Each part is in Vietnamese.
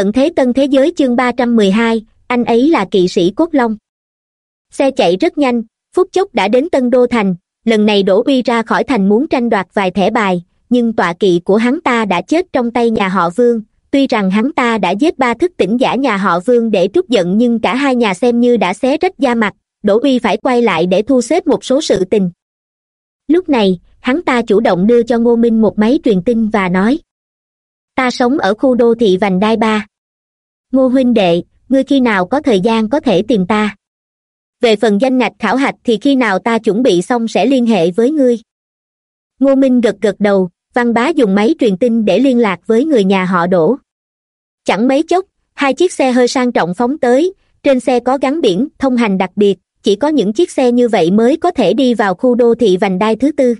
tận thế tân thế giới chương ba trăm mười hai, anh ấy là kỵ sĩ cốt long. Xe chạy rất nhanh, phút chốc đã đến tân đô thành, lần này đỗ uy ra khỏi thành muốn tranh đoạt vài thẻ bài, nhưng tọa kỵ của hắn ta đã chết trong tay nhà họ vương. Tuy rằng hắn ta đã giết ba thức tỉnh giả nhà họ vương để trút giận nhưng cả hai nhà xem như đã xé rách da mặt đỗ uy phải quay lại để thu xếp một số sự tình. Lúc này, hắn ta chủ động đưa cho ngô minh một máy truyền tin và nói, ta sống ở khu đô thị vành đai ba ngô huynh đệ, ngươi khi nào có thời gian có thể tìm ta? Về phần danh ngạch khảo hạch thì khi nào ta chuẩn bị xong sẽ liên hệ với ngươi. Ngô minh gật gật đầu, văn bá dùng máy truyền tin để liên lạc với người nhà họ đổ chẳng mấy chốc, hai chiếc xe hơi sang trọng phóng tới, trên xe có gắn biển, thông hành đặc biệt, chỉ có những chiếc xe như vậy mới có thể đi vào khu đô thị vành đai thứ tư.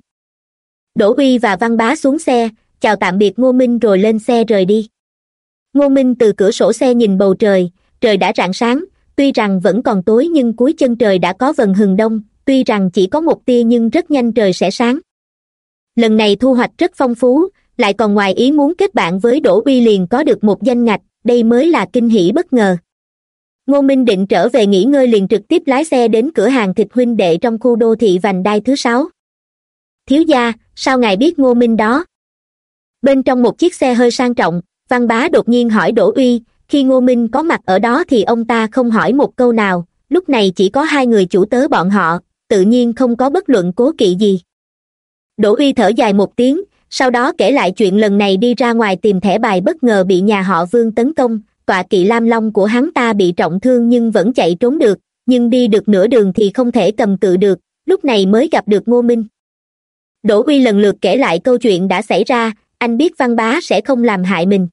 Đỗ uy và văn bá xuống xe, chào tạm biệt ngô minh rồi lên xe rời đi ngô minh từ cửa sổ xe nhìn bầu trời trời đã rạng sáng, tuy rằng vẫn còn tối nhưng cuối chân trời đã có vần hừng đông, tuy rằng chỉ có một tia nhưng rất nhanh trời sẽ sáng. Lần này thu hoạch rất phong phú, lại còn ngoài ý muốn kết bạn với đỗ uy liền có được một danh ngạch, đây mới là kinh hỷ bất ngờ. Ngô minh định trở về nghỉ ngơi liền trực tiếp lái xe đến cửa hàng thịt huynh đệ trong khu đô thị vành đai thứ sáu. Thiếu gia, sao ngài biết ngô minh đó? Bên trong một chiếc xe hơi sang trọng văn bá đột nhiên hỏi đỗ uy, khi ngô minh có mặt ở đó thì ông ta không hỏi một câu nào, lúc này chỉ có hai người chủ tớ bọn họ, tự nhiên không có bất luận cố kỵ gì. Đỗ uy thở dài một tiếng, sau đó kể lại chuyện lần này đi ra ngoài tìm thẻ bài bất ngờ bị nhà họ vương tấn công, tọa kỵ lam long của hắn ta bị trọng thương nhưng vẫn chạy trốn được, nhưng đi được nửa đường thì không thể cầm cự được, lúc này mới gặp được ngô minh. Đỗ uy lần lượt kể lại câu chuyện đã xảy ra, anh biết văn bá sẽ không làm hại mình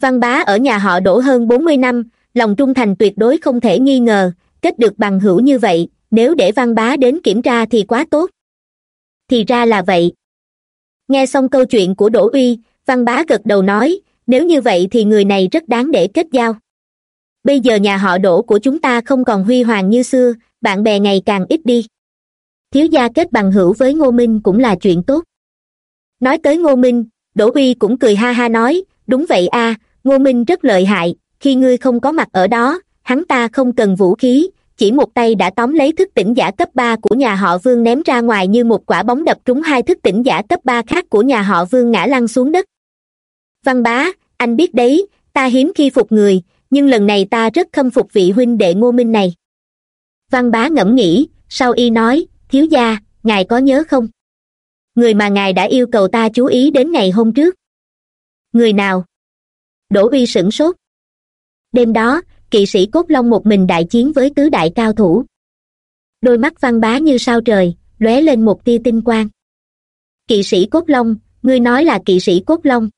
văn bá ở nhà họ đỗ hơn bốn mươi năm, lòng trung thành tuyệt đối không thể nghi ngờ, kết được bằng hữu như vậy, nếu để văn bá đến kiểm tra thì quá tốt. Thì ra là vậy. Nghe xong câu chuyện của đỗ uy, văn bá gật đầu nói, nếu như vậy thì người này rất đáng để kết giao. Bây giờ nhà họ đỗ của chúng ta không còn huy hoàng như xưa, bạn bè ngày càng ít đi. Thiếu gia kết bằng hữu với ngô minh cũng là chuyện tốt. Nói tới ngô minh, đỗ uy cũng cười ha ha nói, đúng vậy a ngô minh rất lợi hại, khi ngươi không có mặt ở đó, hắn ta không cần vũ khí, chỉ một tay đã tóm lấy thức tỉnh giả cấp ba của nhà họ vương ném ra ngoài như một quả bóng đập trúng hai thức tỉnh giả cấp ba khác của nhà họ vương ngã lăn xuống đất. Văn bá, anh biết đấy, ta hiếm khi phục người, nhưng lần này ta rất khâm phục vị huynh đệ ngô minh này. Văn bá ngẫm nghĩ, sau y nói, thiếu gia, ngài có nhớ không? Người mà ngài đã yêu cầu ta chú ý đến ngày hôm trước. Người nào? Đỗ uy sửng sốt. Đêm đó, kỵ sĩ cốt long một mình đại chiến với tứ đại cao thủ. Đôi mắt văn bá như sao trời, lóe lên một tia tinh quang. Kỵ sĩ cốt long, ngươi nói là kỵ sĩ cốt long.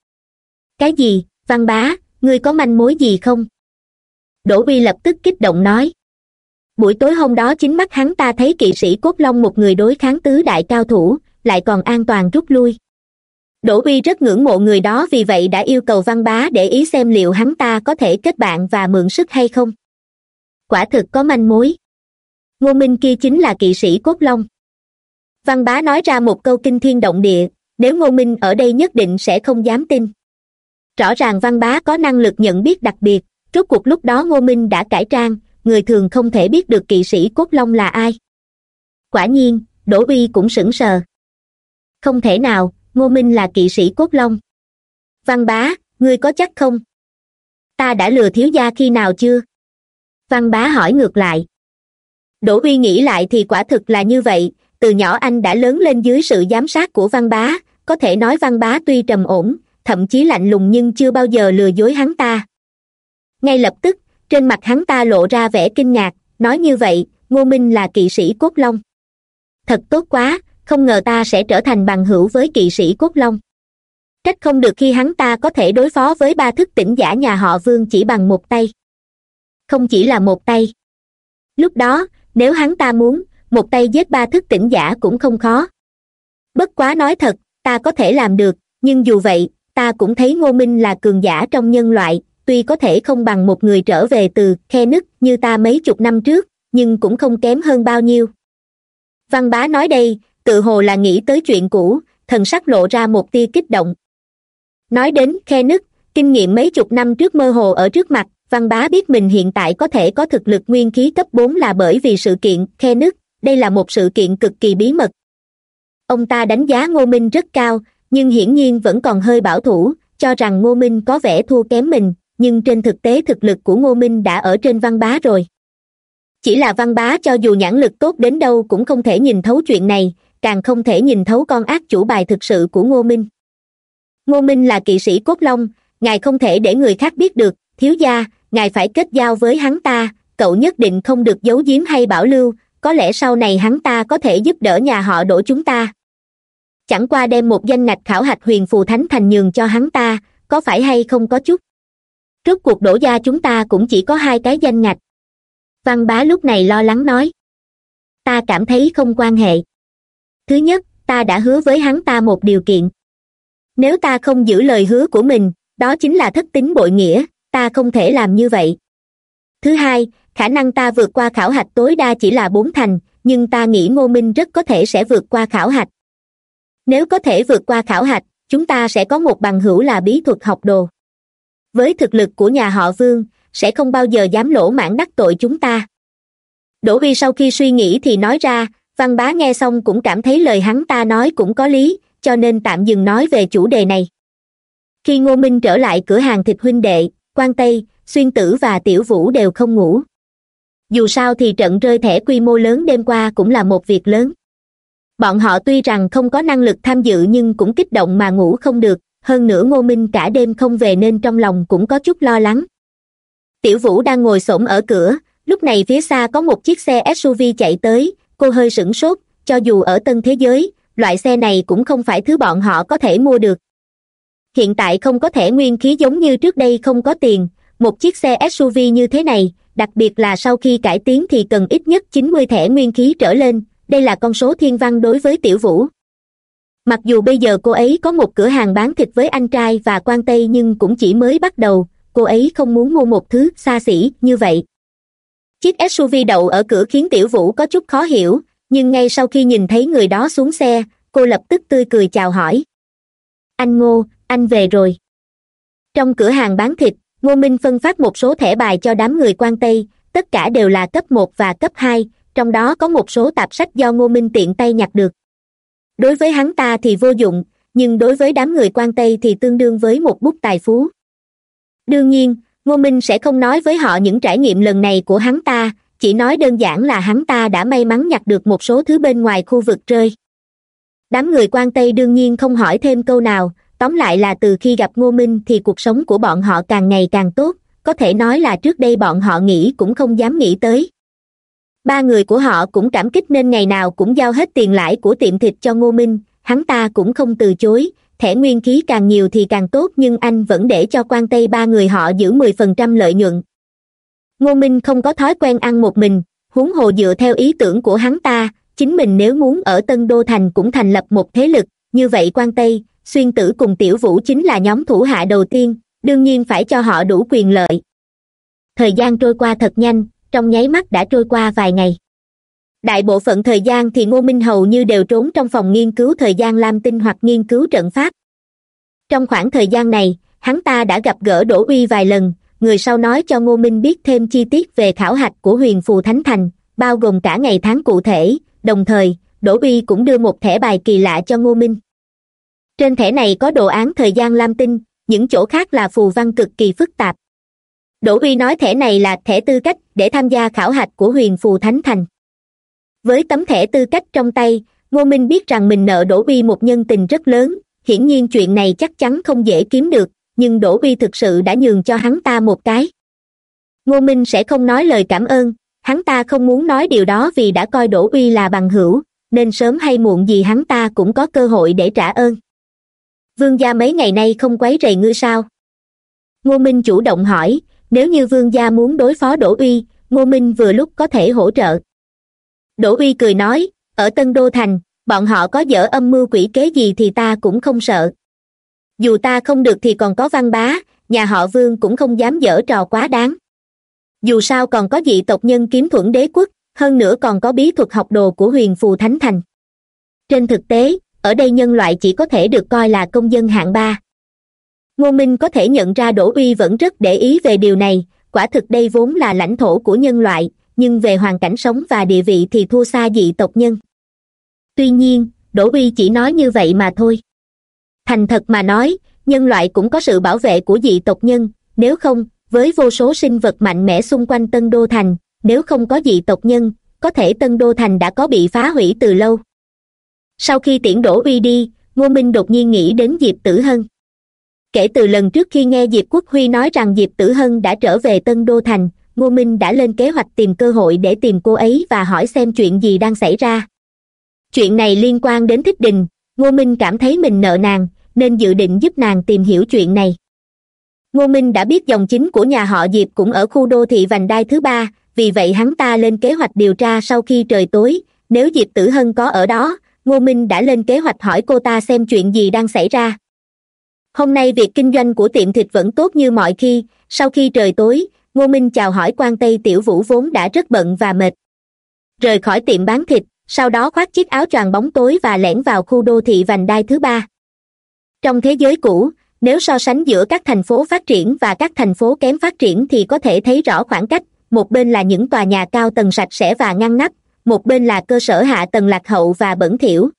Cái gì, văn bá, ngươi có manh mối gì không? Đỗ uy lập tức kích động nói. Buổi tối hôm đó chính mắt hắn ta thấy kỵ sĩ cốt long một người đối kháng tứ đại cao thủ, lại còn an toàn rút lui đỗ uy rất ngưỡng mộ người đó, vì vậy đã yêu cầu văn bá để ý xem liệu hắn ta có thể kết bạn và mượn sức hay không. Quả thực có manh mối. Ngô minh kia chính là kỵ sĩ cốt long. Văn bá nói ra một câu kinh thiên động địa, nếu ngô minh ở đây nhất định sẽ không dám tin. Rõ ràng văn bá có năng lực nhận biết đặc biệt, rốt cuộc lúc đó ngô minh đã cải trang, người thường không thể biết được kỵ sĩ cốt long là ai. Quả nhiên, đỗ uy cũng sững sờ. Không thể nào ngô minh là kỵ sĩ cốt long. Văn bá, ngươi có chắc không? Ta đã lừa thiếu gia khi nào chưa? Văn bá hỏi ngược lại. Đỗ uy nghĩ lại thì quả thực là như vậy, từ nhỏ anh đã lớn lên dưới sự giám sát của văn bá, có thể nói văn bá tuy trầm ổn, thậm chí lạnh lùng nhưng chưa bao giờ lừa dối hắn ta. Ngay lập tức, trên mặt hắn ta lộ ra vẻ kinh ngạc, nói như vậy, ngô minh là kỵ sĩ cốt long. Thật tốt quá không ngờ ta sẽ trở thành bằng hữu với kỵ sĩ cốt long. Trách không được khi hắn ta có thể đối phó với ba thức tỉnh giả nhà họ vương chỉ bằng một tay. Không chỉ là một tay. Lúc đó, nếu hắn ta muốn, một tay giết ba thức tỉnh giả cũng không khó. Bất quá nói thật, ta có thể làm được, nhưng dù vậy, ta cũng thấy ngô minh là cường giả trong nhân loại, tuy có thể không bằng một người trở về từ khe nứt như ta mấy chục năm trước, nhưng cũng không kém hơn bao nhiêu. Văn bá nói đây tự hồ là nghĩ tới chuyện cũ, thần sắc lộ ra một tia kích động. Nói đến khe nứt kinh nghiệm mấy chục năm trước mơ hồ ở trước mặt, văn bá biết mình hiện tại có thể có thực lực nguyên khí cấp bốn là bởi vì sự kiện khe nứt đây là một sự kiện cực kỳ bí mật. Ông ta đánh giá ngô minh rất cao, nhưng hiển nhiên vẫn còn hơi bảo thủ, cho rằng ngô minh có vẻ thua kém mình, nhưng trên thực tế thực lực của ngô minh đã ở trên văn bá rồi. Chỉ là văn bá cho dù nhãn lực tốt đến đâu cũng không thể nhìn thấu chuyện này càng không thể nhìn thấu con ác chủ bài thực sự của ngô minh. Ngô minh là kỵ sĩ cốt long, ngài không thể để người khác biết được, thiếu gia, ngài phải kết giao với hắn ta, cậu nhất định không được giấu giếm hay bảo lưu, có lẽ sau này hắn ta có thể giúp đỡ nhà họ đổ chúng ta. Chẳng qua đem một danh ngạch khảo hạch huyền phù thánh thành nhường cho hắn ta, có phải hay không có chút? Trước cuộc đổ gia chúng ta cũng chỉ có hai cái danh ngạch. Văn bá lúc này lo lắng nói. Ta cảm thấy không quan hệ thứ nhất, ta đã hứa với hắn ta một điều kiện. Nếu ta không giữ lời hứa của mình, đó chính là thất tính bội nghĩa, ta không thể làm như vậy. Thứ hai, khả năng ta vượt qua khảo hạch tối đa chỉ là bốn thành, nhưng ta nghĩ ngô minh rất có thể sẽ vượt qua khảo hạch. Nếu có thể vượt qua khảo hạch, chúng ta sẽ có một bằng hữu là bí thuật học đồ. Với thực lực của nhà họ vương, sẽ không bao giờ dám lỗ mãn đắc tội chúng ta. Đỗ uy sau khi suy nghĩ thì nói ra văn bá nghe xong cũng cảm thấy lời hắn ta nói cũng có lý, cho nên tạm dừng nói về chủ đề này. Khi ngô minh trở lại cửa hàng thịt huynh đệ quan tây, xuyên tử và tiểu vũ đều không ngủ. Dù sao thì trận rơi thẻ quy mô lớn đêm qua cũng là một việc lớn. Bọn họ tuy rằng không có năng lực tham dự nhưng cũng kích động mà ngủ không được, hơn nữa ngô minh cả đêm không về nên trong lòng cũng có chút lo lắng. Tiểu vũ đang ngồi s ở cửa, lúc này phía xa có một chiếc xe suv chạy tới cô hơi sửng sốt, cho dù ở tân thế giới, loại xe này cũng không phải thứ bọn họ có thể mua được. Hiện tại không có thẻ nguyên khí giống như trước đây không có tiền, một chiếc xe suv như thế này, đặc biệt là sau khi cải tiến thì cần ít nhất chín mươi thẻ nguyên khí trở lên, đây là con số thiên văn đối với tiểu vũ. Mặc dù bây giờ cô ấy có một cửa hàng bán thịt với anh trai và quan tây nhưng cũng chỉ mới bắt đầu, cô ấy không muốn mua một thứ xa xỉ như vậy chiếc suv đậu ở cửa khiến tiểu vũ có chút khó hiểu, nhưng ngay sau khi nhìn thấy người đó xuống xe, cô lập tức tươi cười chào hỏi. Anh ngô, anh về rồi. Trong cửa hàng bán thịt, ngô minh phân phát một số thẻ bài cho đám người quan tây, tất cả đều là cấp một và cấp hai, trong đó có một số tạp sách do ngô minh tiện tay nhặt được. Đối với hắn ta thì vô dụng, nhưng đối với đám người quan tây thì tương đương với một bút tài phú. Đương nhiên ngô minh sẽ không nói với họ những trải nghiệm lần này của hắn ta, chỉ nói đơn giản là hắn ta đã may mắn nhặt được một số thứ bên ngoài khu vực rơi. Đám người quan tây đương nhiên không hỏi thêm câu nào, tóm lại là từ khi gặp ngô minh thì cuộc sống của bọn họ càng ngày càng tốt, có thể nói là trước đây bọn họ nghĩ cũng không dám nghĩ tới. Ba người của họ cũng cảm kích nên ngày nào cũng giao hết tiền lãi của tiệm thịt cho ngô minh, hắn ta cũng không từ chối thẻ nguyên khí càng nhiều thì càng tốt nhưng anh vẫn để cho quan tây ba người họ giữ mười phần trăm lợi nhuận. Ngô minh không có thói quen ăn một mình, huống hồ dựa theo ý tưởng của hắn ta, chính mình nếu muốn ở tân đô thành cũng thành lập một thế lực, như vậy quan tây, xuyên tử cùng tiểu vũ chính là nhóm thủ hạ đầu tiên, đương nhiên phải cho họ đủ quyền lợi. Thời gian trôi qua thật nhanh, trong nháy mắt đã trôi qua vài ngày đại bộ phận thời gian thì ngô minh hầu như đều trốn trong phòng nghiên cứu thời gian lam tinh hoặc nghiên cứu trận pháp. Trong khoảng thời gian này, hắn ta đã gặp gỡ đỗ uy vài lần, người sau nói cho ngô minh biết thêm chi tiết về khảo hạch của huyền phù thánh thành, bao gồm cả ngày tháng cụ thể, đồng thời, đỗ uy cũng đưa một thẻ bài kỳ lạ cho ngô minh. Trên thẻ này có đồ án thời gian lam tinh, những chỗ khác là phù văn cực kỳ phức tạp. Đỗ uy nói thẻ này là thẻ tư cách để tham gia khảo hạch của huyền phù thánh thành với tấm thẻ tư cách trong tay, ngô minh biết rằng mình nợ đỗ uy một nhân tình rất lớn. Hiển nhiên chuyện này chắc chắn không dễ kiếm được, nhưng đỗ uy thực sự đã nhường cho hắn ta một cái. Ngô minh sẽ không nói lời cảm ơn, hắn ta không muốn nói điều đó vì đã coi đỗ uy là bằng hữu, nên sớm hay muộn gì hắn ta cũng có cơ hội để trả ơn. Vương gia mấy ngày nay không quấy rầy ngươi sao? Ngô minh chủ động hỏi, nếu như vương gia muốn đối phó đỗ uy, ngô minh vừa lúc có thể hỗ trợ đỗ uy cười nói, ở tân đô thành, bọn họ có dở âm mưu quỷ kế gì thì ta cũng không sợ. Dù ta không được thì còn có văn bá, nhà họ vương cũng không dám dở trò quá đáng. Dù sao còn có dị tộc nhân kiếm thuẫn đế quốc, hơn nữa còn có bí thuật học đồ của huyền phù thánh thành. Trên thực tế, ở đây nhân loại chỉ có thể được coi là công dân hạng ba. Ngô minh có thể nhận ra đỗ uy vẫn rất để ý về điều này, quả thực đây vốn là lãnh thổ của nhân loại nhưng về hoàn cảnh sống và địa vị thì thua xa dị tộc nhân. Tuy nhiên, đỗ uy chỉ nói như vậy mà thôi. Thành thật mà nói, nhân loại cũng có sự bảo vệ của dị tộc nhân, nếu không, với vô số sinh vật mạnh mẽ xung quanh tân đô thành, nếu không có dị tộc nhân, có thể tân đô thành đã có bị phá hủy từ lâu. Sau khi tiễn đỗ uy đi, ngô minh đột nhiên nghĩ đến diệp tử hân. Kể từ lần trước khi nghe diệp quốc huy nói rằng diệp tử hân đã trở về tân đô thành ngô minh đã lên kế hoạch tìm cơ hội để tìm cô ấy và hỏi xem chuyện gì đang xảy ra. Chuyện này liên quan đến thích đình, ngô minh cảm thấy mình nợ nàng, nên dự định giúp nàng tìm hiểu chuyện này. Ngô minh đã biết dòng chính của nhà họ diệp cũng ở khu đô thị vành đai thứ ba, vì vậy hắn ta lên kế hoạch điều tra sau khi trời tối. Nếu diệp tử hân có ở đó, ngô minh đã lên kế hoạch hỏi cô ta xem chuyện gì đang xảy ra. Hôm nay việc kinh doanh của tiệm thịt vẫn tốt như mọi khi, sau khi trời tối ngô minh chào hỏi quan tây tiểu vũ vốn đã rất bận và mệt. Rời khỏi tiệm bán thịt, sau đó khoác chiếc áo choàng bóng tối và lẻn vào khu đô thị vành đai thứ ba. Trong thế giới cũ, nếu so sánh giữa các thành phố phát triển và các thành phố kém phát triển thì có thể thấy rõ khoảng cách, một bên là những tòa nhà cao tầng sạch sẽ và ngăn nắp, một bên là cơ sở hạ tầng lạc hậu và bẩn thỉu.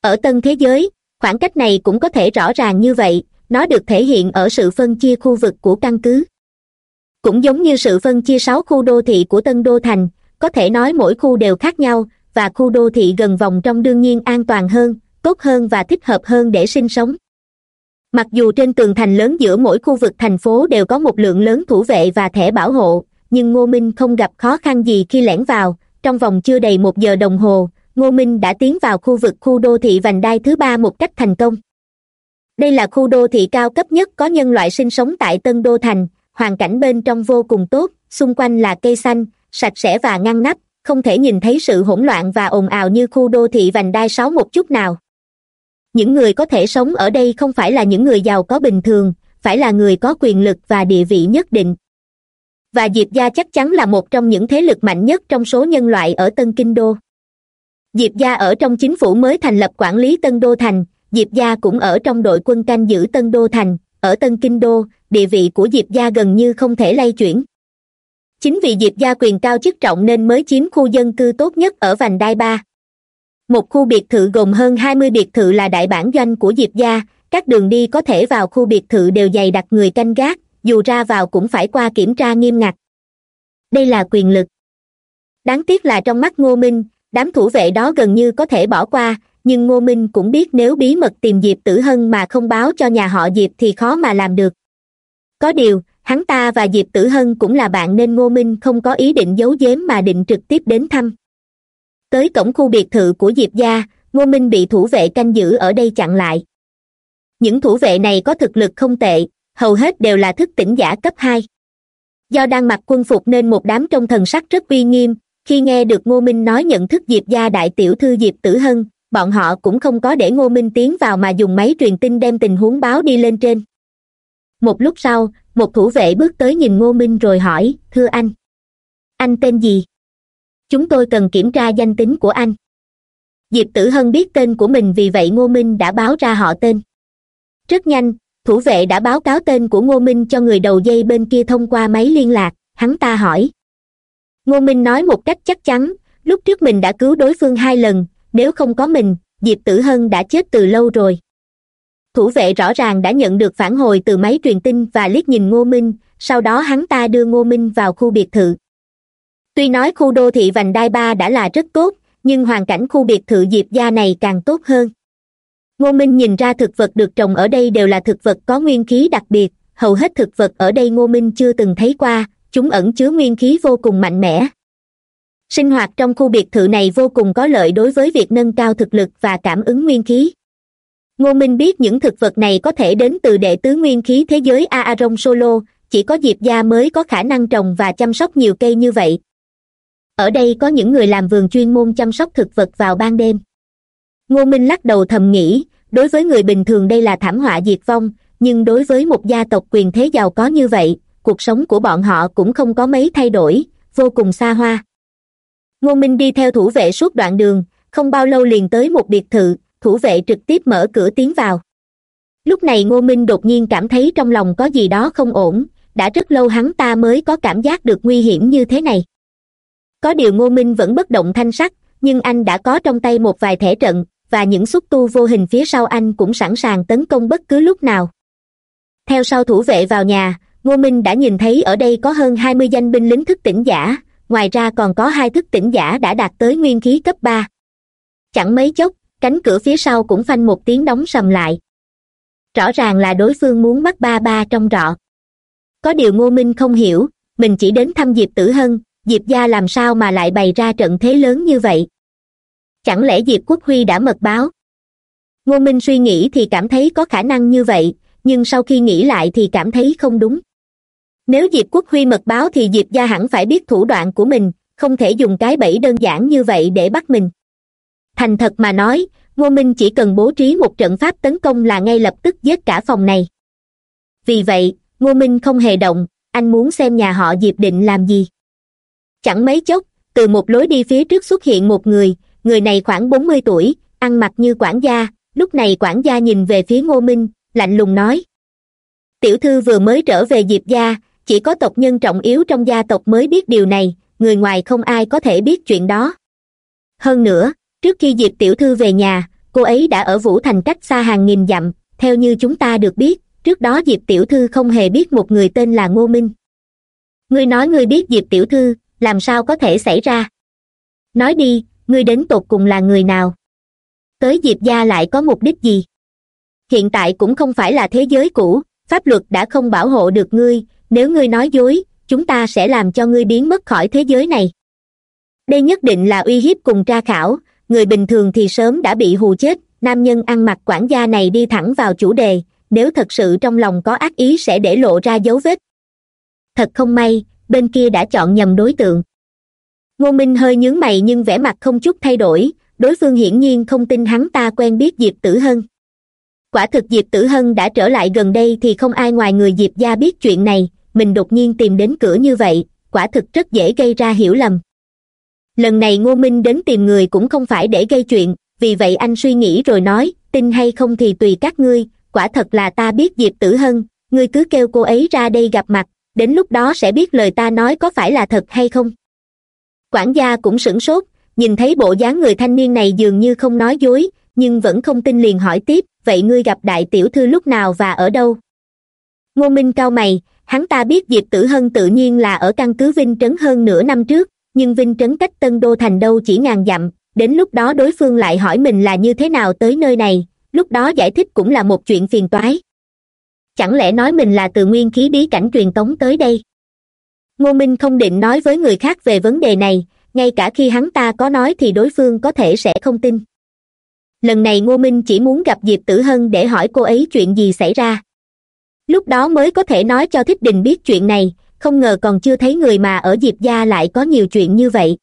Ở tân thế giới, khoảng cách này cũng có thể rõ ràng như vậy, nó được thể hiện ở sự phân chia khu vực của căn cứ cũng giống như sự phân chia sáu khu đô thị của tân đô thành, có thể nói mỗi khu đều khác nhau, và khu đô thị gần vòng trong đương nhiên an toàn hơn, tốt hơn và thích hợp hơn để sinh sống. Mặc dù trên tường thành lớn giữa mỗi khu vực thành phố đều có một lượng lớn thủ vệ và thẻ bảo hộ, nhưng ngô minh không gặp khó khăn gì khi lẻn vào. Trong vòng chưa đầy một giờ đồng hồ, ngô minh đã tiến vào khu vực khu đô thị vành đai thứ ba một cách thành công. Đây là khu đô thị cao cấp nhất có nhân loại sinh sống tại tân đô thành hoàn cảnh bên trong vô cùng tốt, xung quanh là cây xanh, sạch sẽ và ngăn nắp, không thể nhìn thấy sự hỗn loạn và ồn ào như khu đô thị vành đai sáu một chút nào. Những người có thể sống ở đây không phải là những người giàu có bình thường, phải là người có quyền lực và địa vị nhất định. Và diệp gia chắc chắn là một trong những thế lực mạnh nhất trong số nhân loại ở tân kinh đô. Diệp gia ở trong chính phủ mới thành lập quản lý tân đô thành, diệp gia cũng ở trong đội quân canh giữ tân đô thành ở tân kinh đô, địa vị của diệp gia gần như không thể lay chuyển. Chính vì diệp gia quyền cao chức trọng nên mới chiếm khu dân cư tốt nhất ở vành đai ba. Một khu biệt thự gồm hơn hai mươi biệt thự là đại bản doanh của diệp gia, các đường đi có thể vào khu biệt thự đều dày đặc người canh gác, dù ra vào cũng phải qua kiểm tra nghiêm ngặt. Đây là quyền lực. Đáng tiếc là trong mắt ngô minh, đám thủ vệ đó gần như có thể bỏ qua nhưng ngô minh cũng biết nếu bí mật tìm diệp tử hân mà không báo cho nhà họ diệp thì khó mà làm được. Có điều, hắn ta và diệp tử hân cũng là bạn nên ngô minh không có ý định giấu giếm mà định trực tiếp đến thăm. Tới cổng khu biệt thự của diệp gia, ngô minh bị thủ vệ canh giữ ở đây chặn lại. Những thủ vệ này có thực lực không tệ, hầu hết đều là thức tỉnh giả cấp hai. Do đang mặc quân phục nên một đám trong thần sắc rất uy nghiêm, khi nghe được ngô minh nói nhận thức diệp gia đại tiểu thư diệp tử hân bọn họ cũng không có để ngô minh tiến vào mà dùng máy truyền tin đem tình huống báo đi lên trên. Một lúc sau, một thủ vệ bước tới nhìn ngô minh rồi hỏi, thưa anh. Anh tên gì? Chúng tôi cần kiểm tra danh tính của anh. Diệp tử hân biết tên của mình vì vậy ngô minh đã báo ra họ tên. Rất nhanh, thủ vệ đã báo cáo tên của ngô minh cho người đầu dây bên kia thông qua máy liên lạc, hắn ta hỏi. Ngô minh nói một cách chắc chắn, lúc trước mình đã cứu đối phương hai lần nếu không có mình, diệp tử hân đã chết từ lâu rồi. Thủ vệ rõ ràng đã nhận được phản hồi từ máy truyền tin và liếc nhìn ngô minh, sau đó hắn ta đưa ngô minh vào khu biệt thự. Tuy nói khu đô thị vành đai ba đã là rất tốt, nhưng hoàn cảnh khu biệt thự diệp gia này càng tốt hơn. Ngô minh nhìn ra thực vật được trồng ở đây đều là thực vật có nguyên khí đặc biệt, hầu hết thực vật ở đây ngô minh chưa từng thấy qua, chúng ẩn chứa nguyên khí vô cùng mạnh mẽ sinh hoạt trong khu biệt thự này vô cùng có lợi đối với việc nâng cao thực lực và cảm ứng nguyên khí. Ngô minh biết những thực vật này có thể đến từ đệ tứ nguyên khí thế giới aaron solo, chỉ có diệp gia mới có khả năng trồng và chăm sóc nhiều cây như vậy. Ở đây có những người làm vườn chuyên môn chăm sóc thực vật vào ban đêm. Ngô minh lắc đầu thầm nghĩ, đối với người bình thường đây là thảm họa diệt vong, nhưng đối với một gia tộc quyền thế giàu có như vậy, cuộc sống của bọn họ cũng không có mấy thay đổi, vô cùng xa hoa ngô minh đi theo thủ vệ suốt đoạn đường, không bao lâu liền tới một biệt thự, thủ vệ trực tiếp mở cửa tiến vào. Lúc này ngô minh đột nhiên cảm thấy trong lòng có gì đó không ổn, đã rất lâu hắn ta mới có cảm giác được nguy hiểm như thế này. Có điều ngô minh vẫn bất động thanh sắc, nhưng anh đã có trong tay một vài thẻ trận, và những xúc tu vô hình phía sau anh cũng sẵn sàng tấn công bất cứ lúc nào. Theo sau thủ vệ vào nhà, ngô minh đã nhìn thấy ở đây có hơn hai mươi danh binh lính thức tỉnh giả ngoài ra còn có hai thức tỉnh giả đã đạt tới nguyên khí cấp ba. Chẳng mấy chốc, cánh cửa phía sau cũng phanh một tiếng đóng sầm lại. Rõ ràng là đối phương muốn bắt ba ba trong rọ có điều ngô minh không hiểu, mình chỉ đến thăm diệp tử hân, diệp gia làm sao mà lại bày ra trận thế lớn như vậy? Chẳng lẽ diệp quốc huy đã mật báo? Ngô minh suy nghĩ thì cảm thấy có khả năng như vậy, nhưng sau khi nghĩ lại thì cảm thấy không đúng nếu diệp quốc huy mật báo thì diệp gia hẳn phải biết thủ đoạn của mình, không thể dùng cái bẫy đơn giản như vậy để bắt mình. Thành thật mà nói, ngô minh chỉ cần bố trí một trận pháp tấn công là ngay lập tức giết cả phòng này. Vì vậy, ngô minh không hề động, anh muốn xem nhà họ diệp định làm gì. Chẳng mấy chốc, từ một lối đi phía trước xuất hiện một người người này khoảng bốn mươi tuổi, ăn mặc như quản gia, lúc này quản gia nhìn về phía ngô minh, lạnh lùng nói. Tiểu thư vừa mới trở về diệp gia chỉ có tộc nhân trọng yếu trong gia tộc mới biết điều này, người ngoài không ai có thể biết chuyện đó. Hơn nữa, trước khi diệp tiểu thư về nhà, cô ấy đã ở vũ thành cách xa hàng nghìn dặm, theo như chúng ta được biết, trước đó diệp tiểu thư không hề biết một người tên là ngô minh. Ngươi nói ngươi biết diệp tiểu thư, làm sao có thể xảy ra? Nói đi, ngươi đến tột cùng là người nào? Tới diệp gia lại có mục đích gì? Hiện tại cũng không phải là thế giới cũ, pháp luật đã không bảo hộ được ngươi nếu ngươi nói dối, chúng ta sẽ làm cho ngươi biến mất khỏi thế giới này. Đây nhất định là uy hiếp cùng tra khảo. Người bình thường thì sớm đã bị hù chết. Nam nhân ăn mặc quản gia này đi thẳng vào chủ đề. Nếu thật sự trong lòng có ác ý sẽ để lộ ra dấu vết. Thật không may, bên kia đã chọn nhầm đối tượng. Ngô minh hơi nhướng mày nhưng vẻ mặt không chút thay đổi. Đối phương hiển nhiên không tin hắn ta quen biết diệp tử hân. Quả thực diệp tử hân đã trở lại gần đây thì không ai ngoài người diệp gia biết chuyện này mình đột nhiên tìm đến cửa như vậy, quả thực rất dễ gây ra hiểu lầm. Lần này ngô minh đến tìm người cũng không phải để gây chuyện, vì vậy anh suy nghĩ rồi nói, tin hay không thì tùy các ngươi, quả thật là ta biết diệp tử hân, ngươi cứ kêu cô ấy ra đây gặp mặt, đến lúc đó sẽ biết lời ta nói có phải là thật hay không. Quản gia cũng sửng sốt, nhìn thấy bộ dáng người thanh niên này dường như không nói dối, nhưng vẫn không tin liền hỏi tiếp, vậy ngươi gặp đại tiểu thư lúc nào và ở đâu? Ngô minh cau mày hắn ta biết diệp tử hân tự nhiên là ở căn cứ vinh trấn hơn nửa năm trước, nhưng vinh trấn cách tân đô thành đâu chỉ ngàn dặm, đến lúc đó đối phương lại hỏi mình là như thế nào tới nơi này, lúc đó giải thích cũng là một chuyện phiền toái. Chẳng lẽ nói mình là từ nguyên khí bí cảnh truyền tống tới đây? Ngô minh không định nói với người khác về vấn đề này, ngay cả khi hắn ta có nói thì đối phương có thể sẽ không tin. Lần này ngô minh chỉ muốn gặp diệp tử hân để hỏi cô ấy chuyện gì xảy ra lúc đó mới có thể nói cho thích đình biết chuyện này, không ngờ còn chưa thấy người mà ở diệp gia lại có nhiều chuyện như vậy.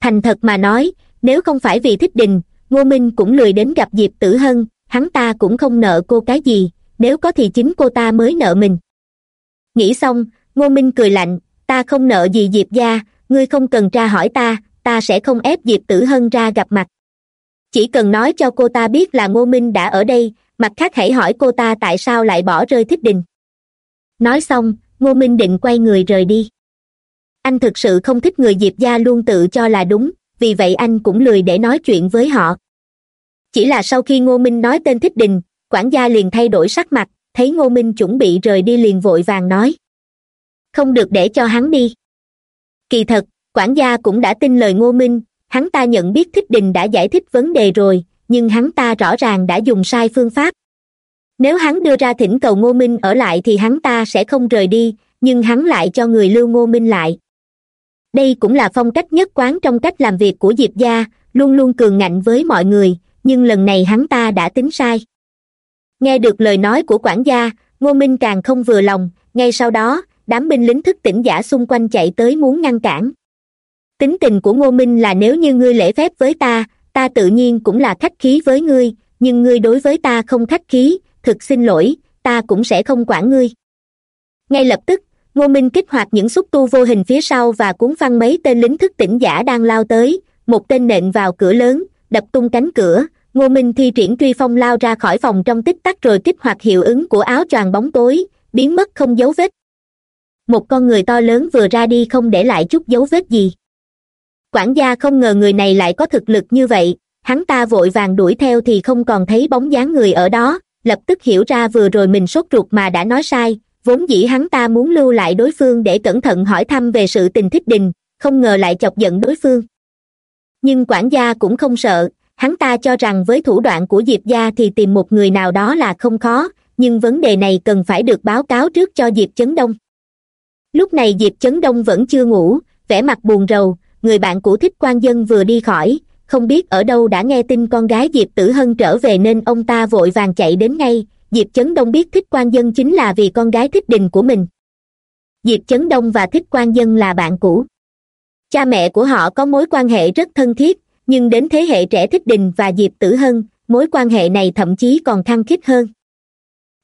Thành thật mà nói, nếu không phải vì thích đình, ngô minh cũng lười đến gặp diệp tử hân, hắn ta cũng không nợ cô cái gì, nếu có thì chính cô ta mới nợ mình. Nghĩ xong, ngô minh cười lạnh, ta không nợ gì diệp gia, ngươi không cần tra hỏi ta ta sẽ không ép diệp tử hân ra gặp mặt. Chỉ cần nói cho cô ta biết là ngô minh đã ở đây mặt khác hãy hỏi cô ta tại sao lại bỏ rơi thích đình. Nói xong, ngô minh định quay người rời đi. Anh thực sự không thích người diệp gia luôn tự cho là đúng, vì vậy anh cũng lười để nói chuyện với họ. Chỉ là sau khi ngô minh nói tên thích đình, quản gia liền thay đổi sắc mặt, thấy ngô minh chuẩn bị rời đi liền vội vàng nói. Không được để cho hắn đi. Kỳ thật, quản gia cũng đã tin lời ngô minh, hắn ta nhận biết thích đình đã giải thích vấn đề rồi nhưng hắn ta rõ ràng đã dùng sai phương pháp. Nếu hắn đưa ra thỉnh cầu ngô minh ở lại thì hắn ta sẽ không rời đi, nhưng hắn lại cho người lưu ngô minh lại. Đây cũng là phong cách nhất quán trong cách làm việc của diệp gia, luôn luôn cường ngạnh với mọi người, nhưng lần này hắn ta đã tính sai. Nghe được lời nói của quản gia, ngô minh càng không vừa lòng, ngay sau đó, đám binh lính thức tỉnh giả xung quanh chạy tới muốn ngăn cản. Tính tình của ngô minh là nếu như ngươi lễ phép với ta ta tự nhiên cũng là khách khí với ngươi, nhưng ngươi đối với ta không khách khí, thực xin lỗi, ta cũng sẽ không quản ngươi. Ngay lập tức, ngô minh kích hoạt những xúc tu vô hình phía sau và cuốn phăng mấy tên lính thức tỉnh giả đang lao tới, một tên nện vào cửa lớn, đập tung cánh cửa, ngô minh thi triển truy phong lao ra khỏi phòng trong tích tắc rồi kích hoạt hiệu ứng của áo choàng bóng tối, biến mất không dấu vết. Một con người to lớn vừa ra đi không để lại chút dấu vết gì quản gia không ngờ người này lại có thực lực như vậy, hắn ta vội vàng đuổi theo thì không còn thấy bóng dáng người ở đó, lập tức hiểu ra vừa rồi mình sốt ruột mà đã nói sai, vốn dĩ hắn ta muốn lưu lại đối phương để cẩn thận hỏi thăm về sự tình thích đình, không ngờ lại chọc giận đối phương. Nhưng quản gia cũng không sợ, hắn ta cho rằng với thủ đoạn của diệp gia thì tìm một người nào đó là không khó, nhưng vấn đề này cần phải được báo cáo trước cho diệp chấn đông. Lúc này diệp chấn đông vẫn chưa ngủ, vẻ mặt buồn rầu người bạn cũ thích quan dân vừa đi khỏi, không biết ở đâu đã nghe tin con gái diệp tử hân trở về nên ông ta vội vàng chạy đến ngay. Diệp chấn đông biết thích quan dân chính là vì con gái thích đình của mình. Diệp chấn đông và thích quan dân là bạn cũ. Cha mẹ của họ có mối quan hệ rất thân thiết, nhưng đến thế hệ trẻ thích đình và diệp tử hân, mối quan hệ này thậm chí còn khăng khít hơn.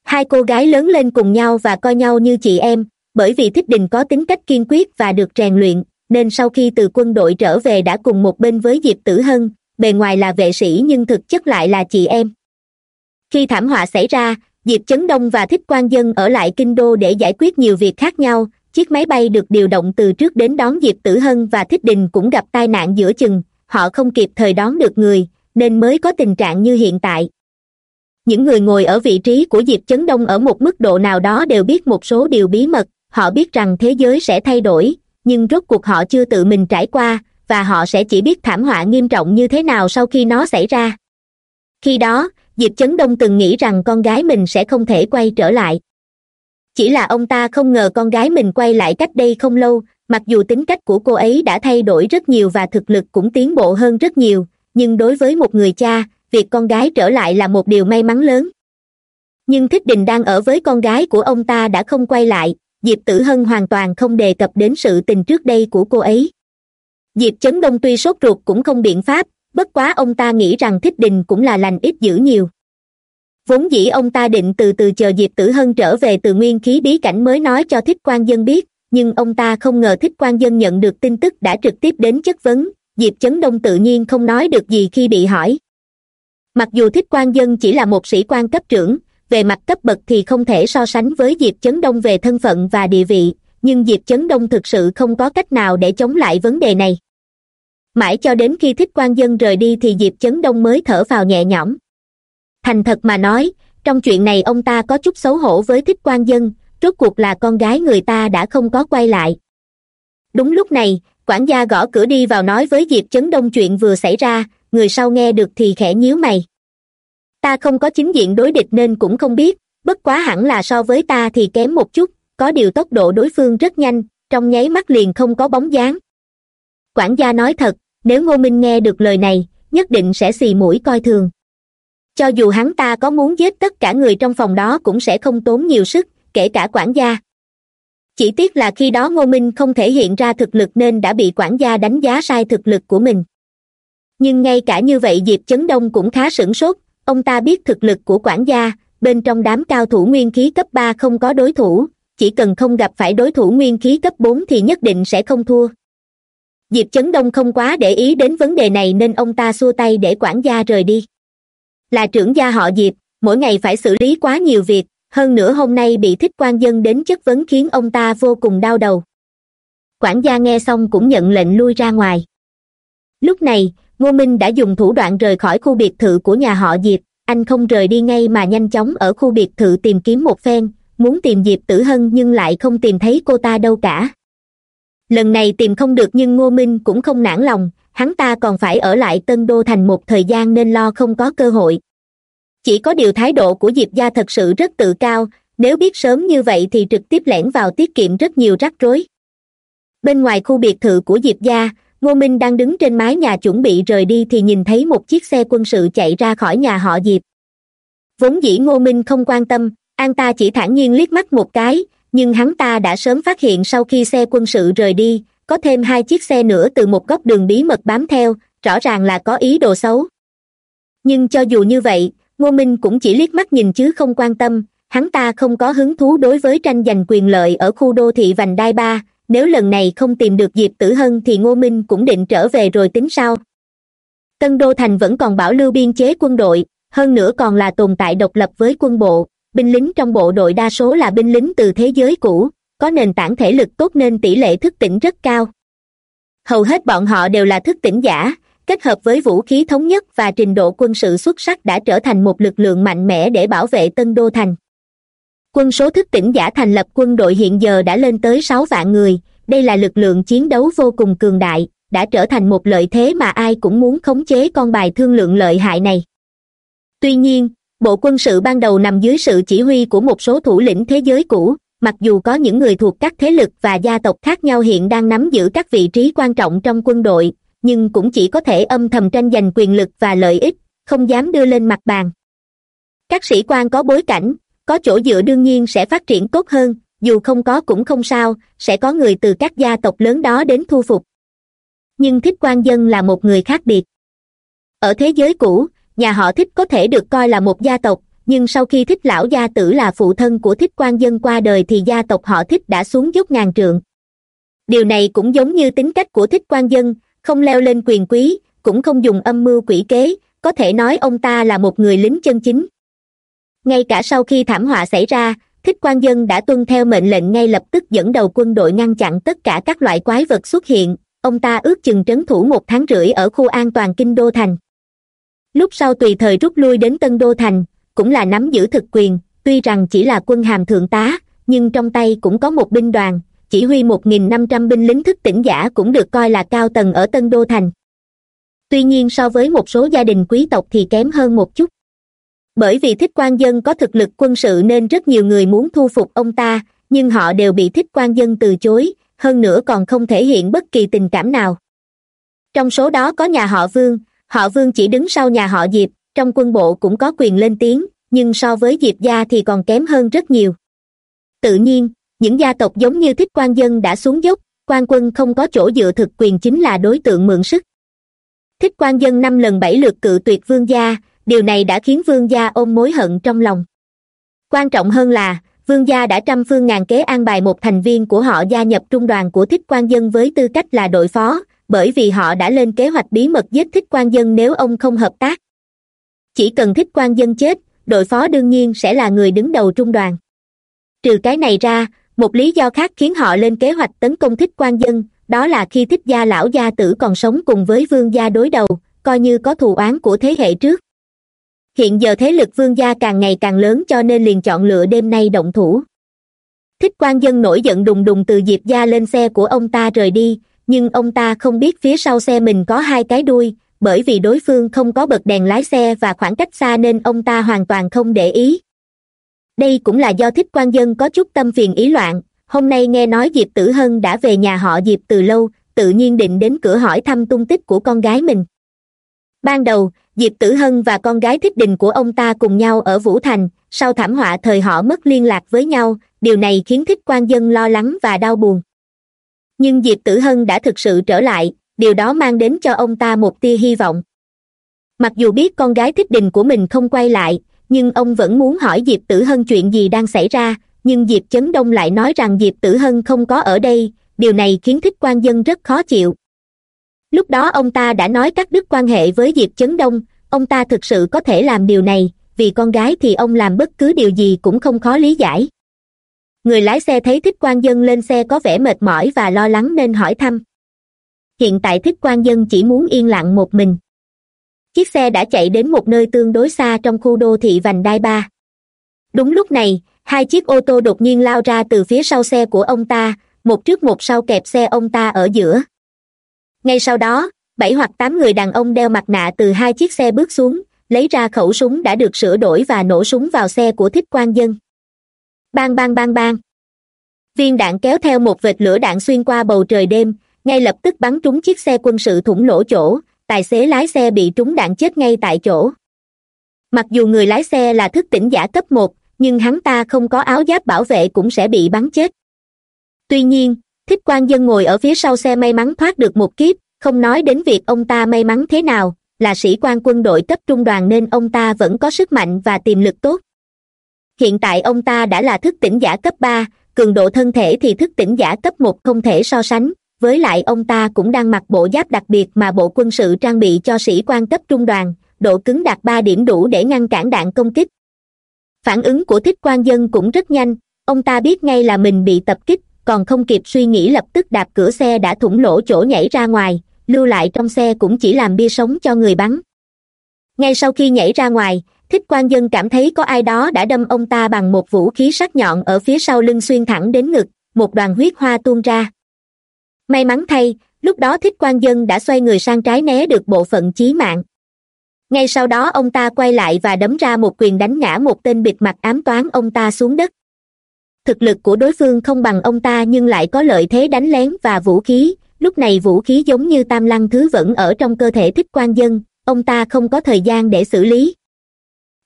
Hai cô gái lớn lên cùng nhau và coi nhau như chị em, bởi vì thích đình có tính cách kiên quyết và được rèn luyện nên sau khi từ quân đội trở về đã cùng một bên với diệp tử hân, bề ngoài là vệ sĩ nhưng thực chất lại là chị em. Khi thảm họa xảy ra, diệp chấn đông và thích quan dân ở lại kinh đô để giải quyết nhiều việc khác nhau. Chiếc máy bay được điều động từ trước đến đón diệp tử hân và thích đình cũng gặp tai nạn giữa chừng, họ không kịp thời đón được người, nên mới có tình trạng như hiện tại. Những người ngồi ở vị trí của diệp chấn đông ở một mức độ nào đó đều biết một số điều bí mật, họ biết rằng thế giới sẽ thay đổi nhưng rốt cuộc họ chưa tự mình trải qua, và họ sẽ chỉ biết thảm họa nghiêm trọng như thế nào sau khi nó xảy ra. Khi đó, diệp chấn đông từng nghĩ rằng con gái mình sẽ không thể quay trở lại. Chỉ là ông ta không ngờ con gái mình quay lại cách đây không lâu, mặc dù tính cách của cô ấy đã thay đổi rất nhiều và thực lực cũng tiến bộ hơn rất nhiều, nhưng đối với một người cha, việc con gái trở lại là một điều may mắn lớn. Nhưng thích đình đang ở với con gái của ông ta đã không quay lại diệp tử hân hoàn toàn không đề cập đến sự tình trước đây của cô ấy. Diệp chấn đông tuy sốt ruột cũng không biện pháp, bất quá ông ta nghĩ rằng thích đình cũng là lành ít dữ nhiều. Vốn dĩ ông ta định từ từ chờ diệp tử hân trở về từ nguyên khí bí cảnh mới nói cho thích quan dân biết, nhưng ông ta không ngờ thích quan dân nhận được tin tức đã trực tiếp đến chất vấn, diệp chấn đông tự nhiên không nói được gì khi bị hỏi. Mặc dù thích quan dân chỉ là một sĩ quan cấp trưởng về mặt cấp bậc thì không thể so sánh với diệp chấn đông về thân phận và địa vị, nhưng diệp chấn đông thực sự không có cách nào để chống lại vấn đề này. Mãi cho đến khi thích quan dân rời đi thì diệp chấn đông mới thở vào nhẹ nhõm. Thành thật mà nói, trong chuyện này ông ta có chút xấu hổ với thích quan dân, rốt cuộc là con gái người ta đã không có quay lại. Đúng lúc này, quản gia gõ cửa đi vào nói với diệp chấn đông chuyện vừa xảy ra, người sau nghe được thì khẽ nhíu mày ta không có chính diện đối địch nên cũng không biết, bất quá hẳn là so với ta thì kém một chút, có điều tốc độ đối phương rất nhanh, trong nháy mắt liền không có bóng dáng. Quản gia nói thật, nếu ngô minh nghe được lời này, nhất định sẽ xì mũi coi thường. Cho dù hắn ta có muốn giết tất cả người trong phòng đó cũng sẽ không tốn nhiều sức, kể cả quản gia. Chỉ tiếc là khi đó ngô minh không thể hiện ra thực lực nên đã bị quản gia đánh giá sai thực lực của mình. Nhưng ngay cả như vậy diệp chấn đông cũng khá sửng sốt ông ta biết thực lực của quản gia, bên trong đám cao thủ nguyên khí cấp ba không có đối thủ, chỉ cần không gặp phải đối thủ nguyên khí cấp bốn thì nhất định sẽ không thua. Diệp chấn đông không quá để ý đến vấn đề này nên ông ta xua tay để quản gia rời đi. Là trưởng gia họ diệp, mỗi ngày phải xử lý quá nhiều việc, hơn nữa hôm nay bị thích quan dân đến chất vấn khiến ông ta vô cùng đau đầu. Quản gia nghe xong cũng nhận lệnh lui ra ngoài. Lúc này ngô minh đã dùng thủ đoạn rời khỏi khu biệt thự của nhà họ diệp. Anh không rời đi ngay mà nhanh chóng ở khu biệt thự tìm kiếm một phen. Muốn tìm diệp tử hân nhưng lại không tìm thấy cô ta đâu cả. Lần này tìm không được nhưng ngô minh cũng không nản lòng. Hắn ta còn phải ở lại tân đô thành một thời gian nên lo không có cơ hội. Chỉ có điều thái độ của diệp gia thật sự rất tự cao. Nếu biết sớm như vậy thì trực tiếp lẻn vào tiết kiệm rất nhiều rắc rối. Bên ngoài khu biệt thự của diệp gia ngô minh đang đứng trên mái nhà chuẩn bị rời đi thì nhìn thấy một chiếc xe quân sự chạy ra khỏi nhà họ diệp. Vốn dĩ ngô minh không quan tâm, an ta chỉ thản nhiên liếc mắt một cái, nhưng hắn ta đã sớm phát hiện sau khi xe quân sự rời đi, có thêm hai chiếc xe nữa từ một góc đường bí mật bám theo, rõ ràng là có ý đồ xấu. Nhưng cho dù như vậy, ngô minh cũng chỉ liếc mắt nhìn chứ không quan tâm, hắn ta không có hứng thú đối với tranh giành quyền lợi ở khu đô thị vành đai ba nếu lần này không tìm được diệp tử hân thì ngô minh cũng định trở về rồi tính sau. Tân đô thành vẫn còn bảo lưu biên chế quân đội, hơn nữa còn là tồn tại độc lập với quân bộ. Binh lính trong bộ đội đa số là binh lính từ thế giới cũ, có nền tảng thể lực tốt nên tỷ lệ thức tỉnh rất cao. Hầu hết bọn họ đều là thức tỉnh giả, kết hợp với vũ khí thống nhất và trình độ quân sự xuất sắc đã trở thành một lực lượng mạnh mẽ để bảo vệ tân đô thành quân số thức tỉnh giả thành lập quân đội hiện giờ đã lên tới sáu vạn người. Đây là lực lượng chiến đấu vô cùng cường đại, đã trở thành một lợi thế mà ai cũng muốn khống chế con bài thương lượng lợi hại này. Tuy nhiên, bộ quân sự ban đầu nằm dưới sự chỉ huy của một số thủ lĩnh thế giới cũ, mặc dù có những người thuộc các thế lực và gia tộc khác nhau hiện đang nắm giữ các vị trí quan trọng trong quân đội, nhưng cũng chỉ có thể âm thầm tranh giành quyền lực và lợi ích, không dám đưa lên mặt bàn. Các sĩ quan có bối cảnh có chỗ dựa đương nhiên sẽ phát triển tốt hơn, dù không có cũng không sao, sẽ có người từ các gia tộc lớn đó đến thu phục. Nhưng thích quan dân là một người khác biệt. Ở thế giới cũ, nhà họ thích có thể được coi là một gia tộc, nhưng sau khi thích lão gia tử là phụ thân của thích quan dân qua đời thì gia tộc họ thích đã xuống dốc ngàn trượng. Điều này cũng giống như tính cách của thích quan dân, không leo lên quyền quý, cũng không dùng âm mưu quỷ kế, có thể nói ông ta là một người lính chân chính ngay cả sau khi thảm họa xảy ra, thích quan dân đã tuân theo mệnh lệnh ngay lập tức dẫn đầu quân đội ngăn chặn tất cả các loại quái vật xuất hiện. Ông ta ước chừng trấn thủ một tháng rưỡi ở khu an toàn kinh đô thành. Lúc sau tùy thời rút lui đến tân đô thành, cũng là nắm giữ thực quyền, tuy rằng chỉ là quân hàm thượng tá, nhưng trong tay cũng có một binh đoàn, chỉ huy một nghìn năm trăm binh lính thức tỉnh giả cũng được coi là cao tầng ở tân đô thành. Tuy nhiên so với một số gia đình quý tộc thì kém hơn một chút bởi vì thích quan dân có thực lực quân sự nên rất nhiều người muốn thu phục ông ta, nhưng họ đều bị thích quan dân từ chối, hơn nữa còn không thể hiện bất kỳ tình cảm nào. Trong số đó có nhà họ vương họ vương chỉ đứng sau nhà họ diệp, trong quân bộ cũng có quyền lên tiếng, nhưng so với diệp gia thì còn kém hơn rất nhiều. Tự nhiên, những gia tộc giống như thích quan dân đã xuống dốc, quan quân không có chỗ dựa thực quyền chính là đối tượng mượn sức. Thích quan dân năm lần bảy lượt cự tuyệt vương gia điều này đã khiến vương gia ôm mối hận trong lòng. Quan trọng hơn là, vương gia đã trăm phương ngàn kế an bài một thành viên của họ gia nhập trung đoàn của thích quan dân với tư cách là đội phó, bởi vì họ đã lên kế hoạch bí mật giết thích quan dân nếu ông không hợp tác. Chỉ cần thích quan dân chết, đội phó đương nhiên sẽ là người đứng đầu trung đoàn. Trừ cái này ra, một lý do khác khiến họ lên kế hoạch tấn công thích quan dân, đó là khi thích gia lão gia tử còn sống cùng với vương gia đối đầu, coi như có thù oán của thế hệ trước hiện giờ thế lực vương gia càng ngày càng lớn cho nên liền chọn lựa đêm nay động thủ. Thích quan dân nổi giận đùng đùng từ diệp gia lên xe của ông ta rời đi, nhưng ông ta không biết phía sau xe mình có hai cái đuôi, bởi vì đối phương không có bật đèn lái xe và khoảng cách xa nên ông ta hoàn toàn không để ý. Đây cũng là do thích quan dân có chút tâm phiền ý loạn, hôm nay nghe nói diệp tử hân đã về nhà họ diệp từ lâu, tự nhiên định đến cửa hỏi thăm tung tích của con gái mình. Ban đầu diệp tử hân và con gái thích đình của ông ta cùng nhau ở vũ thành, sau thảm họa thời họ mất liên lạc với nhau, điều này khiến thích quan dân lo lắng và đau buồn. Nhưng diệp tử hân đã thực sự trở lại, điều đó mang đến cho ông ta một tia hy vọng. Mặc dù biết con gái thích đình của mình không quay lại, nhưng ông vẫn muốn hỏi diệp tử hân chuyện gì đang xảy ra, nhưng diệp chấn đông lại nói rằng diệp tử hân không có ở đây, điều này khiến thích quan dân rất khó chịu lúc đó ông ta đã nói cắt đứt quan hệ với diệp chấn đông, ông ta thực sự có thể làm điều này, vì con gái thì ông làm bất cứ điều gì cũng không khó lý giải. Người lái xe thấy thích quan dân lên xe có vẻ mệt mỏi và lo lắng nên hỏi thăm. Hiện tại thích quan dân chỉ muốn yên lặng một mình. Chiếc xe đã chạy đến một nơi tương đối xa trong khu đô thị vành đai ba. Đúng lúc này, hai chiếc ô tô đột nhiên lao ra từ phía sau xe của ông ta, một trước một sau kẹp xe ông ta ở giữa ngay sau đó, bảy hoặc tám người đàn ông đeo mặt nạ từ hai chiếc xe bước xuống, lấy ra khẩu súng đã được sửa đổi và nổ súng vào xe của thích quan dân. Bang bang bang bang. Viên đạn kéo theo một vệt lửa đạn xuyên qua bầu trời đêm, ngay lập tức bắn trúng chiếc xe quân sự thủng lỗ chỗ, tài xế lái xe bị trúng đạn chết ngay tại chỗ. Mặc dù người lái xe là thức tỉnh giả cấp một, nhưng hắn ta không có áo giáp bảo vệ cũng sẽ bị bắn chết. Tuy nhiên thích quan dân ngồi ở phía sau xe may mắn thoát được một kiếp, không nói đến việc ông ta may mắn thế nào, là sĩ quan quân đội cấp trung đoàn nên ông ta vẫn có sức mạnh và tiềm lực tốt. Hiện tại ông ta đã là thức tỉnh giả cấp ba, cường độ thân thể thì thức tỉnh giả cấp một không thể so sánh, với lại ông ta cũng đang mặc bộ giáp đặc biệt mà bộ quân sự trang bị cho sĩ quan cấp trung đoàn, độ cứng đạt ba điểm đủ để ngăn cản đạn công kích. Phản ứng của thích quan dân cũng rất nhanh, ông ta biết ngay là mình bị tập kích còn không kịp suy nghĩ lập tức đạp cửa xe đã thủng lỗ chỗ nhảy ra ngoài, lưu lại trong xe cũng chỉ làm bia sống cho người bắn. Ngay sau khi nhảy ra ngoài, thích quan dân cảm thấy có ai đó đã đâm ông ta bằng một vũ khí sắc nhọn ở phía sau lưng xuyên thẳng đến ngực, một đoàn huyết hoa tuôn ra. May mắn thay, lúc đó thích quan dân đã xoay người sang trái né được bộ phận chí mạng. Ngay sau đó ông ta quay lại và đấm ra một quyền đánh ngã một tên bịt mặt ám toán ông ta xuống đất thực lực của đối phương không bằng ông ta nhưng lại có lợi thế đánh lén và vũ khí. Lúc này vũ khí giống như tam lăng thứ vẫn ở trong cơ thể thích quan dân, ông ta không có thời gian để xử lý.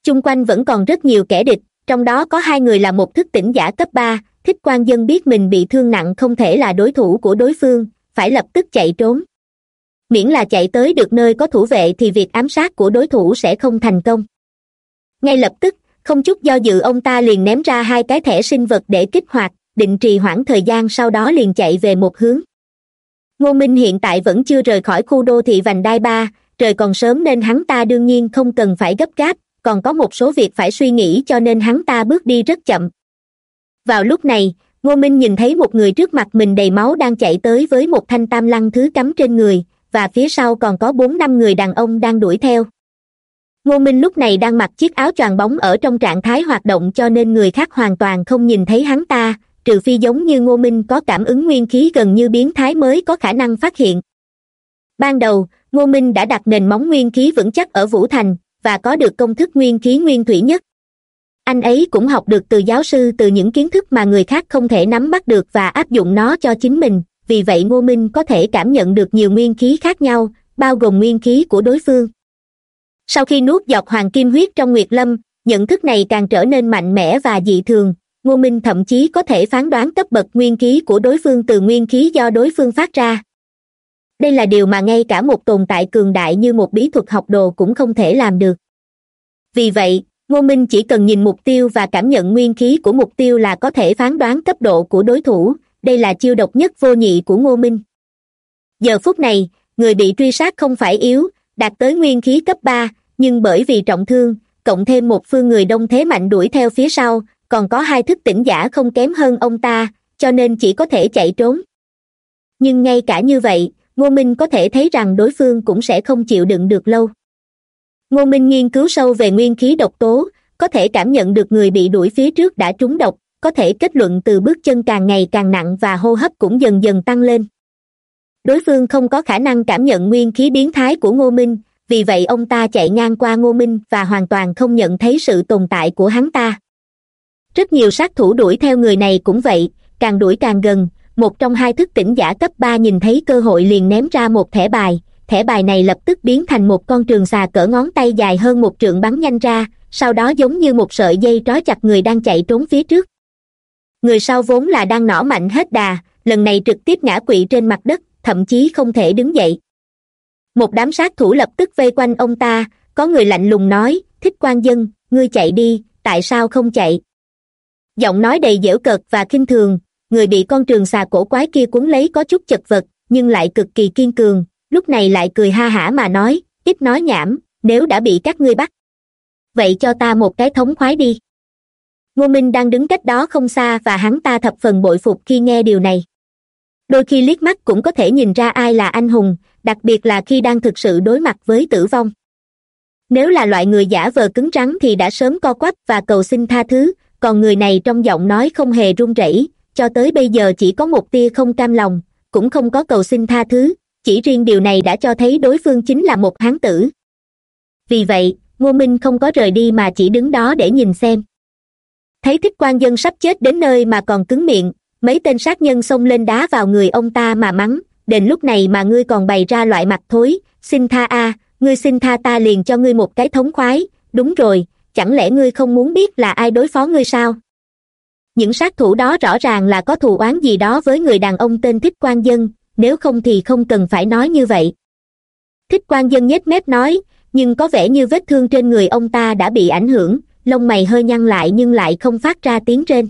Chung quanh vẫn còn rất nhiều kẻ địch, trong đó có hai người là một thức tỉnh giả cấp ba. Thích quan dân biết mình bị thương nặng không thể là đối thủ của đối phương, phải lập tức chạy trốn. Miễn là chạy tới được nơi có thủ vệ thì việc ám sát của đối thủ sẽ không thành công. Ngay lập tức không chút do dự ông ta liền ném ra hai cái thẻ sinh vật để kích hoạt, định trì hoãn thời gian sau đó liền chạy về một hướng. Ngô minh hiện tại vẫn chưa rời khỏi khu đô thị vành đai ba, trời còn sớm nên hắn ta đương nhiên không cần phải gấp gáp, còn có một số việc phải suy nghĩ cho nên hắn ta bước đi rất chậm. Vào lúc này, ngô minh nhìn thấy một người trước mặt mình đầy máu đang chạy tới với một thanh tam lăng thứ cắm trên người, và phía sau còn có bốn năm người đàn ông đang đuổi theo ngô minh lúc này đang mặc chiếc áo choàng bóng ở trong trạng thái hoạt động cho nên người khác hoàn toàn không nhìn thấy hắn ta, trừ phi giống như ngô minh có cảm ứng nguyên khí gần như biến thái mới có khả năng phát hiện. Ban đầu, ngô minh đã đặt nền móng nguyên khí vững chắc ở vũ thành, và có được công thức nguyên khí nguyên thủy nhất. Anh ấy cũng học được từ giáo sư từ những kiến thức mà người khác không thể nắm bắt được và áp dụng nó cho chính mình, vì vậy ngô minh có thể cảm nhận được nhiều nguyên khí khác nhau, bao gồm nguyên khí của đối phương sau khi nuốt giọt hoàng kim huyết trong nguyệt lâm, nhận thức này càng trở nên mạnh mẽ và dị thường. Ngô minh thậm chí có thể phán đoán cấp bậc nguyên khí của đối phương từ nguyên khí do đối phương phát ra. Đây là điều mà ngay cả một tồn tại cường đại như một bí thuật học đồ cũng không thể làm được. Vì vậy, ngô minh chỉ cần nhìn mục tiêu và cảm nhận nguyên khí của mục tiêu là có thể phán đoán cấp độ của đối thủ. Đây là chiêu độc nhất vô nhị của ngô minh. Giờ phút này, người bị truy sát không phải yếu đạt tới nguyên khí cấp ba, nhưng bởi vì trọng thương, cộng thêm một phương người đông thế mạnh đuổi theo phía sau, còn có hai thức tỉnh giả không kém hơn ông ta, cho nên chỉ có thể chạy trốn. Nhưng ngay cả như vậy, ngô minh có thể thấy rằng đối phương cũng sẽ không chịu đựng được lâu. Ngô minh nghiên cứu sâu về nguyên khí độc tố, có thể cảm nhận được người bị đuổi phía trước đã trúng độc, có thể kết luận từ bước chân càng ngày càng nặng và hô hấp cũng dần dần tăng lên đối phương không có khả năng cảm nhận nguyên khí biến thái của ngô minh, vì vậy ông ta chạy ngang qua ngô minh và hoàn toàn không nhận thấy sự tồn tại của hắn ta. Rất nhiều sát thủ đuổi theo người này cũng vậy, càng đuổi càng gần, một trong hai thức tỉnh giả cấp ba nhìn thấy cơ hội liền ném ra một thẻ bài thẻ bài này lập tức biến thành một con trường xà cỡ ngón tay dài hơn một trượng bắn nhanh ra, sau đó giống như một sợi dây trói chặt người đang chạy trốn phía trước. Người sau vốn là đang nỏ mạnh hết đà, lần này trực tiếp ngã quỵ trên mặt đất thậm chí không thể đứng dậy. Một đám sát thủ lập tức vây quanh ông ta, có người lạnh lùng nói, thích quan dân, ngươi chạy đi, tại sao không chạy? Giọng nói đầy dễu cợt và kinh thường, người bị con trường xà cổ quái kia cuốn lấy có chút chật vật, nhưng lại cực kỳ kiên cường, lúc này lại cười ha hả mà nói, ít nói nhảm, nếu đã bị các ngươi bắt, vậy cho ta một cái thống khoái đi. Ngô minh đang đứng cách đó không xa và hắn ta thập phần bội phục khi nghe điều này đôi khi liếc mắt cũng có thể nhìn ra ai là anh hùng, đặc biệt là khi đang thực sự đối mặt với tử vong. Nếu là loại người giả vờ cứng rắn thì đã sớm co quắp và cầu xin tha thứ, còn người này trong giọng nói không hề run rẩy, cho tới bây giờ chỉ có một tia không cam lòng, cũng không có cầu xin tha thứ, chỉ riêng điều này đã cho thấy đối phương chính là một hán tử. Vì vậy, ngô minh không có rời đi mà chỉ đứng đó để nhìn xem. Thấy thích quan dân sắp chết đến nơi mà còn cứng miệng mấy tên sát nhân xông lên đá vào người ông ta mà mắng, đến lúc này mà ngươi còn bày ra loại mặt thối, xin tha a, ngươi xin tha ta liền cho ngươi một cái thống khoái, đúng rồi, chẳng lẽ ngươi không muốn biết là ai đối phó ngươi sao? Những sát thủ đó rõ ràng là có thù oán gì đó với người đàn ông tên thích quan dân, nếu không thì không cần phải nói như vậy. Thích quan dân nhếch mép nói, nhưng có vẻ như vết thương trên người ông ta đã bị ảnh hưởng, lông mày hơi nhăn lại nhưng lại không phát ra tiếng trên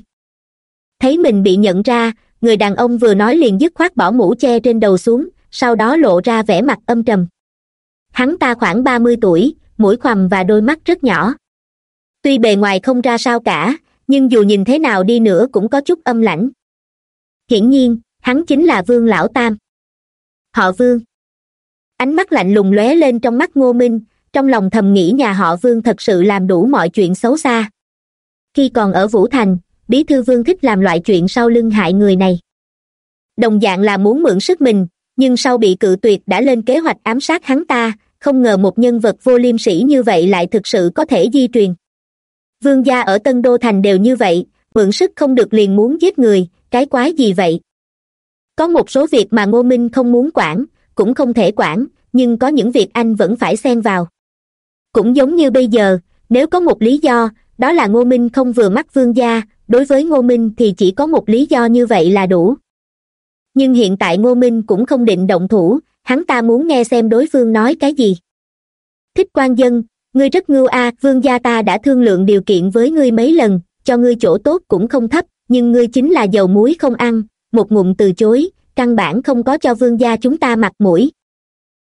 thấy mình bị nhận ra, người đàn ông vừa nói liền dứt khoát bỏ mũ che trên đầu xuống, sau đó lộ ra vẻ mặt âm trầm. Hắn ta khoảng ba mươi tuổi, mũi khoằm và đôi mắt rất nhỏ. Tuy bề ngoài không ra sao cả, nhưng dù nhìn thế nào đi nữa cũng có chút âm lãnh. Hiển nhiên, hắn chính là vương lão tam. Họ vương. Ánh mắt lạnh lùng lóe lên trong mắt ngô minh, trong lòng thầm nghĩ nhà họ vương thật sự làm đủ mọi chuyện xấu xa. Khi còn ở vũ thành bí thư vương thích làm loại chuyện sau lưng hại người này. Đồng dạng là muốn mượn sức mình, nhưng sau bị cự tuyệt đã lên kế hoạch ám sát hắn ta, không ngờ một nhân vật vô liêm sĩ như vậy lại thực sự có thể di truyền. Vương gia ở tân đô thành đều như vậy, mượn sức không được liền muốn giết người, cái quái gì vậy? Có một số việc mà ngô minh không muốn quản, cũng không thể quản, nhưng có những việc anh vẫn phải xen vào. Cũng giống như bây giờ, nếu có một lý do, đó là ngô minh không vừa mắt vương gia đối với ngô minh thì chỉ có một lý do như vậy là đủ. Nhưng hiện tại ngô minh cũng không định động thủ, hắn ta muốn nghe xem đối phương nói cái gì. Thích quan dân, ngươi rất ngưu a, vương gia ta đã thương lượng điều kiện với ngươi mấy lần, cho ngươi chỗ tốt cũng không thấp, nhưng ngươi chính là dầu muối không ăn, một ngụm từ chối, căn bản không có cho vương gia chúng ta mặt mũi.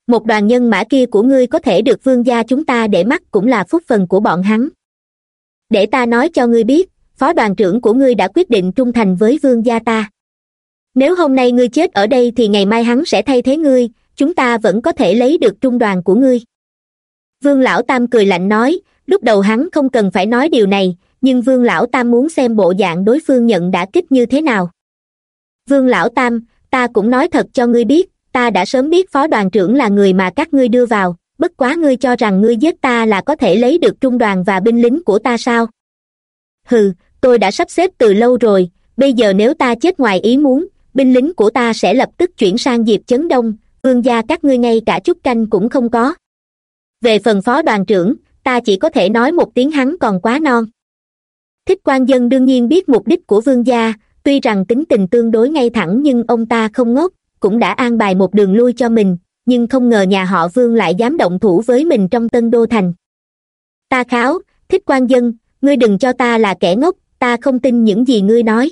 Một đoàn nhân mã kia của ngươi có thể được vương gia chúng ta để mắt cũng là phúc phần của bọn hắn. Để ta nói cho ngươi biết phó đoàn trưởng của ngươi đã quyết định trung thành với vương gia ta. Nếu hôm nay ngươi chết ở đây thì ngày mai hắn sẽ thay thế ngươi, chúng ta vẫn có thể lấy được trung đoàn của ngươi. Vương lão tam cười lạnh nói, lúc đầu hắn không cần phải nói điều này, nhưng vương lão tam muốn xem bộ dạng đối phương nhận đã kích như thế nào. Vương lão tam, ta cũng nói thật cho ngươi biết, ta đã sớm biết phó đoàn trưởng là người mà các ngươi đưa vào, bất quá ngươi cho rằng ngươi giết ta là có thể lấy được trung đoàn và binh lính của ta sao? Hừ, tôi đã sắp xếp từ lâu rồi, bây giờ nếu ta chết ngoài ý muốn, binh lính của ta sẽ lập tức chuyển sang diệp chấn đông, vương gia các ngươi ngay cả chút canh cũng không có. Về phần phó đoàn trưởng, ta chỉ có thể nói một tiếng hắn còn quá non thích quan dân đương nhiên biết mục đích của vương gia, tuy rằng tính tình tương đối ngay thẳng nhưng ông ta không ngốc, cũng đã an bài một đường lui cho mình, nhưng không ngờ nhà họ vương lại dám động thủ với mình trong tân đô thành. Ta kháo, thích quan dân ngươi đừng cho ta là kẻ ngốc, ta không tin những gì ngươi nói.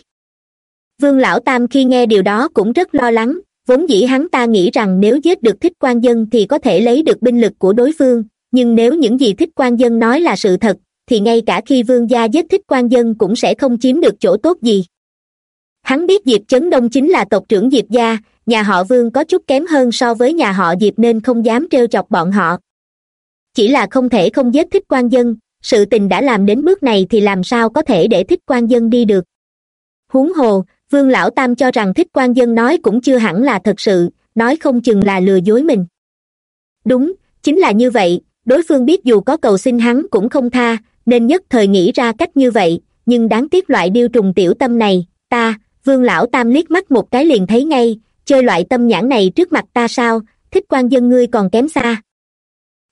Vương lão tam khi nghe điều đó cũng rất lo lắng, vốn dĩ hắn ta nghĩ rằng nếu giết được thích quan dân thì có thể lấy được binh lực của đối phương, nhưng nếu những gì thích quan dân nói là sự thật, thì ngay cả khi vương gia giết thích quan dân cũng sẽ không chiếm được chỗ tốt gì. Hắn biết diệp chấn đông chính là tộc trưởng diệp gia, nhà họ vương có chút kém hơn so với nhà họ diệp nên không dám trêu chọc bọn họ. Chỉ là không thể không giết thích quan dân sự tình đã làm đến bước này thì làm sao có thể để thích quan dân đi được? Huống hồ, vương lão tam cho rằng thích quan dân nói cũng chưa hẳn là thật sự, nói không chừng là lừa dối mình. Đúng, chính là như vậy, đối phương biết dù có cầu xin hắn cũng không tha, nên nhất thời nghĩ ra cách như vậy, nhưng đáng tiếc loại điêu trùng tiểu tâm này, ta, vương lão tam liếc mắt một cái liền thấy ngay, chơi loại tâm nhãn này trước mặt ta sao, thích quan dân ngươi còn kém xa.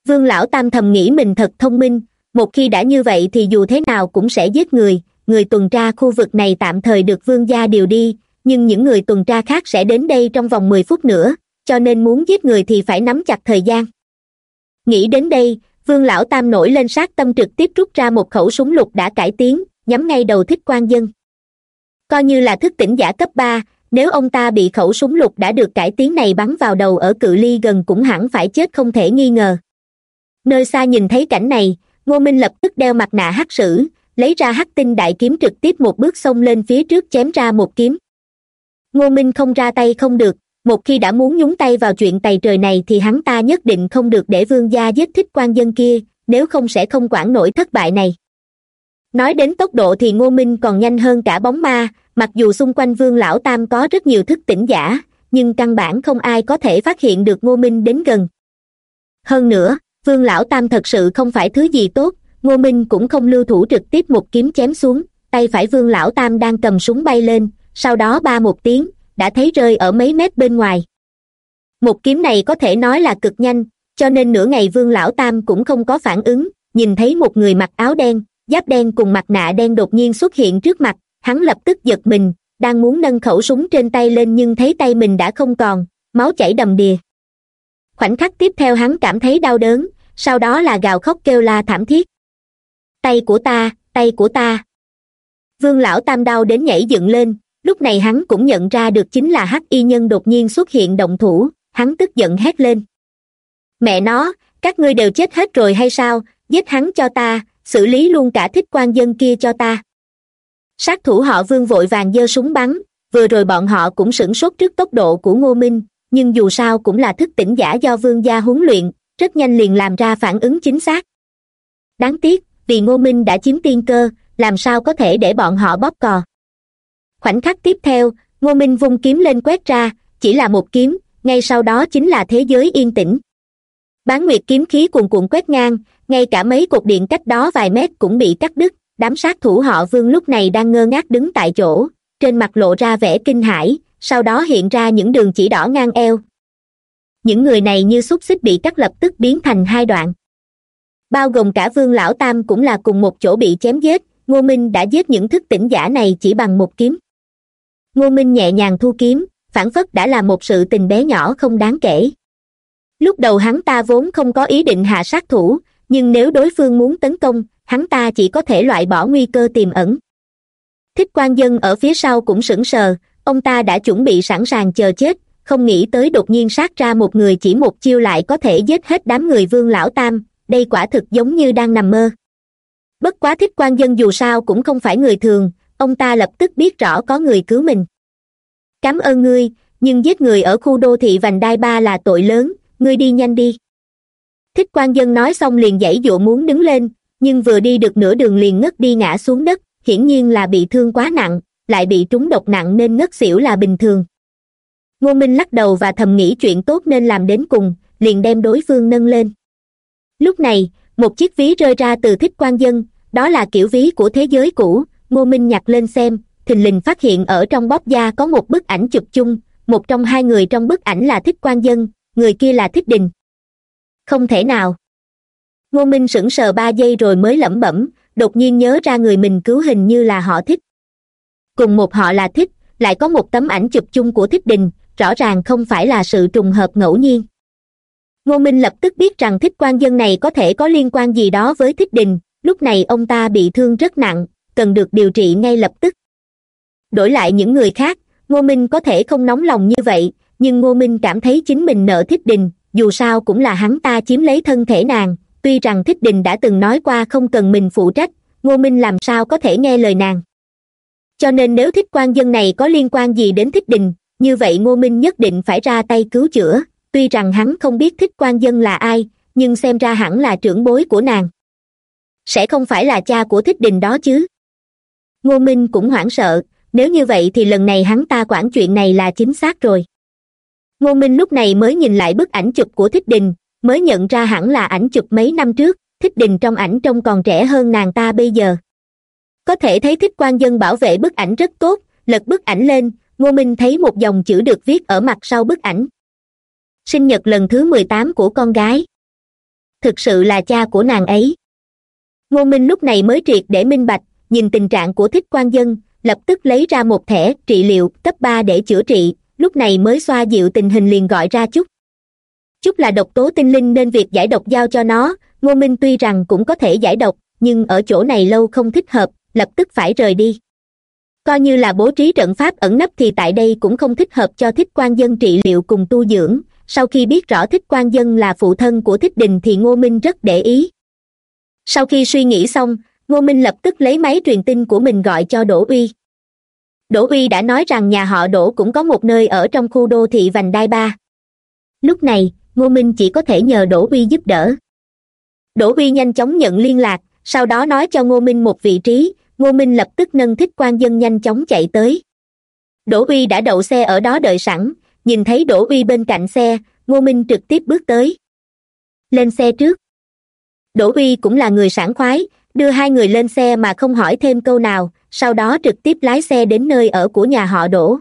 Vương lão tam thầm nghĩ mình thật thông minh một khi đã như vậy thì dù thế nào cũng sẽ giết người. Người tuần tra khu vực này tạm thời được vương gia điều đi, nhưng những người tuần tra khác sẽ đến đây trong vòng mười phút nữa, cho nên muốn giết người thì phải nắm chặt thời gian. Nghĩ đến đây, vương lão tam nổi lên sát tâm trực tiếp rút ra một khẩu súng lục đã cải tiến, nhắm ngay đầu thích quan dân. Coi như là thức tỉnh giả cấp ba, nếu ông ta bị khẩu súng lục đã được cải tiến này bắn vào đầu ở cự ly gần cũng hẳn phải chết không thể nghi ngờ. Nơi xa nhìn thấy cảnh này ngô minh lập tức đeo mặt nạ hắc sử, lấy ra hắc tinh đại kiếm trực tiếp một bước xông lên phía trước chém ra một kiếm. Ngô minh không ra tay không được, một khi đã muốn nhúng tay vào chuyện tày trời này thì hắn ta nhất định không được để vương gia giết thích quan dân kia, nếu không sẽ không quản nổi thất bại này. Nói đến tốc độ thì ngô minh còn nhanh hơn cả bóng ma, mặc dù xung quanh vương lão tam có rất nhiều thức tỉnh giả, nhưng căn bản không ai có thể phát hiện được ngô minh đến gần. Hơn nữa vương lão tam thật sự không phải thứ gì tốt, ngô minh cũng không lưu thủ trực tiếp một kiếm chém xuống, tay phải vương lão tam đang cầm súng bay lên, sau đó ba một tiếng, đã thấy rơi ở mấy mét bên ngoài. Một kiếm này có thể nói là cực nhanh, cho nên nửa ngày vương lão tam cũng không có phản ứng, nhìn thấy một người mặc áo đen, giáp đen cùng mặt nạ đen đột nhiên xuất hiện trước mặt, hắn lập tức giật mình, đang muốn nâng khẩu súng trên tay lên nhưng thấy tay mình đã không còn, máu chảy đầm đìa khoảnh khắc tiếp theo hắn cảm thấy đau đớn, sau đó là gào khóc kêu la thảm thiết. Tay của ta, tay của ta. Vương lão tam đau đến nhảy dựng lên, lúc này hắn cũng nhận ra được chính là hắc y nhân đột nhiên xuất hiện động thủ, hắn tức giận hét lên. Mẹ nó, các ngươi đều chết hết rồi hay sao, giết hắn cho ta, xử lý luôn cả thích quan dân kia cho ta. Sát thủ họ vương vội vàng giơ súng bắn, vừa rồi bọn họ cũng sửng sốt trước tốc độ của ngô minh nhưng dù sao cũng là thức tỉnh giả do vương gia huấn luyện, rất nhanh liền làm ra phản ứng chính xác. Đáng tiếc, vì ngô minh đã chiếm tiên cơ, làm sao có thể để bọn họ bóp cò. Khoảnh khắc tiếp theo, ngô minh vung kiếm lên quét ra, chỉ là một kiếm, ngay sau đó chính là thế giới yên tĩnh. Bán nguyệt kiếm khí cuồn cuộn quét ngang, ngay cả mấy cột điện cách đó vài mét cũng bị cắt đứt, đám sát thủ họ vương lúc này đang ngơ ngác đứng tại chỗ, trên mặt lộ ra vẻ kinh hãi sau đó hiện ra những đường chỉ đỏ ngang eo. Những người này như xúc xích bị cắt lập tức biến thành hai đoạn. Bao gồm cả vương lão tam cũng là cùng một chỗ bị chém giết, ngô minh đã giết những thức tỉnh giả này chỉ bằng một kiếm. Ngô minh nhẹ nhàng thu kiếm, phản phất đã là một sự tình bé nhỏ không đáng kể. Lúc đầu hắn ta vốn không có ý định hạ sát thủ, nhưng nếu đối phương muốn tấn công, hắn ta chỉ có thể loại bỏ nguy cơ tiềm ẩn. Thích quan dân ở phía sau cũng sững sờ ông ta đã chuẩn bị sẵn sàng chờ chết, không nghĩ tới đột nhiên sát ra một người chỉ một chiêu lại có thể giết hết đám người vương lão tam, đây quả thực giống như đang nằm mơ. Bất quá thích quan dân dù sao cũng không phải người thường, ông ta lập tức biết rõ có người cứu mình. Cảm ơn ngươi, nhưng giết người ở khu đô thị vành đai ba là tội lớn, ngươi đi nhanh đi. Thích quan dân nói xong liền dãy dụa muốn đứng lên, nhưng vừa đi được nửa đường liền ngất đi ngã xuống đất, hiển nhiên là bị thương quá nặng lại bị trúng độc nặng nên ngất xỉu là bình thường. Ngô minh lắc đầu và thầm nghĩ chuyện tốt nên làm đến cùng, liền đem đối phương nâng lên. Lúc này, một chiếc ví rơi ra từ thích quan dân, đó là kiểu ví của thế giới cũ, ngô minh nhặt lên xem, thình lình phát hiện ở trong bóp da có một bức ảnh chụp chung, một trong hai người trong bức ảnh là thích quan dân, người kia là thích đình. Không thể nào. Ngô minh sững sờ ba giây rồi mới lẩm bẩm, đột nhiên nhớ ra người mình cứu hình như là họ thích cùng một họ là thích, lại có một tấm ảnh chụp chung của thích đình, rõ ràng không phải là sự trùng hợp ngẫu nhiên. Ngô minh lập tức biết rằng thích quan dân này có thể có liên quan gì đó với thích đình, lúc này ông ta bị thương rất nặng, cần được điều trị ngay lập tức. Đổi lại những người khác, ngô minh có thể không nóng lòng như vậy, nhưng ngô minh cảm thấy chính mình nợ thích đình, dù sao cũng là hắn ta chiếm lấy thân thể nàng, tuy rằng thích đình đã từng nói qua không cần mình phụ trách, ngô minh làm sao có thể nghe lời nàng cho nên nếu thích quan dân này có liên quan gì đến thích đình, như vậy ngô minh nhất định phải ra tay cứu chữa. Tuy rằng hắn không biết thích quan dân là ai, nhưng xem ra hẳn là trưởng bối của nàng. Sẽ không phải là cha của thích đình đó chứ. Ngô minh cũng hoảng sợ, nếu như vậy thì lần này hắn ta quản chuyện này là chính xác rồi. Ngô minh lúc này mới nhìn lại bức ảnh chụp của thích đình, mới nhận ra hẳn là ảnh chụp mấy năm trước, thích đình trong ảnh trông còn trẻ hơn nàng ta bây giờ có thể thấy thích quan dân bảo vệ bức ảnh rất tốt, lật bức ảnh lên, ngô minh thấy một dòng chữ được viết ở mặt sau bức ảnh. Sinh nhật lần thứ mười tám của con gái. Thực sự là cha của nàng ấy. Ngô minh lúc này mới triệt để minh bạch, nhìn tình trạng của thích quan dân, lập tức lấy ra một thẻ trị liệu cấp ba để chữa trị, lúc này mới xoa dịu tình hình liền gọi ra chút chút là độc tố tinh linh nên việc giải độc giao cho nó, ngô minh tuy rằng cũng có thể giải độc, nhưng ở chỗ này lâu không thích hợp lập tức phải rời đi. Coi như là bố trí trận pháp ẩn nấp thì tại đây cũng không thích hợp cho thích quan dân trị liệu cùng tu dưỡng. Sau khi biết rõ thích quan dân là phụ thân của thích đình thì ngô minh rất để ý. Sau khi suy nghĩ xong, ngô minh lập tức lấy máy truyền tin của mình gọi cho đỗ uy. Đỗ uy đã nói rằng nhà họ đỗ cũng có một nơi ở trong khu đô thị vành đai ba. Lúc này, ngô minh chỉ có thể nhờ đỗ uy giúp đỡ. Đỗ uy nhanh chóng nhận liên lạc sau đó nói cho ngô minh một vị trí, ngô minh lập tức nâng thích quan dân nhanh chóng chạy tới. Đỗ uy đã đậu xe ở đó đợi sẵn, nhìn thấy đỗ uy bên cạnh xe, ngô minh trực tiếp bước tới. Lên xe trước. Đỗ uy cũng là người sảng khoái, đưa hai người lên xe mà không hỏi thêm câu nào, sau đó trực tiếp lái xe đến nơi ở của nhà họ đỗ.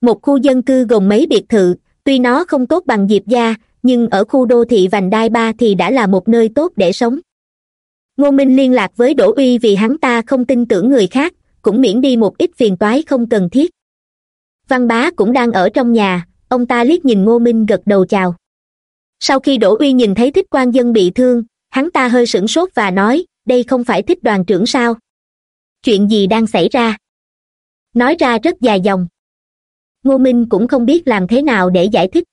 Một khu dân cư gồm mấy biệt thự, tuy nó không tốt bằng diệp gia, nhưng ở khu đô thị vành đai ba thì đã là một nơi tốt để sống ngô minh liên lạc với đỗ uy vì hắn ta không tin tưởng người khác, cũng miễn đi một ít phiền toái không cần thiết. Văn bá cũng đang ở trong nhà, ông ta liếc nhìn ngô minh gật đầu chào. Sau khi đỗ uy nhìn thấy thích quan dân bị thương, hắn ta hơi sửng sốt và nói, đây không phải thích đoàn trưởng sao? Chuyện gì đang xảy ra? Nói ra rất dài dòng. Ngô minh cũng không biết làm thế nào để giải thích.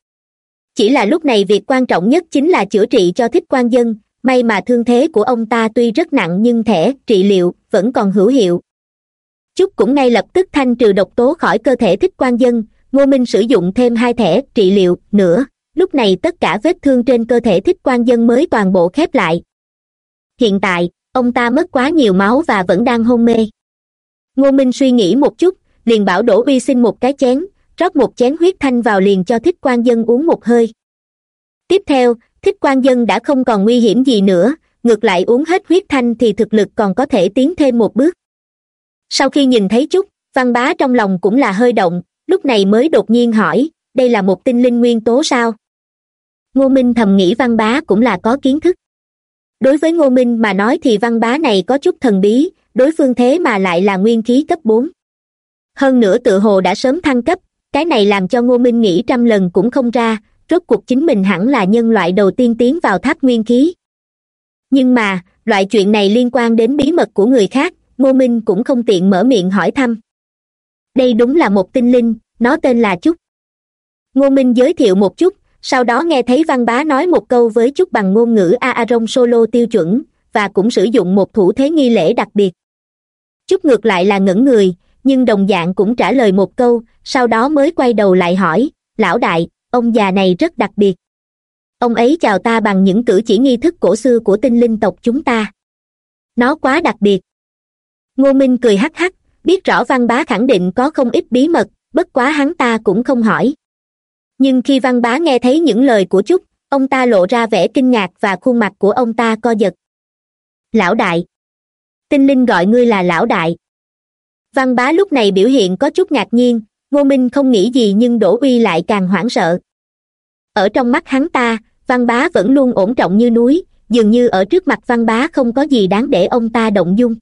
Chỉ là lúc này việc quan trọng nhất chính là chữa trị cho thích quan dân may mà thương thế của ông ta tuy rất nặng nhưng thẻ, trị liệu vẫn còn hữu hiệu. Chúc cũng ngay lập tức thanh trừ độc tố khỏi cơ thể thích quan dân. Ngô minh sử dụng thêm hai thẻ, trị liệu, nữa. Lúc này tất cả vết thương trên cơ thể thích quan dân mới toàn bộ khép lại. Hiện tại, ông ta mất quá nhiều máu và vẫn đang hôn mê. Ngô minh suy nghĩ một chút, liền bảo đỗ uy xin một cái chén, rót một chén huyết thanh vào liền cho thích quan dân uống một hơi. Tiếp theo thích quan dân đã không còn nguy hiểm gì nữa, ngược lại uống hết huyết thanh thì thực lực còn có thể tiến thêm một bước. Sau khi nhìn thấy chút, văn bá trong lòng cũng là hơi động, lúc này mới đột nhiên hỏi, đây là một tinh linh nguyên tố sao? Ngô minh thầm nghĩ văn bá cũng là có kiến thức. Đối với ngô minh mà nói thì văn bá này có chút thần bí, đối phương thế mà lại là nguyên khí cấp bốn. Hơn nữa tự hồ đã sớm thăng cấp, cái này làm cho ngô minh nghĩ trăm lần cũng không ra rốt cuộc chính mình hẳn là nhân loại đầu tiên tiến vào tháp nguyên khí. Nhưng mà, loại chuyện này liên quan đến bí mật của người khác, ngô minh cũng không tiện mở miệng hỏi thăm. Đây đúng là một tinh linh, nó tên là trúc. Ngô minh giới thiệu một chút, sau đó nghe thấy văn bá nói một câu với chút bằng ngôn ngữ aaron solo tiêu chuẩn, và cũng sử dụng một thủ thế nghi lễ đặc biệt. Chút ngược lại là ngẩn người, nhưng đồng dạng cũng trả lời một câu, sau đó mới quay đầu lại hỏi, lão đại ông già này rất đặc biệt. Ông ấy chào ta bằng những cử chỉ nghi thức cổ xưa của tinh linh tộc chúng ta. Nó quá đặc biệt. Ngô minh cười hắc hắc, biết rõ văn bá khẳng định có không ít bí mật, bất quá hắn ta cũng không hỏi. Nhưng khi văn bá nghe thấy những lời của chúc ông ta lộ ra vẻ kinh ngạc và khuôn mặt của ông ta co giật. Lão đại. Tinh linh gọi ngươi là lão đại. Văn bá lúc này biểu hiện có chút ngạc nhiên ngô minh không nghĩ gì nhưng đỗ uy lại càng hoảng sợ. Ở trong mắt hắn ta, văn bá vẫn luôn ổn trọng như núi, dường như ở trước mặt văn bá không có gì đáng để ông ta động dung.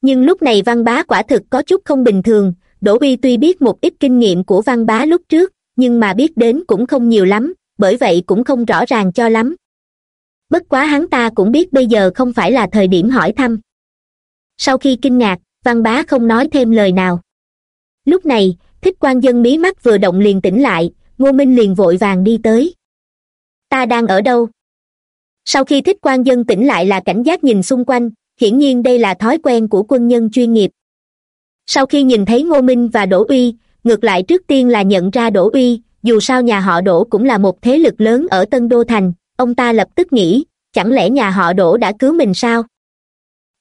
Nhưng lúc này văn bá quả thực có chút không bình thường, đỗ uy tuy biết một ít kinh nghiệm của văn bá lúc trước, nhưng mà biết đến cũng không nhiều lắm, bởi vậy cũng không rõ ràng cho lắm. Bất quá hắn ta cũng biết bây giờ không phải là thời điểm hỏi thăm. Sau khi kinh ngạc, văn bá không nói thêm lời nào. Lúc này thích quan dân mí mắt vừa động liền tỉnh lại, ngô minh liền vội vàng đi tới. Ta đang ở đâu? Sau khi thích quan dân tỉnh lại là cảnh giác nhìn xung quanh, hiển nhiên đây là thói quen của quân nhân chuyên nghiệp. Sau khi nhìn thấy ngô minh và đỗ uy, ngược lại trước tiên là nhận ra đỗ uy, dù sao nhà họ đỗ cũng là một thế lực lớn ở tân đô thành, ông ta lập tức nghĩ, chẳng lẽ nhà họ đỗ đã cứu mình sao?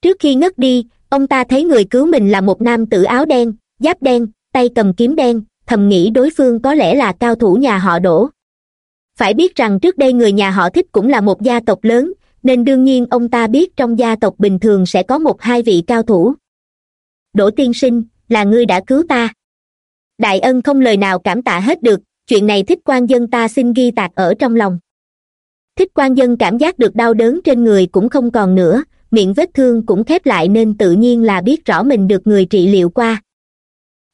Trước khi ngất đi, ông ta thấy người cứu mình là một nam tử áo đen, giáp đen tay cầm kiếm đen, thầm nghĩ đối phương có lẽ là cao thủ nhà họ đỗ. Phải biết rằng trước đây người nhà họ thích cũng là một gia tộc lớn, nên đương nhiên ông ta biết trong gia tộc bình thường sẽ có một hai vị cao thủ. Đỗ tiên sinh, là ngươi đã cứu ta. Đại ân không lời nào cảm tạ hết được, chuyện này thích quan dân ta xin ghi tạc ở trong lòng. Thích quan dân cảm giác được đau đớn trên người cũng không còn nữa, miệng vết thương cũng khép lại nên tự nhiên là biết rõ mình được người trị liệu qua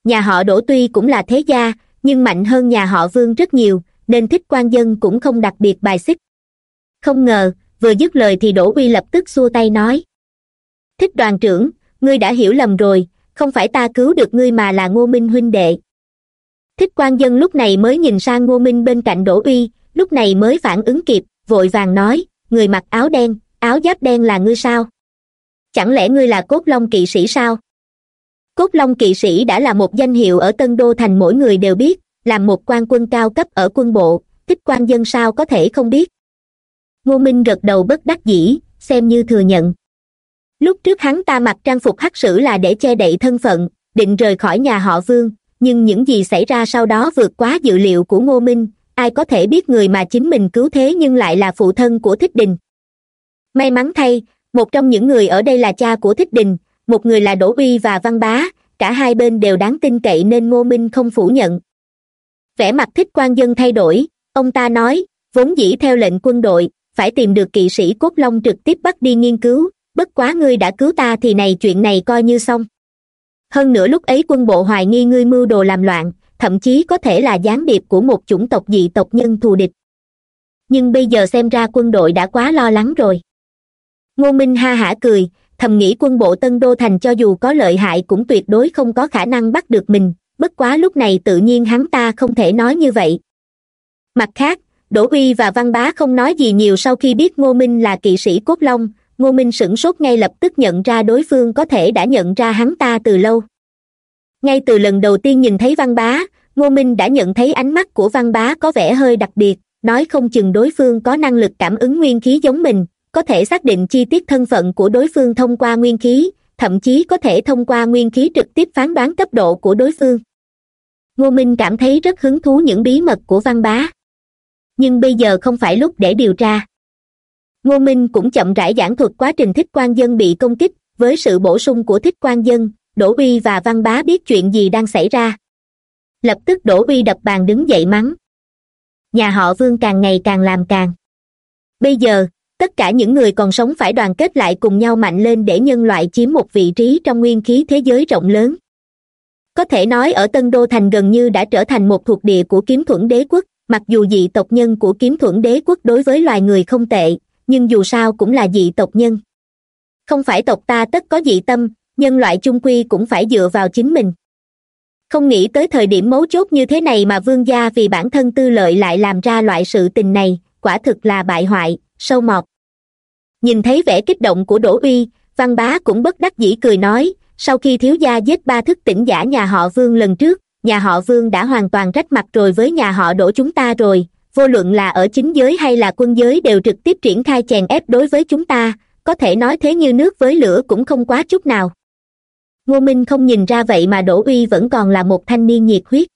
nhà họ đỗ tuy cũng là thế gia, nhưng mạnh hơn nhà họ vương rất nhiều, nên thích quan dân cũng không đặc biệt bài xích. Không ngờ, vừa dứt lời thì đỗ uy lập tức xua tay nói. Thích đoàn trưởng, ngươi đã hiểu lầm rồi, không phải ta cứu được ngươi mà là ngô minh huynh đệ. Thích quan dân lúc này mới nhìn sang ngô minh bên cạnh đỗ uy, lúc này mới phản ứng kịp, vội vàng nói, người mặc áo đen, áo giáp đen là ngươi sao? Chẳng lẽ ngươi là cốt long kỵ sĩ sao? Cốt long kỵ sĩ đã là một danh hiệu ở tân đô thành mỗi người đều biết làm một quan quân cao cấp ở quân bộ thích quan dân sao có thể không biết. Ngô minh gật đầu bất đắc dĩ, xem như thừa nhận. Lúc trước hắn ta mặc trang phục hắc sử là để che đậy thân phận, định rời khỏi nhà họ vương, nhưng những gì xảy ra sau đó vượt quá dự liệu của ngô minh, ai có thể biết người mà chính mình cứu thế nhưng lại là phụ thân của thích đình. May mắn thay, một trong những người ở đây là cha của thích đình một người là đỗ uy và văn bá, cả hai bên đều đáng tin cậy nên ngô minh không phủ nhận. Vẻ mặt thích quan dân thay đổi, ông ta nói, vốn dĩ theo lệnh quân đội, phải tìm được kỵ sĩ cốt long trực tiếp bắt đi nghiên cứu, bất quá ngươi đã cứu ta thì này chuyện này coi như xong. Hơn nữa lúc ấy quân bộ hoài nghi ngươi mưu đồ làm loạn, thậm chí có thể là gián điệp của một chủng tộc dị tộc nhân thù địch. Nhưng bây giờ xem ra quân đội đã quá lo lắng rồi. Ngô minh ha hả cười thầm nghĩ quân bộ tân đô thành cho dù có lợi hại cũng tuyệt đối không có khả năng bắt được mình, bất quá lúc này tự nhiên hắn ta không thể nói như vậy. Mặt khác, đỗ uy và văn bá không nói gì nhiều sau khi biết ngô minh là kỵ sĩ cốt long, ngô minh sửng sốt ngay lập tức nhận ra đối phương có thể đã nhận ra hắn ta từ lâu. Ngay từ lần đầu tiên nhìn thấy văn bá, ngô minh đã nhận thấy ánh mắt của văn bá có vẻ hơi đặc biệt, nói không chừng đối phương có năng lực cảm ứng nguyên khí giống mình có thể xác định chi tiết thân phận của đối phương thông qua nguyên khí, thậm chí có thể thông qua nguyên khí trực tiếp phán đoán cấp độ của đối phương. Ngô minh cảm thấy rất hứng thú những bí mật của văn bá. Nhưng bây giờ không phải lúc để điều tra. Ngô minh cũng chậm rãi giảng thuật quá trình thích quan dân bị công kích với sự bổ sung của thích quan dân, đỗ uy và văn bá biết chuyện gì đang xảy ra. Lập tức đỗ uy đập bàn đứng dậy mắng. Nhà họ vương càng ngày càng làm càng. Bây giờ tất cả những người còn sống phải đoàn kết lại cùng nhau mạnh lên để nhân loại chiếm một vị trí trong nguyên khí thế giới rộng lớn. Có thể nói ở tân đô thành gần như đã trở thành một thuộc địa của kiếm thuẫn đế quốc, mặc dù dị tộc nhân của kiếm thuẫn đế quốc đối với loài người không tệ, nhưng dù sao cũng là dị tộc nhân. Không phải tộc ta tất có dị tâm, nhân loại chung quy cũng phải dựa vào chính mình. Không nghĩ tới thời điểm mấu chốt như thế này mà vương gia vì bản thân tư lợi lại làm ra loại sự tình này, quả thực là bại hoại sâu mọt. Nhìn thấy vẻ kích động của đỗ uy, văn bá cũng bất đắc dĩ cười nói, sau khi thiếu gia giết ba thức tỉnh giả nhà họ vương lần trước, nhà họ vương đã hoàn toàn rách mặt rồi với nhà họ đỗ chúng ta rồi, vô luận là ở chính giới hay là quân giới đều trực tiếp triển khai chèn ép đối với chúng ta, có thể nói thế như nước với lửa cũng không quá chút nào. Ngô minh không nhìn ra vậy mà đỗ uy vẫn còn là một thanh niên nhiệt huyết.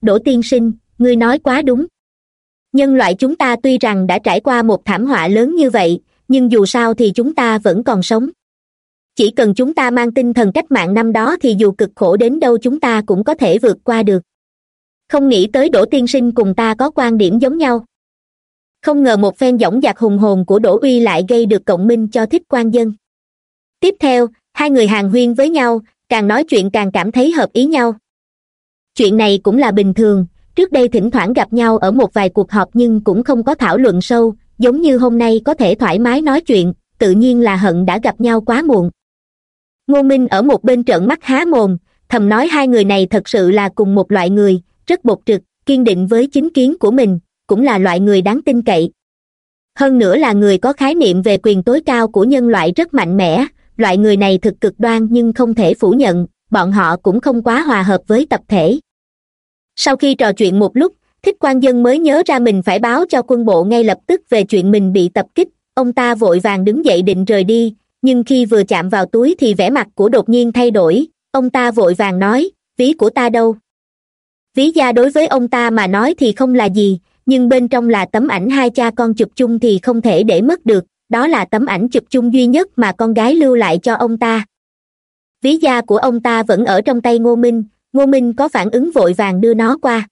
Đỗ tiên sinh, ngươi nói quá đúng nhân loại chúng ta tuy rằng đã trải qua một thảm họa lớn như vậy, nhưng dù sao thì chúng ta vẫn còn sống. Chỉ cần chúng ta mang tinh thần cách mạng năm đó thì dù cực khổ đến đâu chúng ta cũng có thể vượt qua được. Không nghĩ tới đỗ tiên sinh cùng ta có quan điểm giống nhau. Không ngờ một phen dõng dạc hùng hồn của đỗ uy lại gây được cộng minh cho thích quan dân. Tiếp theo, hai người hàng huyên với nhau, càng nói chuyện càng cảm thấy hợp ý nhau. Chuyện này cũng là bình thường trước đây thỉnh thoảng gặp nhau ở một vài cuộc họp nhưng cũng không có thảo luận sâu, giống như hôm nay có thể thoải mái nói chuyện, tự nhiên là hận đã gặp nhau quá muộn. Ngô minh ở một bên trợn mắt há mồm, thầm nói hai người này thật sự là cùng một loại người, rất bột trực, kiên định với chính kiến của mình, cũng là loại người đáng tin cậy. Hơn nữa là người có khái niệm về quyền tối cao của nhân loại rất mạnh mẽ, loại người này thực cực đoan nhưng không thể phủ nhận, bọn họ cũng không quá hòa hợp với tập thể sau khi trò chuyện một lúc, thích quan dân mới nhớ ra mình phải báo cho quân bộ ngay lập tức về chuyện mình bị tập kích. Ông ta vội vàng đứng dậy định rời đi, nhưng khi vừa chạm vào túi thì vẻ mặt của đột nhiên thay đổi. Ông ta vội vàng nói, ví của ta đâu? Ví da đối với ông ta mà nói thì không là gì, nhưng bên trong là tấm ảnh hai cha con chụp chung thì không thể để mất được. Đó là tấm ảnh chụp chung duy nhất mà con gái lưu lại cho ông ta. Ví da của ông ta vẫn ở trong tay ngô minh ngô minh có phản ứng vội vàng đưa nó qua.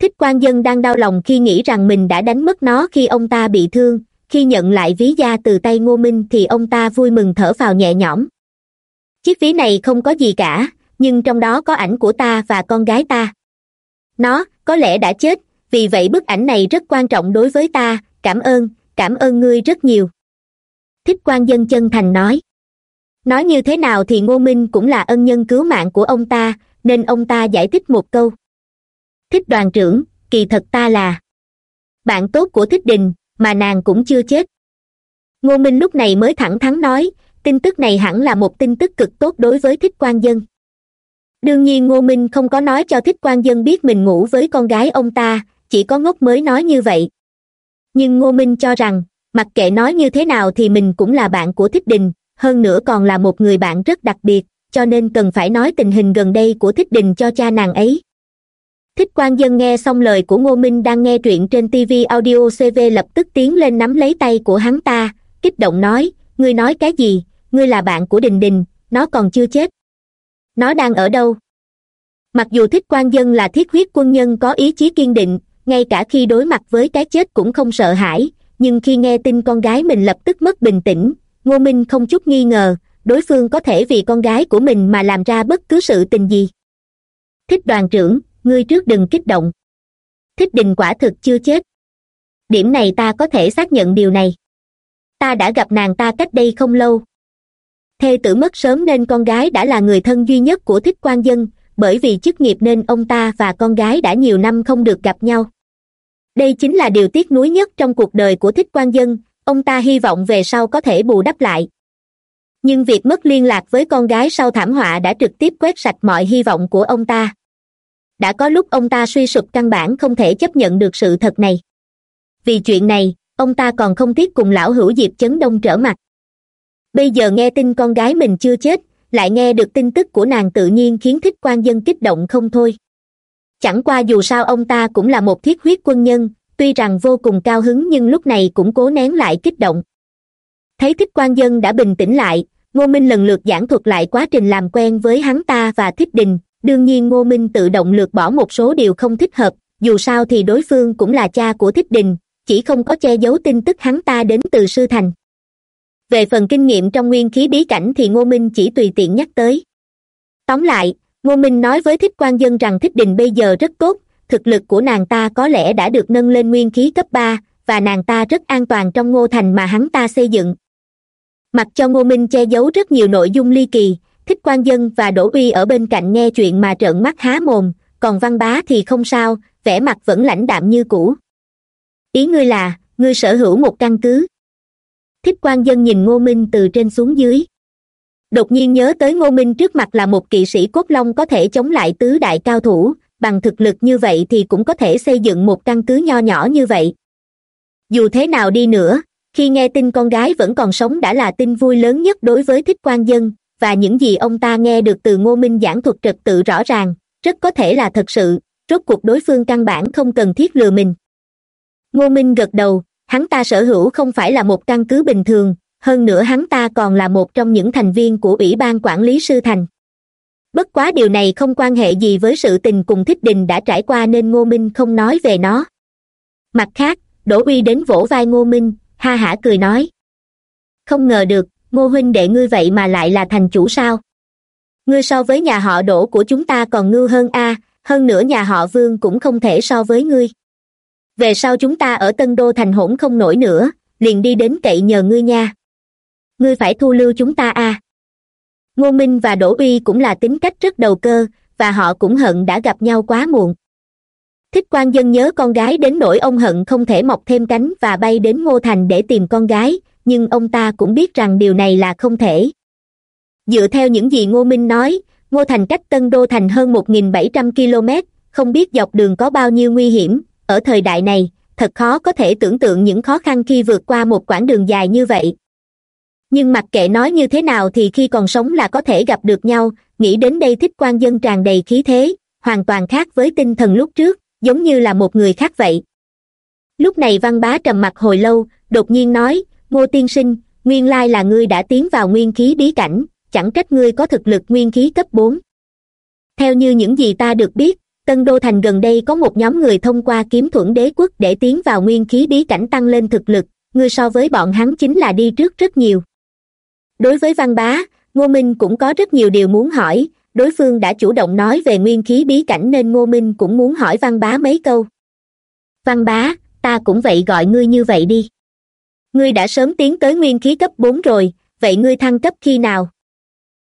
Thích quan dân đang đau lòng khi nghĩ rằng mình đã đánh mất nó khi ông ta bị thương, khi nhận lại ví da từ tay ngô minh thì ông ta vui mừng thở phào nhẹ nhõm. Chiếc ví này không có gì cả, nhưng trong đó có ảnh của ta và con gái ta. Nó, có lẽ đã chết, vì vậy bức ảnh này rất quan trọng đối với ta, cảm ơn cảm ơn ngươi rất nhiều. Thích quan dân chân thành nói. Nói như thế nào thì ngô minh cũng là ân nhân cứu mạng của ông ta nên ông ta giải thích một câu. Thích đoàn trưởng, kỳ thật ta là bạn tốt của thích đình, mà nàng cũng chưa chết. Ngô minh lúc này mới thẳng thắn nói, tin tức này hẳn là một tin tức cực tốt đối với thích quan dân. Đương nhiên ngô minh không có nói cho thích quan dân biết mình ngủ với con gái ông ta, chỉ có ngốc mới nói như vậy. Nhưng ngô minh cho rằng, mặc kệ nói như thế nào thì mình cũng là bạn của thích đình, hơn nữa còn là một người bạn rất đặc biệt cho nên cần phải nói tình hình gần đây của thích đình cho cha nàng ấy. Thích quan dân nghe xong lời của ngô minh đang nghe truyện trên tv audio cv lập tức tiến lên nắm lấy tay của hắn ta, kích động nói, ngươi nói cái gì? Ngươi là bạn của đình đình, nó còn chưa chết. Nó đang ở đâu? Mặc dù thích quan dân là thiết huyết quân nhân có ý chí kiên định, ngay cả khi đối mặt với cái chết cũng không sợ hãi, nhưng khi nghe tin con gái mình lập tức mất bình tĩnh, ngô minh không chút nghi ngờ đối phương có thể vì con gái của mình mà làm ra bất cứ sự tình gì. Thích đoàn trưởng, ngươi trước đừng kích động. Thích đình quả thực chưa chết. Điểm này ta có thể xác nhận điều này. Ta đã gặp nàng ta cách đây không lâu. Thê tử mất sớm nên con gái đã là người thân duy nhất của thích quan dân, bởi vì chức nghiệp nên ông ta và con gái đã nhiều năm không được gặp nhau. Đây chính là điều tiếc nuối nhất trong cuộc đời của thích quan dân, ông ta hy vọng về sau có thể bù đắp lại nhưng việc mất liên lạc với con gái sau thảm họa đã trực tiếp quét sạch mọi hy vọng của ông ta. Đã có lúc ông ta suy sụp căn bản không thể chấp nhận được sự thật này. Vì chuyện này, ông ta còn không tiếc cùng lão hữu diệp chấn đông trở mặt. Bây giờ nghe tin con gái mình chưa chết, lại nghe được tin tức của nàng tự nhiên khiến thích quan dân kích động không thôi. Chẳng qua dù sao ông ta cũng là một thiết huyết quân nhân, tuy rằng vô cùng cao hứng nhưng lúc này cũng cố nén lại kích động thấy thích quan dân đã bình tĩnh lại, ngô minh lần lượt giảng thuật lại quá trình làm quen với hắn ta và thích đình. Đương nhiên ngô minh tự động lược bỏ một số điều không thích hợp, dù sao thì đối phương cũng là cha của thích đình, chỉ không có che giấu tin tức hắn ta đến từ sư thành. Về phần kinh nghiệm trong nguyên khí bí cảnh thì ngô minh chỉ tùy tiện nhắc tới. Tóm lại, ngô minh nói với thích quan dân rằng thích đình bây giờ rất tốt, thực lực của nàng ta có lẽ đã được nâng lên nguyên khí cấp ba, và nàng ta rất an toàn trong ngô thành mà hắn ta xây dựng mặc cho ngô minh che giấu rất nhiều nội dung ly kỳ, thích quan dân và đỗ uy ở bên cạnh nghe chuyện mà trợn mắt há mồm, còn văn bá thì không sao, vẻ mặt vẫn lãnh đạm như cũ. Ý ngươi là, ngươi sở hữu một căn cứ. Thích quan dân nhìn ngô minh từ trên xuống dưới. Đột nhiên nhớ tới ngô minh trước mặt là một kỵ sĩ cốt long có thể chống lại tứ đại cao thủ, bằng thực lực như vậy thì cũng có thể xây dựng một căn cứ nho nhỏ như vậy. Dù thế nào đi nữa khi nghe tin con gái vẫn còn sống đã là tin vui lớn nhất đối với thích quan dân, và những gì ông ta nghe được từ ngô minh giảng thuật trật tự rõ ràng, rất có thể là thật sự, rốt cuộc đối phương căn bản không cần thiết lừa mình. Ngô minh gật đầu, hắn ta sở hữu không phải là một căn cứ bình thường, hơn nữa hắn ta còn là một trong những thành viên của ủy ban quản lý sư thành. Bất quá điều này không quan hệ gì với sự tình cùng thích đình đã trải qua nên ngô minh không nói về nó. Mặt khác, đỗ uy đến vỗ vai ngô minh ha hả cười nói. Không ngờ được, ngô huynh đệ ngươi vậy mà lại là thành chủ sao? Ngươi so với nhà họ đỗ của chúng ta còn ngưu hơn a, hơn nữa nhà họ vương cũng không thể so với ngươi. Về sau chúng ta ở tân đô thành hỗn không nổi nữa, liền đi đến cậy nhờ ngươi nha. Ngươi phải thu lưu chúng ta a. Ngô minh và đỗ uy cũng là tính cách rất đầu cơ, và họ cũng hận đã gặp nhau quá muộn thích quan dân nhớ con gái đến nỗi ông hận không thể mọc thêm cánh và bay đến ngô thành để tìm con gái, nhưng ông ta cũng biết rằng điều này là không thể. Dựa theo những gì ngô minh nói, ngô thành cách tân đô thành hơn một nghìn bảy trăm km không biết dọc đường có bao nhiêu nguy hiểm. Ở thời đại này, thật khó có thể tưởng tượng những khó khăn khi vượt qua một quãng đường dài như vậy. Nhưng mặc kệ nói như thế nào thì khi còn sống là có thể gặp được nhau. Nghĩ đến đây thích quan dân tràn đầy khí thế, hoàn toàn khác với tinh thần lúc trước giống như là một người khác vậy. Lúc này văn bá trầm mặt hồi lâu, đột nhiên nói, ngô tiên sinh, nguyên lai là ngươi đã tiến vào nguyên khí bí cảnh, chẳng trách ngươi có thực lực nguyên khí cấp bốn. Theo như những gì ta được biết, tân đô thành gần đây có một nhóm người thông qua kiếm thuẫn đế quốc để tiến vào nguyên khí bí cảnh tăng lên thực lực, ngươi so với bọn hắn chính là đi trước rất nhiều. Đối với văn bá, ngô minh cũng có rất nhiều điều muốn hỏi đối phương đã chủ động nói về nguyên khí bí cảnh nên ngô minh cũng muốn hỏi văn bá mấy câu. Văn bá, ta cũng vậy gọi ngươi như vậy đi. Ngươi đã sớm tiến tới nguyên khí cấp bốn rồi, vậy ngươi thăng cấp khi nào?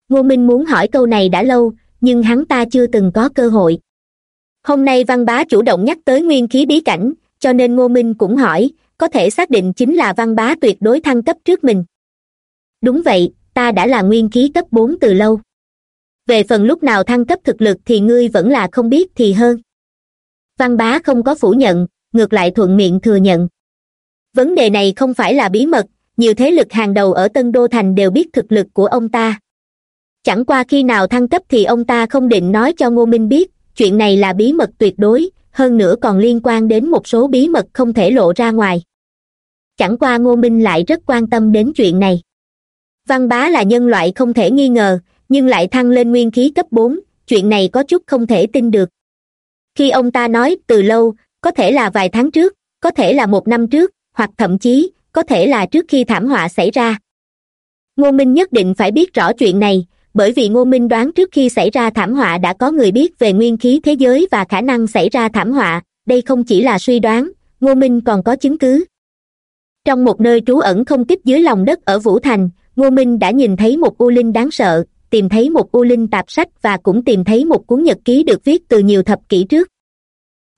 Ngô minh muốn hỏi câu này đã lâu, nhưng hắn ta chưa từng có cơ hội. Hôm nay văn bá chủ động nhắc tới nguyên khí bí cảnh, cho nên ngô minh cũng hỏi, có thể xác định chính là văn bá tuyệt đối thăng cấp trước mình. Đúng vậy, ta đã là nguyên khí cấp bốn từ lâu về phần lúc nào thăng cấp thực lực thì ngươi vẫn là không biết thì hơn. Văn bá không có phủ nhận, ngược lại thuận miệng thừa nhận. Vấn đề này không phải là bí mật, nhiều thế lực hàng đầu ở tân đô thành đều biết thực lực của ông ta. Chẳng qua khi nào thăng cấp thì ông ta không định nói cho ngô minh biết, chuyện này là bí mật tuyệt đối, hơn nữa còn liên quan đến một số bí mật không thể lộ ra ngoài. Chẳng qua ngô minh lại rất quan tâm đến chuyện này. Văn bá là nhân loại không thể nghi ngờ nhưng lại thăng lên nguyên khí cấp bốn, chuyện này có chút không thể tin được. Khi ông ta nói, từ lâu, có thể là vài tháng trước, có thể là một năm trước, hoặc thậm chí, có thể là trước khi thảm họa xảy ra. Ngô minh nhất định phải biết rõ chuyện này, bởi vì ngô minh đoán trước khi xảy ra thảm họa đã có người biết về nguyên khí thế giới và khả năng xảy ra thảm họa, đây không chỉ là suy đoán, ngô minh còn có chứng cứ. Trong một nơi trú ẩn không kích dưới lòng đất ở vũ thành, ngô minh đã nhìn thấy một u linh đáng sợ tìm thấy một u linh tạp sách và cũng tìm thấy một cuốn nhật ký được viết từ nhiều thập kỷ trước.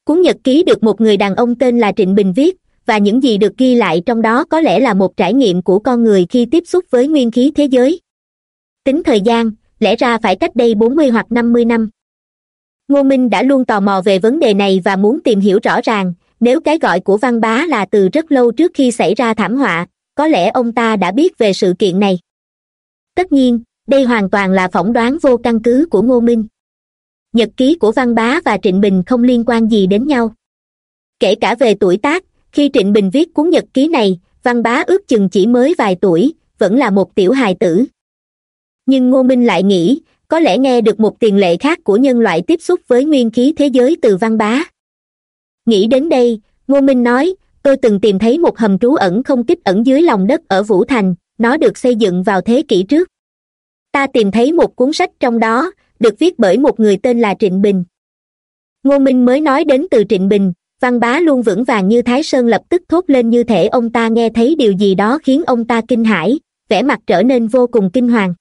Cuốn nhật ký được một người đàn ông tên là trịnh bình viết, và những gì được ghi lại trong đó có lẽ là một trải nghiệm của con người khi tiếp xúc với nguyên khí thế giới. Tính thời gian, lẽ ra phải cách đây bốn mươi hoặc năm mươi năm. Ngô minh đã luôn tò mò về vấn đề này và muốn tìm hiểu rõ ràng, nếu cái gọi của văn bá là từ rất lâu trước khi xảy ra thảm họa, có lẽ ông ta đã biết về sự kiện này. Tất nhiên đây hoàn toàn là phỏng đoán vô căn cứ của ngô minh. Nhật ký của văn bá và trịnh bình không liên quan gì đến nhau. Kể cả về tuổi tác, khi trịnh bình viết cuốn nhật ký này, văn bá ước chừng chỉ mới vài tuổi, vẫn là một tiểu hài tử. Nhưng ngô minh lại nghĩ, có lẽ nghe được một tiền lệ khác của nhân loại tiếp xúc với nguyên khí thế giới từ văn bá. Nghĩ đến đây, ngô minh nói, tôi từng tìm thấy một hầm trú ẩn không kích ẩn dưới lòng đất ở vũ thành, nó được xây dựng vào thế kỷ trước ta tìm thấy một cuốn sách trong đó, được viết bởi một người tên là trịnh bình. Ngô minh mới nói đến từ trịnh bình, văn bá luôn vững vàng như thái sơn lập tức thốt lên như thể ông ta nghe thấy điều gì đó khiến ông ta kinh hãi, vẻ mặt trở nên vô cùng kinh hoàng.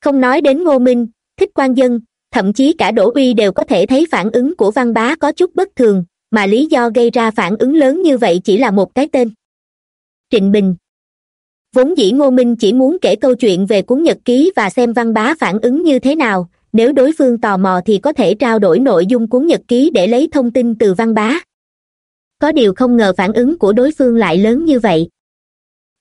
Không nói đến ngô minh, thích quan dân, thậm chí cả đỗ uy đều có thể thấy phản ứng của văn bá có chút bất thường, mà lý do gây ra phản ứng lớn như vậy chỉ là một cái tên. Trịnh bình vốn dĩ ngô minh chỉ muốn kể câu chuyện về cuốn nhật ký và xem văn bá phản ứng như thế nào. Nếu đối phương tò mò thì có thể trao đổi nội dung cuốn nhật ký để lấy thông tin từ văn bá. Có điều không ngờ phản ứng của đối phương lại lớn như vậy.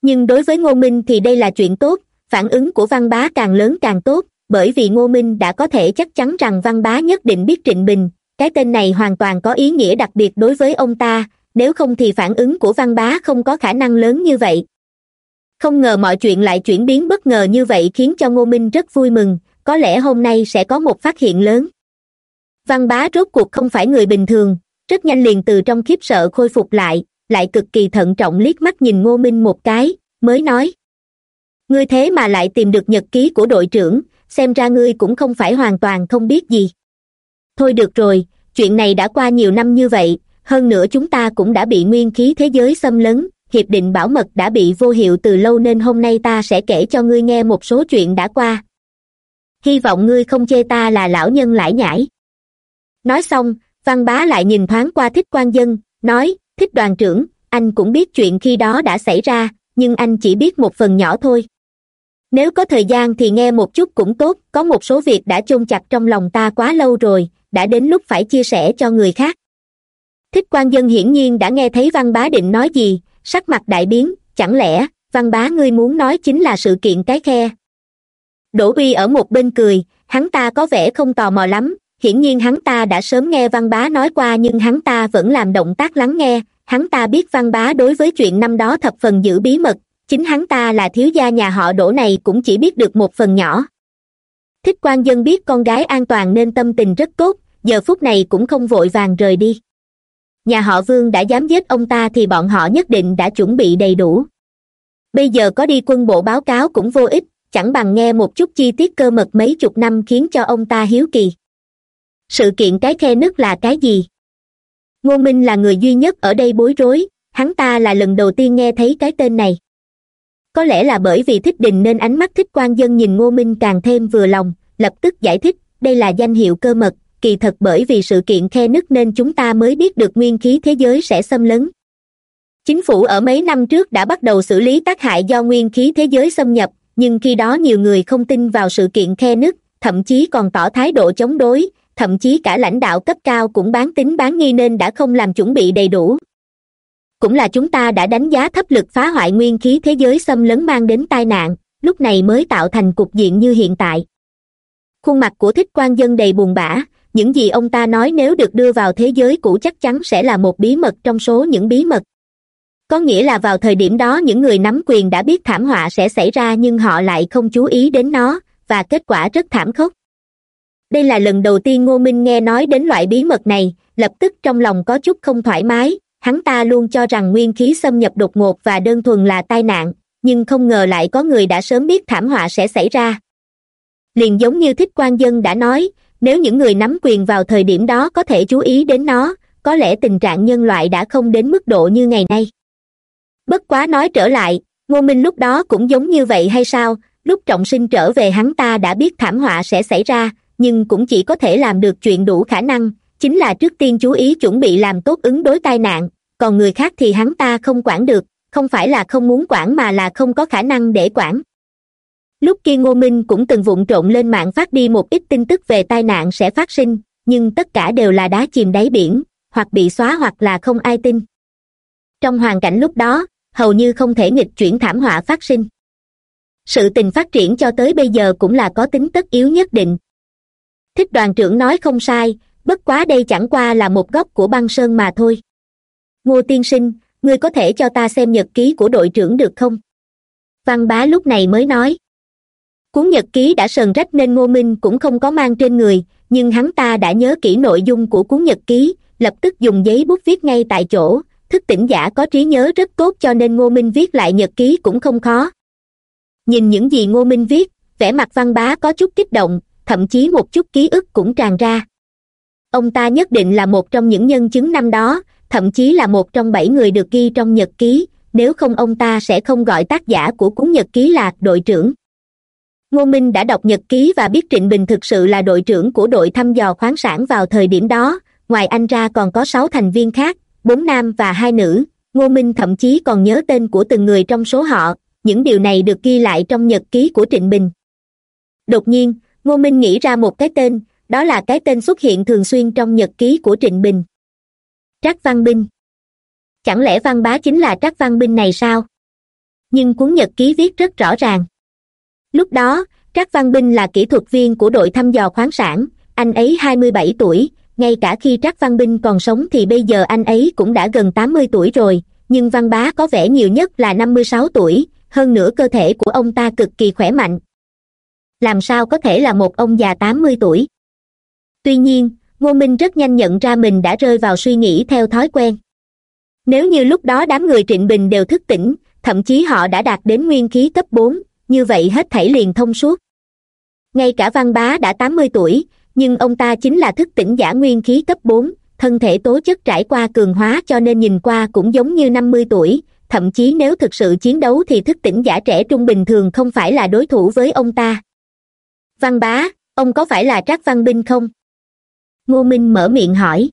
Nhưng đối với ngô minh thì đây là chuyện tốt, phản ứng của văn bá càng lớn càng tốt, bởi vì ngô minh đã có thể chắc chắn rằng văn bá nhất định biết trịnh bình, cái tên này hoàn toàn có ý nghĩa đặc biệt đối với ông ta, nếu không thì phản ứng của văn bá không có khả năng lớn như vậy không ngờ mọi chuyện lại chuyển biến bất ngờ như vậy khiến cho ngô minh rất vui mừng, có lẽ hôm nay sẽ có một phát hiện lớn. Văn bá rốt cuộc không phải người bình thường, rất nhanh liền từ trong khiếp sợ khôi phục lại lại cực kỳ thận trọng liếc mắt nhìn ngô minh một cái, mới nói. Ngươi thế mà lại tìm được nhật ký của đội trưởng, xem ra ngươi cũng không phải hoàn toàn không biết gì. Thôi được rồi, chuyện này đã qua nhiều năm như vậy, hơn nữa chúng ta cũng đã bị nguyên khí thế giới xâm lấn hiệp định bảo mật đã bị vô hiệu từ lâu nên hôm nay ta sẽ kể cho ngươi nghe một số chuyện đã qua. Hy vọng ngươi không chê ta là lão nhân lải nhải nói xong, văn bá lại nhìn thoáng qua thích quan dân, nói, thích đoàn trưởng, anh cũng biết chuyện khi đó đã xảy ra, nhưng anh chỉ biết một phần nhỏ thôi. Nếu có thời gian thì nghe một chút cũng tốt, có một số việc đã chôn chặt trong lòng ta quá lâu rồi, đã đến lúc phải chia sẻ cho người khác. Thích quan dân hiển nhiên đã nghe thấy văn bá định nói gì sắc mặt đại biến, chẳng lẽ, văn bá ngươi muốn nói chính là sự kiện cái khe? Đỗ uy ở một bên cười, hắn ta có vẻ không tò mò lắm, hiển nhiên hắn ta đã sớm nghe văn bá nói qua nhưng hắn ta vẫn làm động tác lắng nghe, hắn ta biết văn bá đối với chuyện năm đó thập phần giữ bí mật, chính hắn ta là thiếu gia nhà họ đỗ này cũng chỉ biết được một phần nhỏ. Thích quan dân biết con gái an toàn nên tâm tình rất tốt, giờ phút này cũng không vội vàng rời đi nhà họ vương đã dám giết ông ta thì bọn họ nhất định đã chuẩn bị đầy đủ. Bây giờ có đi quân bộ báo cáo cũng vô ích, chẳng bằng nghe một chút chi tiết cơ mật mấy chục năm khiến cho ông ta hiếu kỳ. Sự kiện cái khe nứt là cái gì? Ngô minh là người duy nhất ở đây bối rối, hắn ta là lần đầu tiên nghe thấy cái tên này. Có lẽ là bởi vì thích đình nên ánh mắt thích quan dân nhìn ngô minh càng thêm vừa lòng, lập tức giải thích, đây là danh hiệu cơ mật kỳ thật bởi vì sự kiện khe nứt nên chúng ta mới biết được nguyên khí thế giới sẽ xâm lấn. Chính phủ ở mấy năm trước đã bắt đầu xử lý tác hại do nguyên khí thế giới xâm nhập, nhưng khi đó nhiều người không tin vào sự kiện khe nứt, thậm chí còn tỏ thái độ chống đối, thậm chí cả lãnh đạo cấp cao cũng bán tính bán nghi nên đã không làm chuẩn bị đầy đủ. Cũng là chúng ta đã đánh giá thấp lực phá hoại nguyên khí thế giới xâm lấn mang đến tai nạn, lúc này mới tạo thành cục diện như hiện tại. Khuôn mặt của thích quan dân đầy buồn bã những gì ông ta nói nếu được đưa vào thế giới cũ chắc chắn sẽ là một bí mật trong số những bí mật. Có nghĩa là vào thời điểm đó những người nắm quyền đã biết thảm họa sẽ xảy ra nhưng họ lại không chú ý đến nó, và kết quả rất thảm khốc. Đây là lần đầu tiên ngô minh nghe nói đến loại bí mật này, lập tức trong lòng có chút không thoải mái, hắn ta luôn cho rằng nguyên khí xâm nhập đột ngột và đơn thuần là tai nạn, nhưng không ngờ lại có người đã sớm biết thảm họa sẽ xảy ra. Liền giống như thích quan dân đã nói nếu những người nắm quyền vào thời điểm đó có thể chú ý đến nó, có lẽ tình trạng nhân loại đã không đến mức độ như ngày nay. Bất quá nói trở lại, ngô minh lúc đó cũng giống như vậy hay sao? Lúc trọng sinh trở về hắn ta đã biết thảm họa sẽ xảy ra, nhưng cũng chỉ có thể làm được chuyện đủ khả năng, chính là trước tiên chú ý chuẩn bị làm tốt ứng đối tai nạn, còn người khác thì hắn ta không quản được, không phải là không muốn quản mà là không có khả năng để quản lúc kia ngô minh cũng từng vụng trộn lên mạng phát đi một ít tin tức về tai nạn sẽ phát sinh, nhưng tất cả đều là đá chìm đáy biển, hoặc bị xóa hoặc là không ai tin. Trong hoàn cảnh lúc đó, hầu như không thể nghịch chuyển thảm họa phát sinh. Sự tình phát triển cho tới bây giờ cũng là có tính tất yếu nhất định. Thích đoàn trưởng nói không sai, bất quá đây chẳng qua là một góc của băng sơn mà thôi. Ngô tiên sinh, ngươi có thể cho ta xem nhật ký của đội trưởng được không? Văn bá lúc này mới nói cuốn nhật ký đã sờn rách nên ngô minh cũng không có mang trên người, nhưng hắn ta đã nhớ kỹ nội dung của cuốn nhật ký, lập tức dùng giấy bút viết ngay tại chỗ. Thức tỉnh giả có trí nhớ rất tốt cho nên ngô minh viết lại nhật ký cũng không khó. Nhìn những gì ngô minh viết, vẻ mặt văn bá có chút kích động, thậm chí một chút ký ức cũng tràn ra. Ông ta nhất định là một trong những nhân chứng năm đó, thậm chí là một trong bảy người được ghi trong nhật ký, nếu không ông ta sẽ không gọi tác giả của cuốn nhật ký là đội trưởng ngô minh đã đọc nhật ký và biết trịnh bình thực sự là đội trưởng của đội thăm dò khoáng sản vào thời điểm đó. Ngoài anh ra còn có sáu thành viên khác, bốn nam và hai nữ. Ngô minh thậm chí còn nhớ tên của từng người trong số họ. Những điều này được ghi lại trong nhật ký của trịnh bình. Đột nhiên, ngô minh nghĩ ra một cái tên, đó là cái tên xuất hiện thường xuyên trong nhật ký của trịnh bình. Trác văn binh. Chẳng lẽ văn bá chính là trác văn binh này sao? Nhưng cuốn nhật ký viết rất rõ ràng lúc đó, trác văn binh là kỹ thuật viên của đội thăm dò khoáng sản. Anh ấy hai mươi bảy tuổi. Ngay cả khi trác văn binh còn sống thì bây giờ anh ấy cũng đã gần tám mươi tuổi rồi. Nhưng văn bá có vẻ nhiều nhất là năm mươi sáu tuổi. Hơn nữa cơ thể của ông ta cực kỳ khỏe mạnh. Làm sao có thể là một ông già tám mươi tuổi? Tuy nhiên, ngô minh rất nhanh nhận ra mình đã rơi vào suy nghĩ theo thói quen. Nếu như lúc đó đám người trịnh bình đều thức tỉnh, thậm chí họ đã đạt đến nguyên khí cấp bốn như vậy hết thảy liền thông suốt. Ngay cả văn bá đã tám mươi tuổi, nhưng ông ta chính là thức tỉnh giả nguyên khí cấp bốn, thân thể tố chất trải qua cường hóa cho nên nhìn qua cũng giống như năm mươi tuổi. Thậm chí nếu thực sự chiến đấu thì thức tỉnh giả trẻ trung bình thường không phải là đối thủ với ông ta. Văn bá, ông có phải là trác văn binh không? Ngô minh mở miệng hỏi.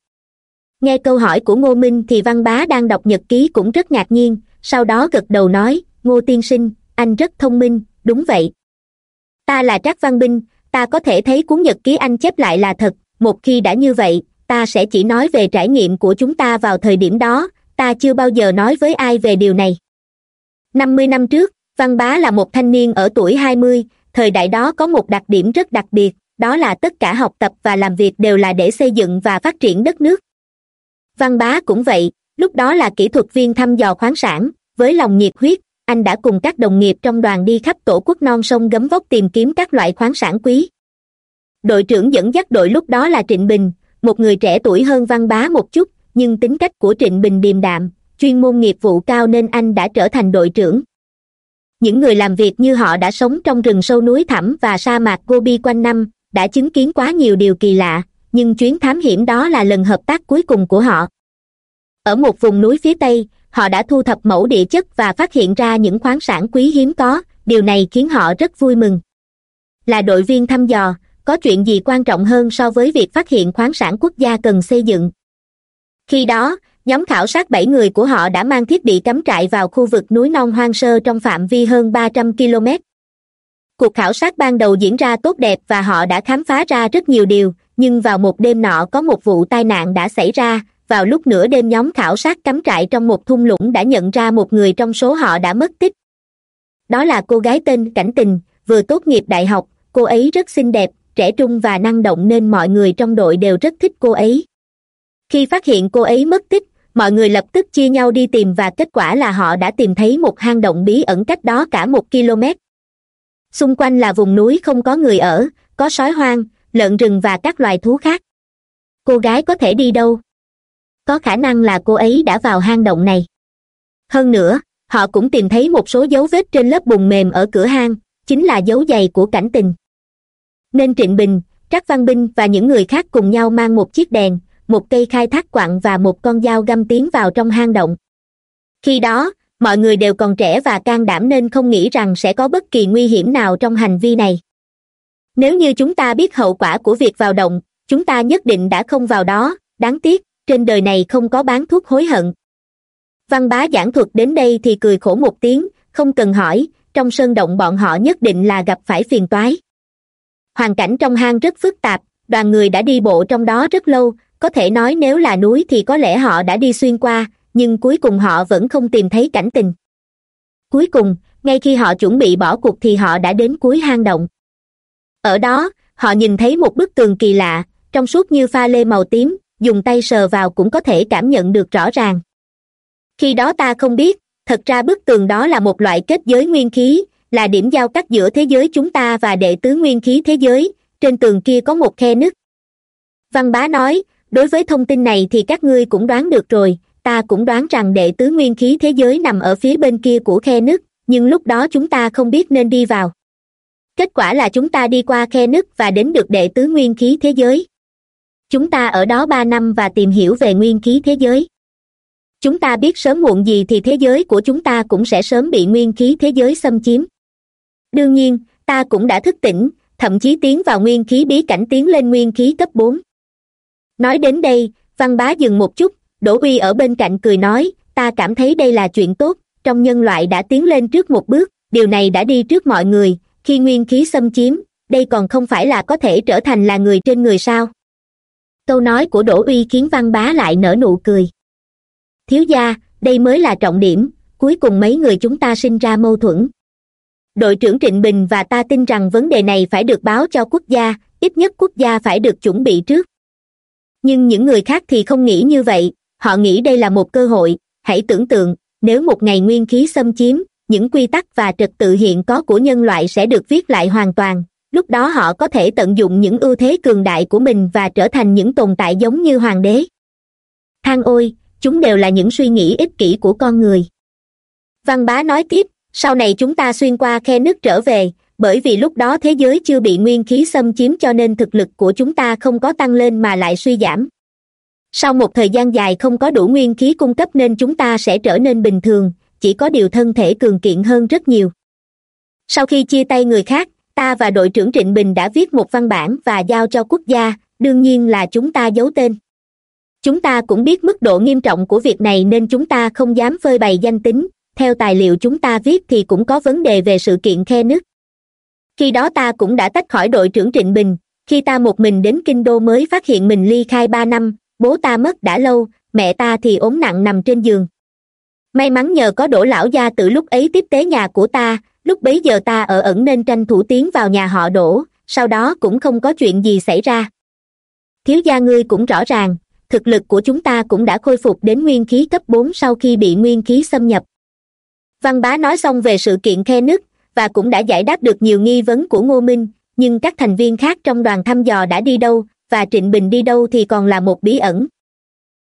Nghe câu hỏi của ngô minh thì văn bá đang đọc nhật ký cũng rất ngạc nhiên, sau đó gật đầu nói, ngô tiên sinh anh rất thông minh, đúng vậy. Ta là trác văn binh, ta có thể thấy cuốn nhật ký anh chép lại là thật. Một khi đã như vậy, ta sẽ chỉ nói về trải nghiệm của chúng ta vào thời điểm đó, ta chưa bao giờ nói với ai về điều này. Năm mươi năm trước, văn bá là một thanh niên ở tuổi hai mươi, thời đại đó có một đặc điểm rất đặc biệt, đó là tất cả học tập và làm việc đều là để xây dựng và phát triển đất nước. Văn bá cũng vậy, lúc đó là kỹ thuật viên thăm dò khoáng sản, với lòng nhiệt huyết anh đã cùng các đồng nghiệp trong đoàn đi khắp tổ quốc non sông gấm vóc tìm kiếm các loại khoáng sản quý. Đội trưởng dẫn dắt đội lúc đó là trịnh bình, một người trẻ tuổi hơn văn bá một chút, nhưng tính cách của trịnh bình điềm đạm, chuyên môn nghiệp vụ cao nên anh đã trở thành đội trưởng. Những người làm việc như họ đã sống trong rừng sâu núi thẳm và sa mạc gobi quanh năm, đã chứng kiến quá nhiều điều kỳ lạ, nhưng chuyến thám hiểm đó là lần hợp tác cuối cùng của họ. Ở một vùng núi phía tây họ đã thu thập mẫu địa chất và phát hiện ra những khoáng sản quý hiếm có. Điều này khiến họ rất vui mừng. Là đội viên thăm dò, có chuyện gì quan trọng hơn so với việc phát hiện khoáng sản quốc gia cần xây dựng? Khi đó, nhóm khảo sát bảy người của họ đã mang thiết bị cắm trại vào khu vực núi non hoang sơ trong phạm vi hơn ba trăm km cuộc khảo sát ban đầu diễn ra tốt đẹp và họ đã khám phá ra rất nhiều điều, nhưng vào một đêm nọ có một vụ tai nạn đã xảy ra vào lúc nửa đêm nhóm khảo sát cắm trại trong một thung lũng đã nhận ra một người trong số họ đã mất tích. Đó là cô gái tên cảnh tình, vừa tốt nghiệp đại học, cô ấy rất xinh đẹp, trẻ trung và năng động nên mọi người trong đội đều rất thích cô ấy. Khi phát hiện cô ấy mất tích, mọi người lập tức chia nhau đi tìm và kết quả là họ đã tìm thấy một hang động bí ẩn cách đó cả một km. Xung quanh là vùng núi không có người ở, có sói hoang, lợn rừng và các loài thú khác. Cô gái có thể đi đâu? Có khả năng là cô ấy đã vào hang động này. Hơn nữa, họ cũng tìm thấy một số dấu vết trên lớp bùn mềm ở cửa hang, chính là dấu giày của cảnh tình. Nên trịnh bình, trác văn binh và những người khác cùng nhau mang một chiếc đèn, một cây khai thác quặng và một con dao găm tiến vào trong hang động. Khi đó, mọi người đều còn trẻ và can đảm nên không nghĩ rằng sẽ có bất kỳ nguy hiểm nào trong hành vi này. Nếu như chúng ta biết hậu quả của việc vào động, chúng ta nhất định đã không vào đó, đáng tiếc trên đời này không có bán thuốc hối hận. Văn bá giảng thuật đến đây thì cười khổ một tiếng, không cần hỏi, trong sơn động bọn họ nhất định là gặp phải phiền toái. Hoàn cảnh trong hang rất phức tạp, đoàn người đã đi bộ trong đó rất lâu, có thể nói nếu là núi thì có lẽ họ đã đi xuyên qua, nhưng cuối cùng họ vẫn không tìm thấy cảnh tình. Cuối cùng, ngay khi họ chuẩn bị bỏ cuộc thì họ đã đến cuối hang động. Ở đó, họ nhìn thấy một bức tường kỳ lạ, trong suốt như pha lê màu tím dùng tay sờ vào cũng có thể cảm nhận được rõ ràng. Khi đó ta không biết, thật ra bức tường đó là một loại kết giới nguyên khí, là điểm giao cắt giữa thế giới chúng ta và đệ tứ nguyên khí thế giới, trên tường kia có một khe nứt. Văn bá nói, đối với thông tin này thì các ngươi cũng đoán được rồi, ta cũng đoán rằng đệ tứ nguyên khí thế giới nằm ở phía bên kia của khe nứt, nhưng lúc đó chúng ta không biết nên đi vào. Kết quả là chúng ta đi qua khe nứt và đến được đệ tứ nguyên khí thế giới chúng ta ở đó ba năm và tìm hiểu về nguyên khí thế giới. Chúng ta biết sớm muộn gì thì thế giới của chúng ta cũng sẽ sớm bị nguyên khí thế giới xâm chiếm. Đương nhiên, ta cũng đã thức tỉnh, thậm chí tiến vào nguyên khí bí cảnh tiến lên nguyên khí cấp bốn. Nói đến đây, văn bá dừng một chút, đỗ uy ở bên cạnh cười nói, ta cảm thấy đây là chuyện tốt, trong nhân loại đã tiến lên trước một bước, điều này đã đi trước mọi người, khi nguyên khí xâm chiếm, đây còn không phải là có thể trở thành là người trên người sao? Câu nói của đỗ uy khiến văn bá lại nở nụ cười. Thiếu gia, đây mới là trọng điểm, cuối cùng mấy người chúng ta sinh ra mâu thuẫn. Đội trưởng trịnh bình và ta tin rằng vấn đề này phải được báo cho quốc gia, ít nhất quốc gia phải được chuẩn bị trước. Nhưng những người khác thì không nghĩ như vậy, họ nghĩ đây là một cơ hội, hãy tưởng tượng, nếu một ngày nguyên khí xâm chiếm, những quy tắc và trật tự hiện có của nhân loại sẽ được viết lại hoàn toàn lúc đó họ có thể tận dụng những ưu thế cường đại của mình và trở thành những tồn tại giống như hoàng đế. Than ôi, chúng đều là những suy nghĩ ích kỷ của con người. Văn bá nói tiếp, sau này chúng ta xuyên qua khe nước trở về, bởi vì lúc đó thế giới chưa bị nguyên khí xâm chiếm cho nên thực lực của chúng ta không có tăng lên mà lại suy giảm. Sau một thời gian dài không có đủ nguyên khí cung cấp nên chúng ta sẽ trở nên bình thường, chỉ có điều thân thể cường kiện hơn rất nhiều. Sau khi chia tay người khác ta và đội trưởng trịnh bình đã viết một văn bản và giao cho quốc gia, đương nhiên là chúng ta giấu tên. Chúng ta cũng biết mức độ nghiêm trọng của việc này nên chúng ta không dám phơi bày danh tính, theo tài liệu chúng ta viết thì cũng có vấn đề về sự kiện khe nước khi đó ta cũng đã tách khỏi đội trưởng trịnh bình, khi ta một mình đến kinh đô mới phát hiện mình ly khai ba năm, bố ta mất đã lâu, mẹ ta thì ốm nặng nằm trên giường. May mắn nhờ có đỗ lão gia từ lúc ấy tiếp tế nhà của ta lúc bấy giờ ta ở ẩn nên tranh thủ tiến vào nhà họ đổ, sau đó cũng không có chuyện gì xảy ra. Thiếu gia ngươi cũng rõ ràng thực lực của chúng ta cũng đã khôi phục đến nguyên khí cấp bốn sau khi bị nguyên khí xâm nhập. Văn bá nói xong về sự kiện khe nứt và cũng đã giải đáp được nhiều nghi vấn của ngô minh nhưng các thành viên khác trong đoàn thăm dò đã đi đâu và trịnh bình đi đâu thì còn là một bí ẩn.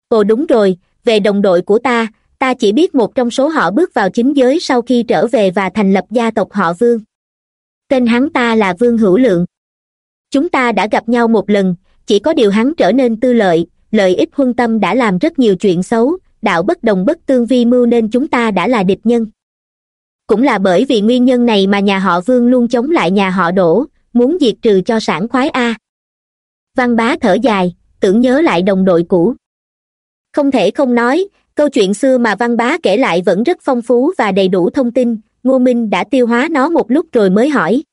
Ồ đúng rồi về đồng đội của ta ta chỉ biết một trong số họ bước vào chính giới sau khi trở về và thành lập gia tộc họ vương. Tên hắn ta là vương hữu lượng. Chúng ta đã gặp nhau một lần, chỉ có điều hắn trở nên tư lợi lợi ích huân tâm đã làm rất nhiều chuyện xấu, đạo bất đồng bất tương vi mưu nên chúng ta đã là địch nhân. Cũng là bởi vì nguyên nhân này mà nhà họ vương luôn chống lại nhà họ đỗ, muốn diệt trừ cho sản khoái a. Văn bá thở dài, tưởng nhớ lại đồng đội cũ. Không thể không nói câu chuyện xưa mà văn bá kể lại vẫn rất phong phú và đầy đủ thông tin, ngô minh đã tiêu hóa nó một lúc rồi mới hỏi.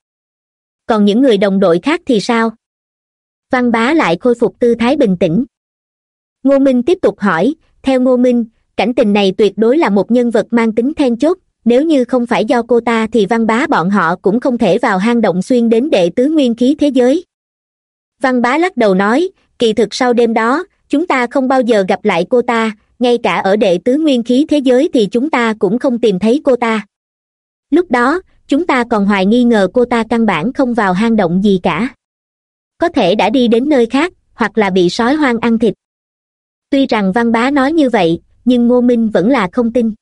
Còn những người đồng đội khác thì sao? Văn bá lại khôi phục tư thái bình tĩnh. Ngô minh tiếp tục hỏi, theo ngô minh, cảnh tình này tuyệt đối là một nhân vật mang tính then chốt, nếu như không phải do cô ta thì văn bá bọn họ cũng không thể vào hang động xuyên đến đệ tứ nguyên khí thế giới. Văn bá lắc đầu nói, kỳ thực sau đêm đó, chúng ta không bao giờ gặp lại cô ta ngay cả ở đệ tứ nguyên khí thế giới thì chúng ta cũng không tìm thấy cô ta. Lúc đó, chúng ta còn hoài nghi ngờ cô ta căn bản không vào hang động gì cả. Có thể đã đi đến nơi khác, hoặc là bị sói hoang ăn thịt. Tuy rằng văn bá nói như vậy, nhưng ngô minh vẫn là không tin.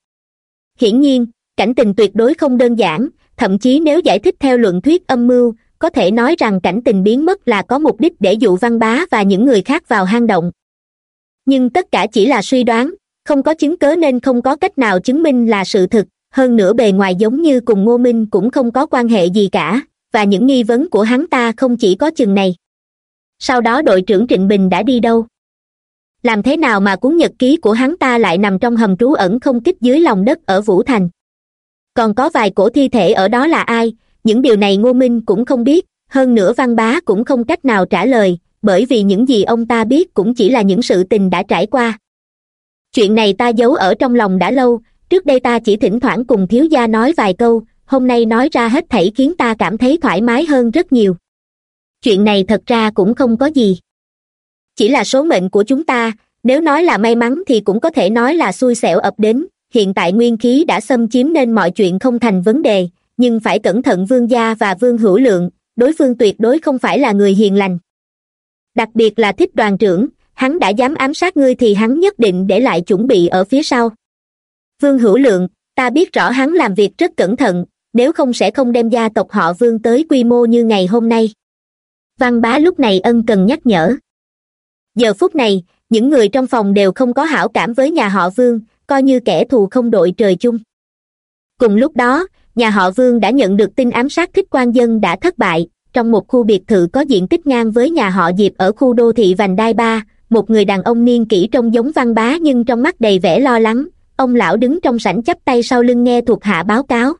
Hiển nhiên, cảnh tình tuyệt đối không đơn giản, thậm chí nếu giải thích theo luận thuyết âm mưu, có thể nói rằng cảnh tình biến mất là có mục đích để dụ văn bá và những người khác vào hang động nhưng tất cả chỉ là suy đoán, không có chứng cớ nên không có cách nào chứng minh là sự thực. Hơn nữa bề ngoài giống như cùng ngô minh cũng không có quan hệ gì cả, và những nghi vấn của hắn ta không chỉ có chừng này. Sau đó đội trưởng trịnh bình đã đi đâu? Làm thế nào mà cuốn nhật ký của hắn ta lại nằm trong hầm trú ẩn không kích dưới lòng đất ở vũ thành? Còn có vài cổ thi thể ở đó là ai? Những điều này ngô minh cũng không biết, hơn nữa văn bá cũng không cách nào trả lời bởi vì những gì ông ta biết cũng chỉ là những sự tình đã trải qua. Chuyện này ta giấu ở trong lòng đã lâu, trước đây ta chỉ thỉnh thoảng cùng thiếu gia nói vài câu, hôm nay nói ra hết thảy khiến ta cảm thấy thoải mái hơn rất nhiều. Chuyện này thật ra cũng không có gì. Chỉ là số mệnh của chúng ta, nếu nói là may mắn thì cũng có thể nói là xui xẻo ập đến, hiện tại nguyên khí đã xâm chiếm nên mọi chuyện không thành vấn đề, nhưng phải cẩn thận vương gia và vương hữu lượng, đối phương tuyệt đối không phải là người hiền lành đặc biệt là thích đoàn trưởng, hắn đã dám ám sát ngươi thì hắn nhất định để lại chuẩn bị ở phía sau. Vương hữu lượng, ta biết rõ hắn làm việc rất cẩn thận, nếu không sẽ không đem gia tộc họ vương tới quy mô như ngày hôm nay. Văn bá lúc này ân cần nhắc nhở. Giờ phút này, những người trong phòng đều không có hảo cảm với nhà họ vương, coi như kẻ thù không đội trời chung. Cùng lúc đó, nhà họ vương đã nhận được tin ám sát thích quan dân đã thất bại trong một khu biệt thự có diện tích ngang với nhà họ diệp ở khu đô thị vành đai ba, một người đàn ông niên kỷ trông giống văn bá nhưng trong mắt đầy vẻ lo lắng, ông lão đứng trong sảnh chắp tay sau lưng nghe thuộc hạ báo cáo.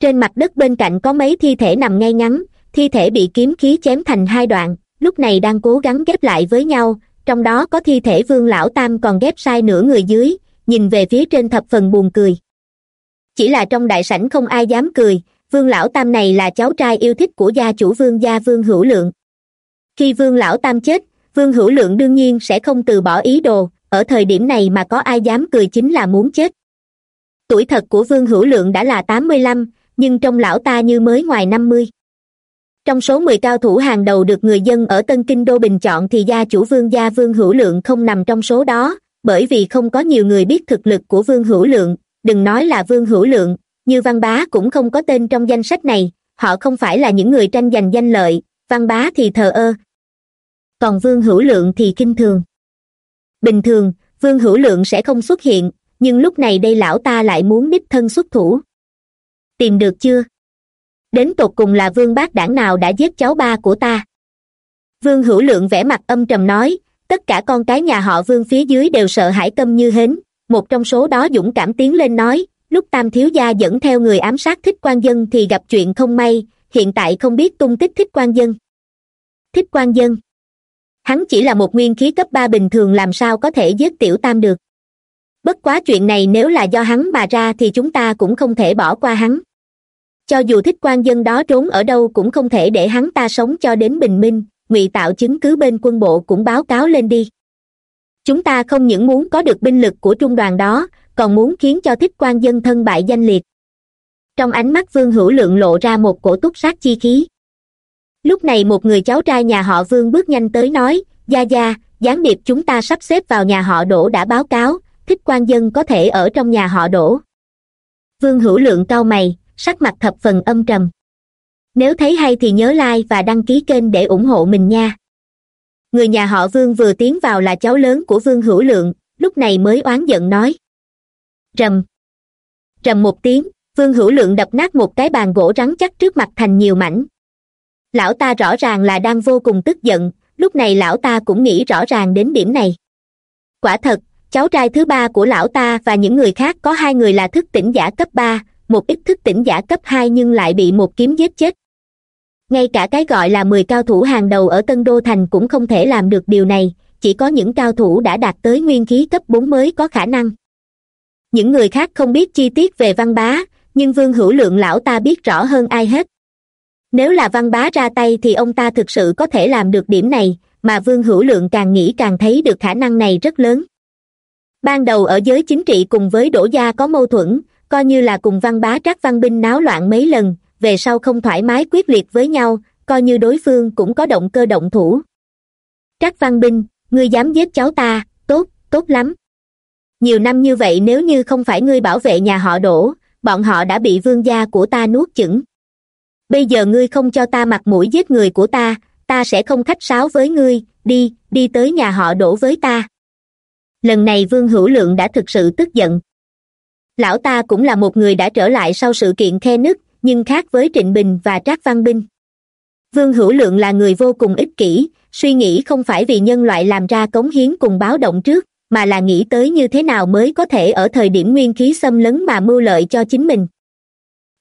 Trên mặt đất bên cạnh có mấy thi thể nằm ngay ngắn, thi thể bị kiếm khí chém thành hai đoạn, lúc này đang cố gắng ghép lại với nhau, trong đó có thi thể vương lão tam còn ghép sai nửa người dưới, nhìn về phía trên thập phần buồn cười. Chỉ là trong đại sảnh không ai dám cười vương lão tam này là cháu trai yêu thích của gia chủ vương gia vương hữu lượng. Khi vương lão tam chết, vương hữu lượng đương nhiên sẽ không từ bỏ ý đồ, ở thời điểm này mà có ai dám cười chính là muốn chết. Tuổi thật của vương hữu lượng đã là tám mươi lăm, nhưng trong lão ta như mới ngoài năm mươi. Trong số mười cao thủ hàng đầu được người dân ở tân kinh đô bình chọn thì gia chủ vương gia vương hữu lượng không nằm trong số đó, bởi vì không có nhiều người biết thực lực của vương hữu lượng, đừng nói là vương hữu lượng như văn bá cũng không có tên trong danh sách này, họ không phải là những người tranh giành danh lợi, văn bá thì thờ ơ. Còn vương hữu lượng thì kinh thường. Bình thường, vương hữu lượng sẽ không xuất hiện, nhưng lúc này đây lão ta lại muốn đích thân xuất thủ. Tìm được chưa? Đến tột cùng là vương bác đảng nào đã giết cháu ba của ta? Vương hữu lượng vẻ mặt âm trầm nói, tất cả con cái nhà họ vương phía dưới đều sợ hãi câm như hến, một trong số đó dũng cảm tiến lên nói lúc tam thiếu gia dẫn theo người ám sát thích quan dân thì gặp chuyện không may, hiện tại không biết tung tích thích quan dân. Thích quan dân. Hắn chỉ là một nguyên khí cấp ba bình thường làm sao có thể giết tiểu tam được. Bất quá chuyện này nếu là do hắn mà ra thì chúng ta cũng không thể bỏ qua hắn. Cho dù thích quan dân đó trốn ở đâu cũng không thể để hắn ta sống cho đến bình minh, ngụy tạo chứng cứ bên quân bộ cũng báo cáo lên đi. Chúng ta không những muốn có được binh lực của trung đoàn đó còn muốn khiến cho thích quan dân thân bại danh liệt. Trong ánh mắt vương hữu lượng lộ ra một cổ túc sát chi khí. Lúc này một người cháu trai nhà họ vương bước nhanh tới nói, gia gia, gián điệp chúng ta sắp xếp vào nhà họ đỗ đã báo cáo, thích quan dân có thể ở trong nhà họ đỗ. Vương hữu lượng cau mày, sắc mặt thập phần âm trầm. Nếu thấy hay thì nhớ like và đăng ký kênh để ủng hộ mình nha. Người nhà họ vương vừa tiến vào là cháu lớn của vương hữu lượng, lúc này mới oán giận nói rầm rầm một tiếng, vương hữu lượng đập nát một cái bàn gỗ rắn chắc trước mặt thành nhiều mảnh. Lão ta rõ ràng là đang vô cùng tức giận, lúc này lão ta cũng nghĩ rõ ràng đến điểm này. Quả thật, cháu trai thứ ba của lão ta và những người khác có hai người là thức tỉnh giả cấp ba, một ít thức tỉnh giả cấp hai nhưng lại bị một kiếm giết chết. Ngay cả cái gọi là mười cao thủ hàng đầu ở tân đô thành cũng không thể làm được điều này, chỉ có những cao thủ đã đạt tới nguyên khí cấp bốn mới có khả năng những người khác không biết chi tiết về văn bá, nhưng vương hữu lượng lão ta biết rõ hơn ai hết. Nếu là văn bá ra tay thì ông ta thực sự có thể làm được điểm này, mà vương hữu lượng càng nghĩ càng thấy được khả năng này rất lớn. Ban đầu ở giới chính trị cùng với đỗ gia có mâu thuẫn, coi như là cùng văn bá trác văn binh náo loạn mấy lần, về sau không thoải mái quyết liệt với nhau, coi như đối phương cũng có động cơ động thủ. Trác văn binh, ngươi dám giết cháu ta, tốt tốt lắm nhiều năm như vậy nếu như không phải ngươi bảo vệ nhà họ đổ bọn họ đã bị vương gia của ta nuốt chửng. Bây giờ ngươi không cho ta mặt mũi giết người của ta ta sẽ không khách sáo với ngươi, đi đi tới nhà họ đổ với ta. Lần này vương hữu lượng đã thực sự tức giận. Lão ta cũng là một người đã trở lại sau sự kiện khe nứt, nhưng khác với trịnh bình và trác văn binh. Vương hữu lượng là người vô cùng ích kỷ, suy nghĩ không phải vì nhân loại làm ra cống hiến cùng báo động trước mà là nghĩ tới như thế nào mới có thể ở thời điểm nguyên khí xâm lấn mà mưu lợi cho chính mình.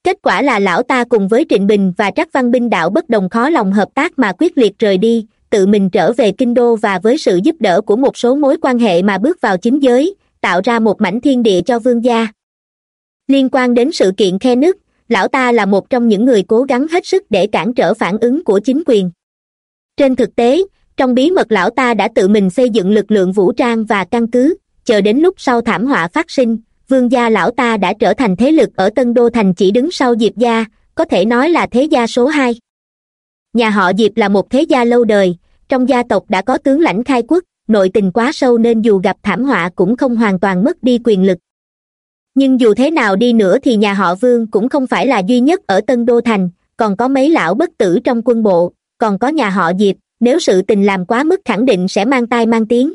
Kết quả là lão ta cùng với trịnh bình và trắc văn binh đạo bất đồng khó lòng hợp tác mà quyết liệt rời đi, tự mình trở về kinh đô và với sự giúp đỡ của một số mối quan hệ mà bước vào chính giới, tạo ra một mảnh thiên địa cho vương gia. Liên quan đến sự kiện khe nứt, lão ta là một trong những người cố gắng hết sức để cản trở phản ứng của chính quyền. Trên thực tế trong bí mật lão ta đã tự mình xây dựng lực lượng vũ trang và căn cứ. Chờ đến lúc sau thảm họa phát sinh, vương gia lão ta đã trở thành thế lực ở tân đô thành chỉ đứng sau diệp gia, có thể nói là thế gia số hai. Nhà họ diệp là một thế gia lâu đời, trong gia tộc đã có tướng lãnh khai quốc, nội tình quá sâu nên dù gặp thảm họa cũng không hoàn toàn mất đi quyền lực. Nhưng dù thế nào đi nữa thì nhà họ vương cũng không phải là duy nhất ở tân đô thành, còn có mấy lão bất tử trong quân bộ, còn có nhà họ diệp nếu sự tình làm quá mức khẳng định sẽ mang tai mang tiếng.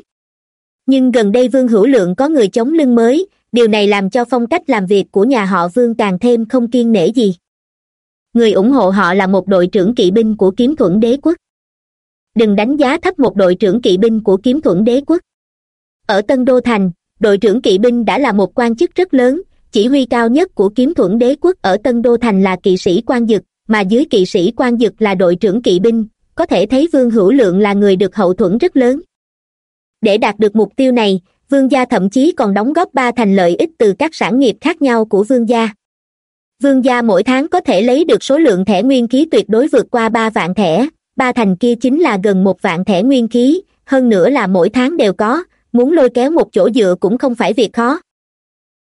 Nhưng gần đây vương hữu lượng có người chống lưng mới, điều này làm cho phong cách làm việc của nhà họ vương càng thêm không kiên nể gì. Người ủng hộ họ là một đội trưởng kỵ binh của kiếm thuẫn đế quốc. Đừng đánh giá thấp một đội trưởng kỵ binh của kiếm thuẫn đế quốc. Ở tân đô thành, đội trưởng kỵ binh đã là một quan chức rất lớn, chỉ huy cao nhất của kiếm thuẫn đế quốc ở tân đô thành là kỵ sĩ quan dực, mà dưới kỵ sĩ quan dực là đội trưởng kỵ binh có thể thấy vương hữu lượng là người được hậu thuẫn rất lớn. Để đạt được mục tiêu này, vương gia thậm chí còn đóng góp ba thành lợi ích từ các sản nghiệp khác nhau của vương gia. Vương gia mỗi tháng có thể lấy được số lượng thẻ nguyên khí tuyệt đối vượt qua ba vạn thẻ, ba thành kia chính là gần một vạn thẻ nguyên khí, hơn nữa là mỗi tháng đều có, muốn lôi kéo một chỗ dựa cũng không phải việc khó.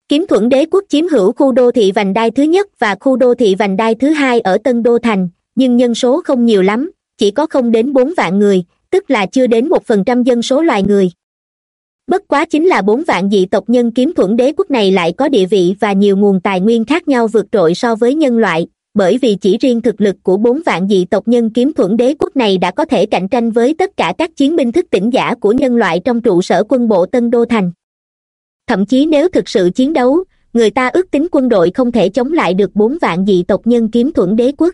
Kiếm thuẫn đế quốc chiếm hữu khu đô thị vành đai thứ nhất và khu đô thị vành đai thứ hai ở tân đô thành, nhưng nhân số không nhiều lắm chỉ có không đến bốn vạn người, tức là chưa đến một phần trăm dân số loài người. Bất quá chính là bốn vạn dị tộc nhân kiếm thuẫn đế quốc này lại có địa vị và nhiều nguồn tài nguyên khác nhau vượt trội so với nhân loại, bởi vì chỉ riêng thực lực của bốn vạn dị tộc nhân kiếm thuẫn đế quốc này đã có thể cạnh tranh với tất cả các chiến binh thức tỉnh giả của nhân loại trong trụ sở quân bộ tân đô thành. Thậm chí nếu thực sự chiến đấu, người ta ước tính quân đội không thể chống lại được bốn vạn dị tộc nhân kiếm thuẫn đế quốc.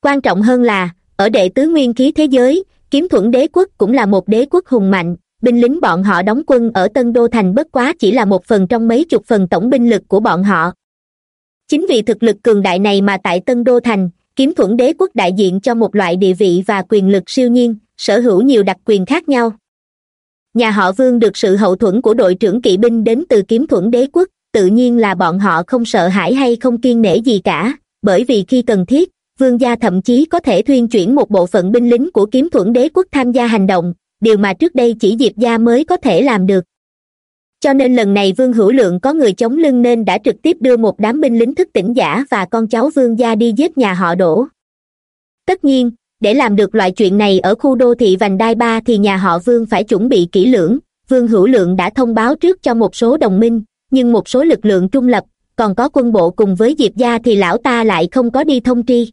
Quan trọng hơn là ở đệ tứ nguyên khí thế giới, kiếm thuẫn đế quốc cũng là một đế quốc hùng mạnh. Binh lính bọn họ đóng quân ở tân đô thành bất quá chỉ là một phần trong mấy chục phần tổng binh lực của bọn họ. Chính vì thực lực cường đại này mà tại tân đô thành, kiếm thuẫn đế quốc đại diện cho một loại địa vị và quyền lực siêu nhiên, sở hữu nhiều đặc quyền khác nhau. Nhà họ vương được sự hậu thuẫn của đội trưởng kỵ binh đến từ kiếm thuẫn đế quốc, tự nhiên là bọn họ không sợ hãi hay không kiên nể gì cả, bởi vì khi cần thiết vương gia thậm chí có thể thuyên chuyển một bộ phận binh lính của kiếm thuẫn đế quốc tham gia hành động, điều mà trước đây chỉ diệp gia mới có thể làm được. Cho nên lần này vương hữu lượng có người chống lưng nên đã trực tiếp đưa một đám binh lính thức tỉnh giả và con cháu vương gia đi giết nhà họ đổ tất nhiên, để làm được loại chuyện này ở khu đô thị vành đai ba thì nhà họ vương phải chuẩn bị kỹ lưỡng. Vương hữu lượng đã thông báo trước cho một số đồng minh, nhưng một số lực lượng trung lập, còn có quân bộ cùng với diệp gia thì lão ta lại không có đi thông tri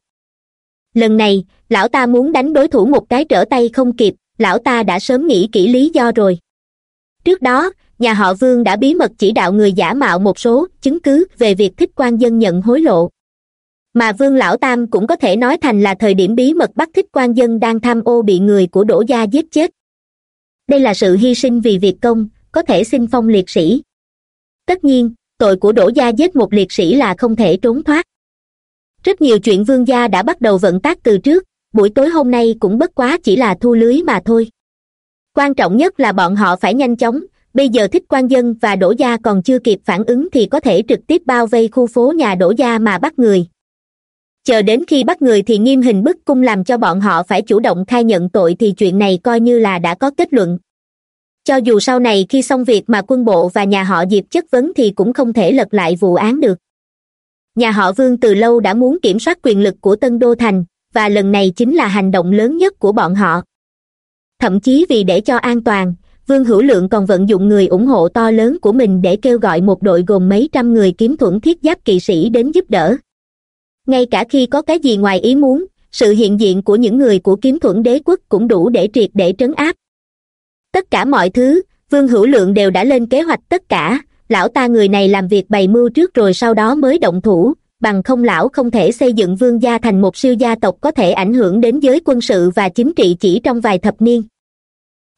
lần này, lão ta muốn đánh đối thủ một cái trở tay không kịp, lão ta đã sớm nghĩ kỹ lý do rồi. Trước đó, nhà họ vương đã bí mật chỉ đạo người giả mạo một số chứng cứ về việc thích quan dân nhận hối lộ. Mà vương lão tam cũng có thể nói thành là thời điểm bí mật bắt thích quan dân đang tham ô bị người của đỗ gia giết chết. Đây là sự hy sinh vì việc công, có thể xin phong liệt sĩ. Tất nhiên, tội của đỗ gia giết một liệt sĩ là không thể trốn thoát rất nhiều chuyện vương gia đã bắt đầu vận tác từ trước, buổi tối hôm nay cũng bất quá chỉ là thu lưới mà thôi. Quan trọng nhất là bọn họ phải nhanh chóng, bây giờ thích quan dân và đổ gia còn chưa kịp phản ứng thì có thể trực tiếp bao vây khu phố nhà đổ gia mà bắt người. Chờ đến khi bắt người thì nghiêm hình bức cung làm cho bọn họ phải chủ động khai nhận tội thì chuyện này coi như là đã có kết luận. Cho dù sau này khi xong việc mà quân bộ và nhà họ diệp chất vấn thì cũng không thể lật lại vụ án được nhà họ vương từ lâu đã muốn kiểm soát quyền lực của tân đô thành, và lần này chính là hành động lớn nhất của bọn họ. Thậm chí vì để cho an toàn, vương hữu lượng còn vận dụng người ủng hộ to lớn của mình để kêu gọi một đội gồm mấy trăm người kiếm thuẫn thiết giáp kỵ sĩ đến giúp đỡ. Ngay cả khi có cái gì ngoài ý muốn, sự hiện diện của những người của kiếm thuẫn đế quốc cũng đủ để triệt để trấn áp. Tất cả mọi thứ, vương hữu lượng đều đã lên kế hoạch tất cả lão ta người này làm việc bày mưu trước rồi sau đó mới động thủ, bằng không lão không thể xây dựng vương gia thành một siêu gia tộc có thể ảnh hưởng đến giới quân sự và chính trị chỉ trong vài thập niên.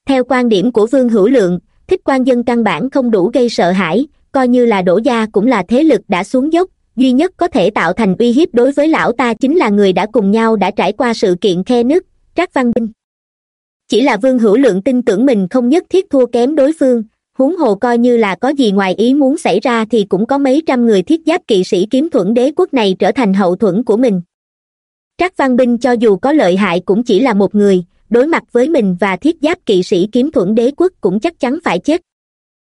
Theo quan điểm của vương hữu lượng, thích quan dân căn bản không đủ gây sợ hãi, coi như là đổ gia cũng là thế lực đã xuống dốc, duy nhất có thể tạo thành uy hiếp đối với lão ta chính là người đã cùng nhau đã trải qua sự kiện khe nứt, trác văn binh. Chỉ là vương hữu lượng tin tưởng mình không nhất thiết thua kém đối phương huống hồ coi như là có gì ngoài ý muốn xảy ra thì cũng có mấy trăm người thiết giáp kỵ sĩ kiếm thuẫn đế quốc này trở thành hậu thuẫn của mình. Trác văn binh cho dù có lợi hại cũng chỉ là một người, đối mặt với mình và thiết giáp kỵ sĩ kiếm thuẫn đế quốc cũng chắc chắn phải chết.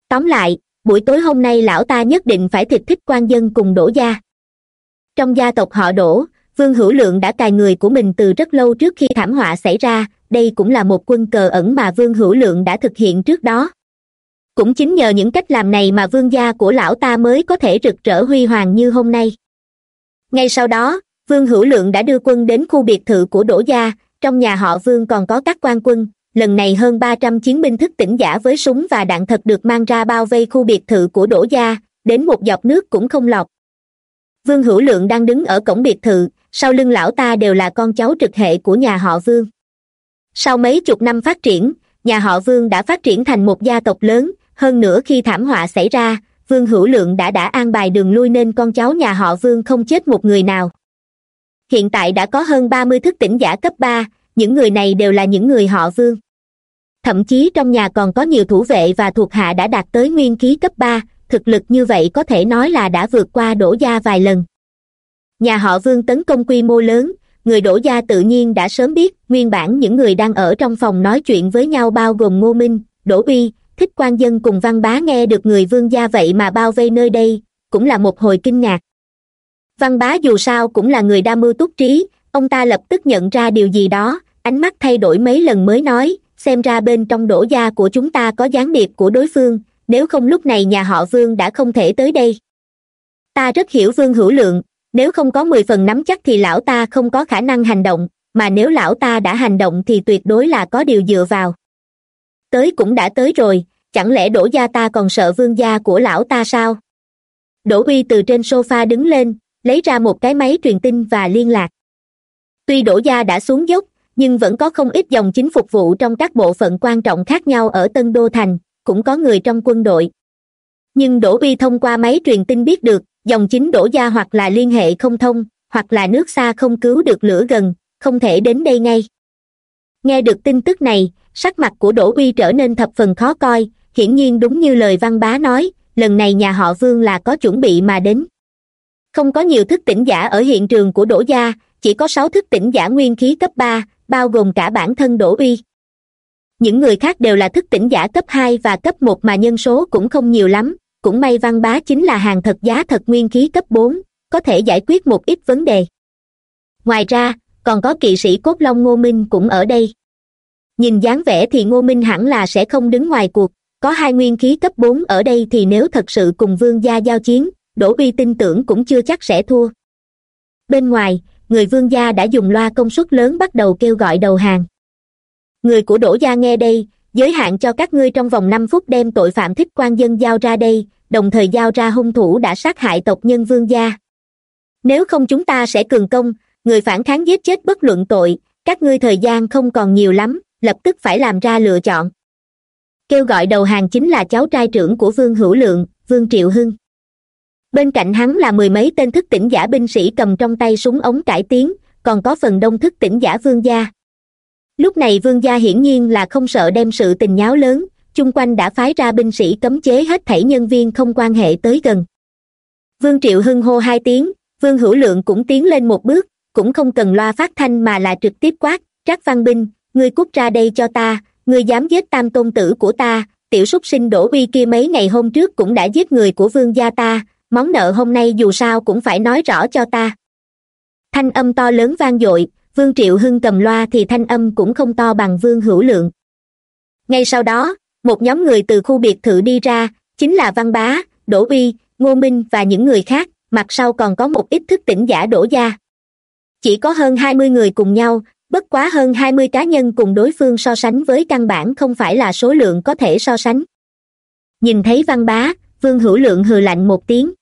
Tóm lại, buổi tối hôm nay lão ta nhất định phải thịt thích quan dân cùng đổ gia. Trong gia tộc họ đổ, vương hữu lượng đã cài người của mình từ rất lâu trước khi thảm họa xảy ra, đây cũng là một quân cờ ẩn mà vương hữu lượng đã thực hiện trước đó cũng chính nhờ những cách làm này mà vương gia của lão ta mới có thể rực rỡ huy hoàng như hôm nay. Ngay sau đó, vương hữu lượng đã đưa quân đến khu biệt thự của đỗ gia, trong nhà họ vương còn có các quan quân, lần này hơn ba trăm chiến binh thức tỉnh giả với súng và đạn thật được mang ra bao vây khu biệt thự của đỗ gia, đến một giọt nước cũng không lọt. Vương hữu lượng đang đứng ở cổng biệt thự, sau lưng lão ta đều là con cháu trực hệ của nhà họ vương. Sau mấy chục năm phát triển, nhà họ vương đã phát triển thành một gia tộc lớn hơn nữa khi thảm họa xảy ra, vương hữu lượng đã đã an bài đường lui nên con cháu nhà họ vương không chết một người nào. Hiện tại đã có hơn ba mươi thức tỉnh giả cấp ba, những người này đều là những người họ vương. Thậm chí trong nhà còn có nhiều thủ vệ và thuộc hạ đã đạt tới nguyên khí cấp ba, thực lực như vậy có thể nói là đã vượt qua đổ gia vài lần. Nhà họ vương tấn công quy mô lớn, người đổ gia tự nhiên đã sớm biết, nguyên bản những người đang ở trong phòng nói chuyện với nhau bao gồm ngô minh, đỗ uy thích quan dân cùng văn bá nghe được người vương gia vậy mà bao vây nơi đây, cũng là một hồi kinh ngạc. Văn bá dù sao cũng là người đa mưu túc trí, ông ta lập tức nhận ra điều gì đó, ánh mắt thay đổi mấy lần mới nói, xem ra bên trong đổ gia của chúng ta có gián điệp của đối phương, nếu không lúc này nhà họ vương đã không thể tới đây. Ta rất hiểu vương hữu lượng, nếu không có mười phần nắm chắc thì lão ta không có khả năng hành động, mà nếu lão ta đã hành động thì tuyệt đối là có điều dựa vào tới cũng đã tới rồi, chẳng lẽ đỗ gia ta còn sợ vương gia của lão ta sao? Đỗ uy từ trên sofa đứng lên, lấy ra một cái máy truyền tin và liên lạc. Tuy đỗ gia đã xuống dốc, nhưng vẫn có không ít dòng chính phục vụ trong các bộ phận quan trọng khác nhau ở tân đô thành, cũng có người trong quân đội. Nhưng đỗ uy thông qua máy truyền tin biết được, dòng chính đổ gia hoặc là liên hệ không thông, hoặc là nước xa không cứu được lửa gần, không thể đến đây ngay. Nghe được tin tức này sắc mặt của đỗ uy trở nên thập phần khó coi, hiển nhiên đúng như lời văn bá nói, lần này nhà họ vương là có chuẩn bị mà đến. Không có nhiều thức tỉnh giả ở hiện trường của đỗ gia, chỉ có sáu thức tỉnh giả nguyên khí cấp ba, bao gồm cả bản thân đỗ uy những người khác đều là thức tỉnh giả cấp hai và cấp một mà nhân số cũng không nhiều lắm, cũng may văn bá chính là hàng thật giá thật nguyên khí cấp bốn, có thể giải quyết một ít vấn đề. Ngoài ra, còn có kỵ sĩ cốt long ngô minh cũng ở đây nhìn dáng vẻ thì ngô minh hẳn là sẽ không đứng ngoài cuộc. Có hai nguyên khí cấp bốn ở đây thì nếu thật sự cùng vương gia giao chiến, đỗ uy tin tưởng cũng chưa chắc sẽ thua. Bên ngoài, người vương gia đã dùng loa công suất lớn bắt đầu kêu gọi đầu hàng. Người của đỗ gia nghe đây, giới hạn cho các ngươi trong vòng năm phút đem tội phạm thích quan dân giao ra đây, đồng thời giao ra hung thủ đã sát hại tộc nhân vương gia. Nếu không chúng ta sẽ cường công, người phản kháng giết chết bất luận tội, các ngươi thời gian không còn nhiều lắm lập tức phải làm ra lựa chọn. Kêu gọi đầu hàng chính là cháu trai trưởng của vương hữu lượng, vương triệu hưng. Bên cạnh hắn là mười mấy tên thức tỉnh giả binh sĩ cầm trong tay súng ống cải tiến, còn có phần đông thức tỉnh giả vương gia. Lúc này vương gia hiển nhiên là không sợ đem sự tình nháo lớn, chung quanh đã phái ra binh sĩ cấm chế hết thảy nhân viên không quan hệ tới gần. Vương triệu hưng hô hai tiếng, vương hữu lượng cũng tiến lên một bước, cũng không cần loa phát thanh mà là trực tiếp quát, trác văn binh ngươi cút ra đây cho ta, ngươi dám giết tam tôn tử của ta, tiểu súc sinh đổ uy kia mấy ngày hôm trước cũng đã giết người của vương gia ta, món nợ hôm nay dù sao cũng phải nói rõ cho ta. Thanh âm to lớn vang dội, vương triệu hưng cầm loa thì thanh âm cũng không to bằng vương hữu lượng. Ngay sau đó, một nhóm người từ khu biệt thự đi ra, chính là văn bá, đỗ uy, ngô minh và những người khác, mặt sau còn có một ít thức tỉnh giả đổ gia. Chỉ có hơn hai mươi người cùng nhau bất quá hơn hai mươi cá nhân cùng đối phương so sánh với căn bản không phải là số lượng có thể so sánh. Nhìn thấy văn bá, vương hữu lượng hừ lạnh một tiếng.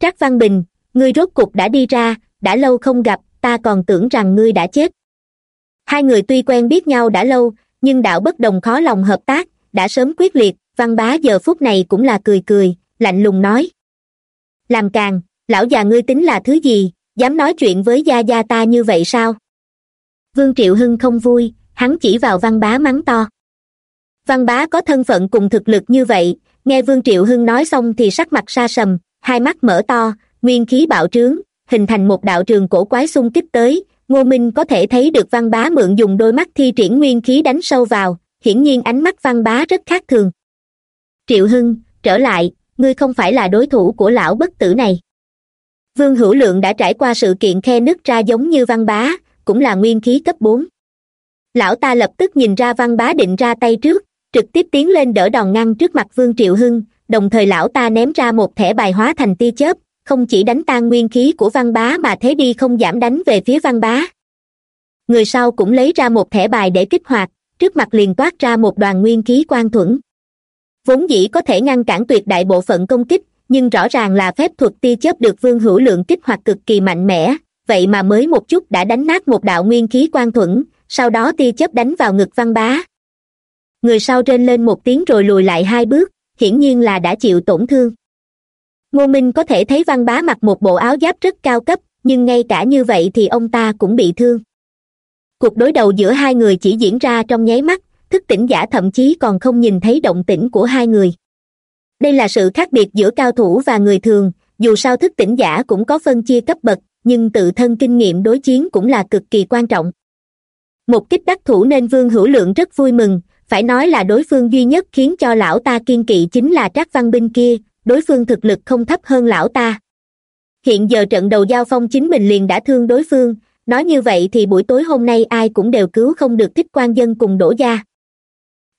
Trác văn bình, ngươi rốt cục đã đi ra, đã lâu không gặp, ta còn tưởng rằng ngươi đã chết. Hai người tuy quen biết nhau đã lâu, nhưng đạo bất đồng khó lòng hợp tác, đã sớm quyết liệt, văn bá giờ phút này cũng là cười cười, lạnh lùng nói. Làm càng, lão già ngươi tính là thứ gì, dám nói chuyện với gia gia ta như vậy sao? Vương triệu hưng không vui, hắn chỉ vào văn bá mắng to. Văn bá có thân phận cùng thực lực như vậy, nghe vương triệu hưng nói xong thì sắc mặt xa sầm, hai mắt mở to, nguyên khí bạo trướng, hình thành một đạo trường cổ quái xung kích tới, ngô minh có thể thấy được văn bá mượn dùng đôi mắt thi triển nguyên khí đánh sâu vào, hiển nhiên ánh mắt văn bá rất khác thường. Triệu hưng, trở lại, ngươi không phải là đối thủ của lão bất tử này. Vương hữu lượng đã trải qua sự kiện khe nứt ra giống như văn bá cũng là nguyên khí cấp bốn. Lão ta lập tức nhìn ra văn bá định ra tay trước, trực tiếp tiến lên đỡ đòn ngăn trước mặt vương triệu hưng, đồng thời lão ta ném ra một thẻ bài hóa thành tia chớp, không chỉ đánh tan nguyên khí của văn bá mà thế đi không giảm đánh về phía văn bá. Người sau cũng lấy ra một thẻ bài để kích hoạt, trước mặt liền toát ra một đoàn nguyên khí quan thuẫn. Vốn dĩ có thể ngăn cản tuyệt đại bộ phận công kích, nhưng rõ ràng là phép thuật tia chớp được vương hữu lượng kích hoạt cực kỳ mạnh mẽ vậy mà mới một chút đã đánh nát một đạo nguyên khí quan thuẫn, sau đó tia chớp đánh vào ngực văn bá. Người sau trên lên một tiếng rồi lùi lại hai bước, hiển nhiên là đã chịu tổn thương. Ngô minh có thể thấy văn bá mặc một bộ áo giáp rất cao cấp, nhưng ngay cả như vậy thì ông ta cũng bị thương. Cuộc đối đầu giữa hai người chỉ diễn ra trong nháy mắt, thức tỉnh giả thậm chí còn không nhìn thấy động tĩnh của hai người. Đây là sự khác biệt giữa cao thủ và người thường, dù sao thức tỉnh giả cũng có phân chia cấp bậc nhưng tự thân kinh nghiệm đối chiến cũng là cực kỳ quan trọng. Một kích đắc thủ nên vương hữu lượng rất vui mừng, phải nói là đối phương duy nhất khiến cho lão ta kiên kỵ chính là trác văn binh kia, đối phương thực lực không thấp hơn lão ta. Hiện giờ trận đầu giao phong chính mình liền đã thương đối phương, nói như vậy thì buổi tối hôm nay ai cũng đều cứu không được thích quan dân cùng đổ gia.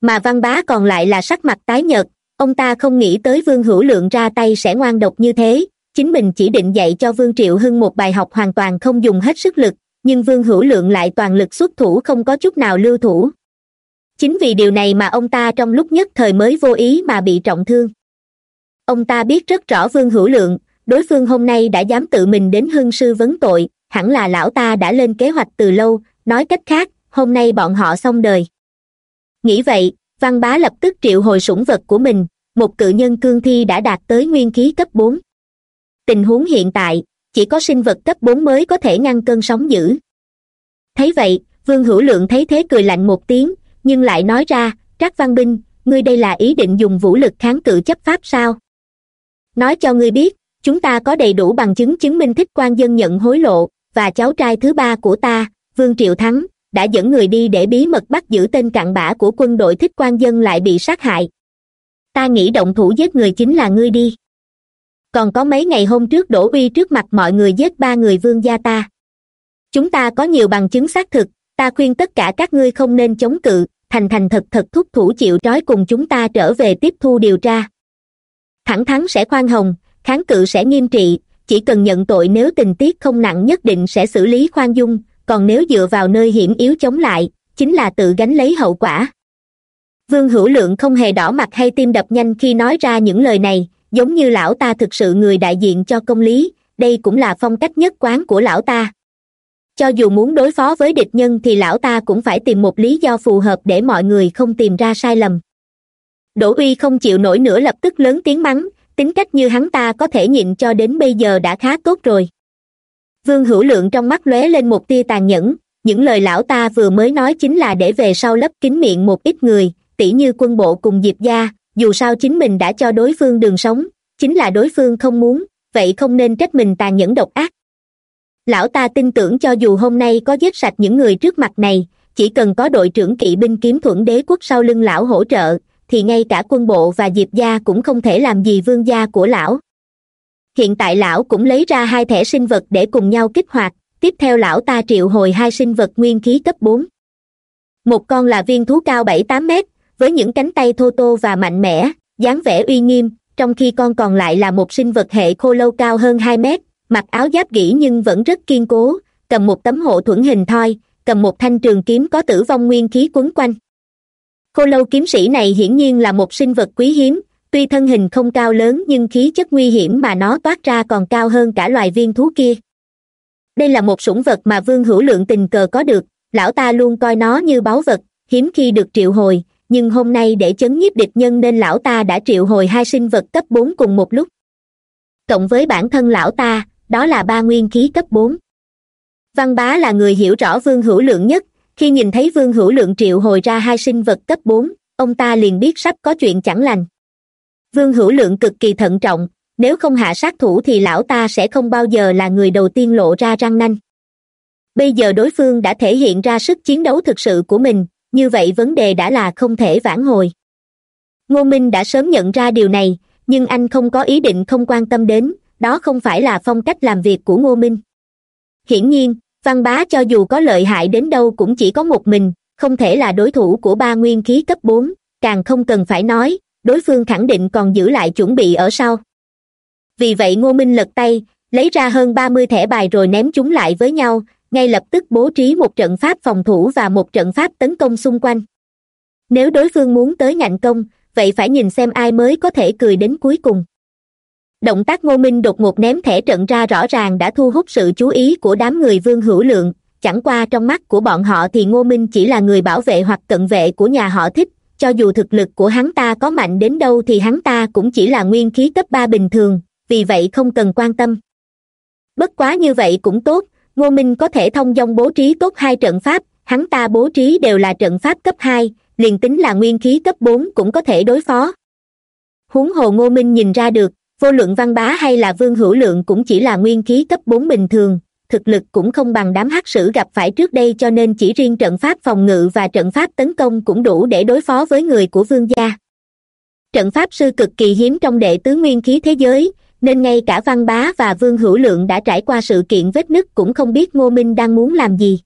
Mà văn bá còn lại là sắc mặt tái nhợt, ông ta không nghĩ tới vương hữu lượng ra tay sẽ ngoan độc như thế chính mình chỉ định dạy cho vương triệu hưng một bài học hoàn toàn không dùng hết sức lực, nhưng vương hữu lượng lại toàn lực xuất thủ không có chút nào lưu thủ. Chính vì điều này mà ông ta trong lúc nhất thời mới vô ý mà bị trọng thương. Ông ta biết rất rõ vương hữu lượng, đối phương hôm nay đã dám tự mình đến hưng sư vấn tội, hẳn là lão ta đã lên kế hoạch từ lâu, nói cách khác, hôm nay bọn họ xong đời. Nghĩ vậy, văn bá lập tức triệu hồi sủng vật của mình, một cự nhân cương thi đã đạt tới nguyên khí cấp bốn tình huống hiện tại, chỉ có sinh vật cấp bốn mới có thể ngăn cơn sóng dữ. Thấy vậy, vương hữu lượng thấy thế cười lạnh một tiếng, nhưng lại nói ra, trác văn binh, ngươi đây là ý định dùng vũ lực kháng cự chấp pháp sao? Nói cho ngươi biết, chúng ta có đầy đủ bằng chứng chứng minh thích quan dân nhận hối lộ, và cháu trai thứ ba của ta, vương triệu thắng, đã dẫn người đi để bí mật bắt giữ tên cặn bã của quân đội thích quan dân lại bị sát hại. Ta nghĩ động thủ giết người chính là ngươi đi còn có mấy ngày hôm trước đổ uy trước mặt mọi người giết ba người vương gia ta. Chúng ta có nhiều bằng chứng xác thực, ta khuyên tất cả các ngươi không nên chống cự, thành thành thật thật thúc thủ chịu trói cùng chúng ta trở về tiếp thu điều tra. Thẳng thắn sẽ khoan hồng, kháng cự sẽ nghiêm trị, chỉ cần nhận tội nếu tình tiết không nặng nhất định sẽ xử lý khoan dung, còn nếu dựa vào nơi hiểm yếu chống lại, chính là tự gánh lấy hậu quả. Vương hữu lượng không hề đỏ mặt hay tim đập nhanh khi nói ra những lời này giống như lão ta thực sự người đại diện cho công lý, đây cũng là phong cách nhất quán của lão ta. Cho dù muốn đối phó với địch nhân thì lão ta cũng phải tìm một lý do phù hợp để mọi người không tìm ra sai lầm. Đỗ uy không chịu nổi nữa lập tức lớn tiếng mắng, tính cách như hắn ta có thể nhịn cho đến bây giờ đã khá tốt rồi. Vương hữu lượng trong mắt lóe lên một tia tàn nhẫn, những lời lão ta vừa mới nói chính là để về sau lấp kín miệng một ít người tỷ như quân bộ cùng diệp gia dù sao chính mình đã cho đối phương đường sống, chính là đối phương không muốn, vậy không nên trách mình tàn nhẫn độc ác. Lão ta tin tưởng cho dù hôm nay có giết sạch những người trước mặt này, chỉ cần có đội trưởng kỵ binh kiếm thuẫn đế quốc sau lưng lão hỗ trợ, thì ngay cả quân bộ và diệp gia cũng không thể làm gì vương gia của lão. Hiện tại lão cũng lấy ra hai thẻ sinh vật để cùng nhau kích hoạt, tiếp theo lão ta triệu hồi hai sinh vật nguyên khí cấp bốn. Một con là viên thú cao bảy tám mét với những cánh tay thô tô và mạnh mẽ, dáng vẻ uy nghiêm, trong khi con còn lại là một sinh vật hệ khô lâu cao hơn hai mét, mặc áo giáp gỉ nhưng vẫn rất kiên cố, cầm một tấm hộ thuẫn hình thoi, cầm một thanh trường kiếm có tử vong nguyên khí quấn quanh. Khô lâu kiếm sĩ này hiển nhiên là một sinh vật quý hiếm, tuy thân hình không cao lớn nhưng khí chất nguy hiểm mà nó toát ra còn cao hơn cả loài viên thú kia. Đây là một sủng vật mà vương hữu lượng tình cờ có được, lão ta luôn coi nó như báu vật, hiếm khi được triệu hồi nhưng hôm nay để chấn nhiếp địch nhân nên lão ta đã triệu hồi hai sinh vật cấp bốn cùng một lúc. Cộng với bản thân lão ta, đó là ba nguyên khí cấp bốn. Văn bá là người hiểu rõ vương hữu lượng nhất. Khi nhìn thấy vương hữu lượng triệu hồi ra hai sinh vật cấp bốn, ông ta liền biết sắp có chuyện chẳng lành. Vương hữu lượng cực kỳ thận trọng. Nếu không hạ sát thủ thì lão ta sẽ không bao giờ là người đầu tiên lộ ra răng nanh. Bây giờ đối phương đã thể hiện ra sức chiến đấu thực sự của mình như vậy vấn đề đã là không thể vãn hồi. Ngô minh đã sớm nhận ra điều này, nhưng anh không có ý định không quan tâm đến, đó không phải là phong cách làm việc của ngô minh. Hiển nhiên, văn bá cho dù có lợi hại đến đâu cũng chỉ có một mình, không thể là đối thủ của ba nguyên khí cấp bốn, càng không cần phải nói, đối phương khẳng định còn giữ lại chuẩn bị ở sau. Vì vậy ngô minh lật tay, lấy ra hơn ba mươi thẻ bài rồi ném chúng lại với nhau ngay lập tức bố trí một trận pháp phòng thủ và một trận pháp tấn công xung quanh. Nếu đối phương muốn tới ngạnh công, vậy phải nhìn xem ai mới có thể cười đến cuối cùng. Động tác ngô minh đột ngột ném thẻ trận ra rõ ràng đã thu hút sự chú ý của đám người vương hữu lượng. Chẳng qua trong mắt của bọn họ thì ngô minh chỉ là người bảo vệ hoặc cận vệ của nhà họ thích, cho dù thực lực của hắn ta có mạnh đến đâu thì hắn ta cũng chỉ là nguyên khí cấp ba bình thường, vì vậy không cần quan tâm. Bất quá như vậy cũng tốt ngô minh có thể thông dong bố trí tốt hai trận pháp, hắn ta bố trí đều là trận pháp cấp hai, liền tính là nguyên khí cấp bốn cũng có thể đối phó. Huống hồ ngô minh nhìn ra được, vô luận văn bá hay là vương hữu lượng cũng chỉ là nguyên khí cấp bốn bình thường, thực lực cũng không bằng đám hắc sử gặp phải trước đây cho nên chỉ riêng trận pháp phòng ngự và trận pháp tấn công cũng đủ để đối phó với người của vương gia. Trận pháp sư cực kỳ hiếm trong đệ tứ nguyên khí thế giới nên ngay cả văn bá và vương hữu lượng đã trải qua sự kiện vết nứt cũng không biết ngô minh đang muốn làm gì.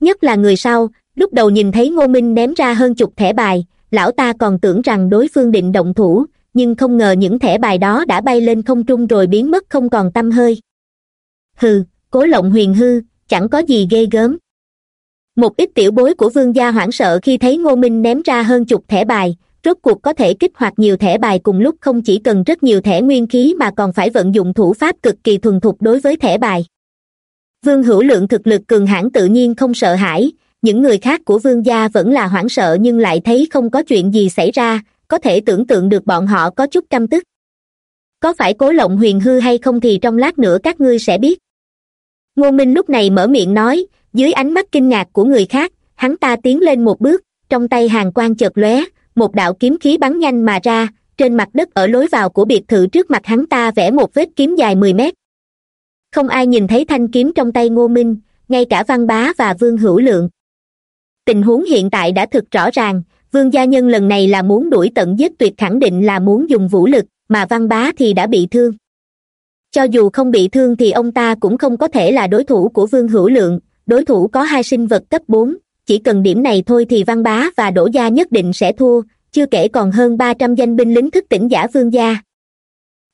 Nhất là người sau, lúc đầu nhìn thấy ngô minh ném ra hơn chục thẻ bài, lão ta còn tưởng rằng đối phương định động thủ, nhưng không ngờ những thẻ bài đó đã bay lên không trung rồi biến mất không còn t hơi. Hừ, cố lộng huyền hư, chẳng có gì ghê gớm. Một ít tiểu bối của vương gia hoảng sợ khi thấy ngô minh ném ra hơn chục thẻ bài rốt cuộc có thể kích hoạt nhiều thẻ bài cùng lúc không chỉ cần rất nhiều thẻ nguyên khí mà còn phải vận dụng thủ pháp cực kỳ thuần thục đối với thẻ bài. Vương hữu lượng thực lực cường hãn tự nhiên không sợ hãi, những người khác của vương gia vẫn là hoảng sợ nhưng lại thấy không có chuyện gì xảy ra, có thể tưởng tượng được bọn họ có chút căm tức. Có phải cố lộng huyền hư hay không thì trong lát nữa các ngươi sẽ biết. Ngô minh lúc này mở miệng nói, dưới ánh mắt kinh ngạc của người khác, hắn ta tiến lên một bước, trong tay hàng quan chợt lóe một đạo kiếm khí bắn nhanh mà ra, trên mặt đất ở lối vào của biệt thự trước mặt hắn ta vẽ một vết kiếm dài mười mét. Không ai nhìn thấy thanh kiếm trong tay ngô minh, ngay cả văn bá và vương hữu lượng. Tình huống hiện tại đã thực rõ ràng, vương gia nhân lần này là muốn đuổi tận giết tuyệt khẳng định là muốn dùng vũ lực, mà văn bá thì đã bị thương. Cho dù không bị thương thì ông ta cũng không có thể là đối thủ của vương hữu lượng, đối thủ có hai sinh vật cấp bốn chỉ cần điểm này thôi thì văn bá và đỗ gia nhất định sẽ thua, chưa kể còn hơn ba trăm danh binh lính thức tỉnh giả vương gia.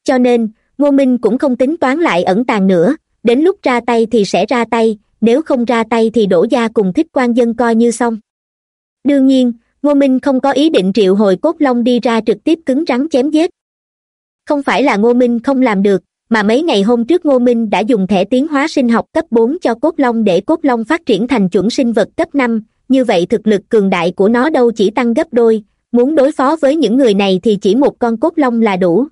Cho nên, ngô minh cũng không tính toán lại ẩn tàng nữa, đến lúc ra tay thì sẽ ra tay, nếu không ra tay thì đỗ gia cùng thích quan dân coi như xong. Đương nhiên, ngô minh không có ý định triệu hồi cốt long đi ra trực tiếp cứng rắn chém giết. Không phải là ngô minh không làm được mà mấy ngày hôm trước ngô minh đã dùng thẻ tiến hóa sinh học cấp bốn cho cốt long để cốt long phát triển thành chuẩn sinh vật cấp năm. Như vậy thực lực cường đại của nó đâu chỉ tăng gấp đôi. Muốn đối phó với những người này thì chỉ một con cốt long là đủ.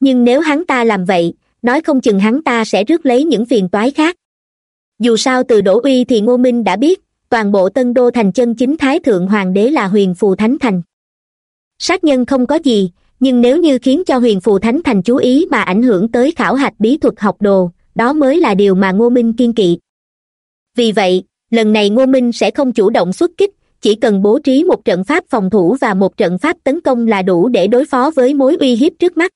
Nhưng nếu hắn ta làm vậy, nói không chừng hắn ta sẽ rước lấy những phiền toái khác. Dù sao từ đỗ uy thì ngô minh đã biết, toàn bộ tân đô thành chân chính thái thượng hoàng đế là huyền phù thánh thành. Sát nhân không có gì nhưng nếu như khiến cho huyền phù thánh thành chú ý mà ảnh hưởng tới khảo hạch bí thuật học đồ, đó mới là điều mà ngô minh kiên kỵ. Vì vậy, lần này ngô minh sẽ không chủ động xuất kích, chỉ cần bố trí một trận pháp phòng thủ và một trận pháp tấn công là đủ để đối phó với mối uy hiếp trước mắt.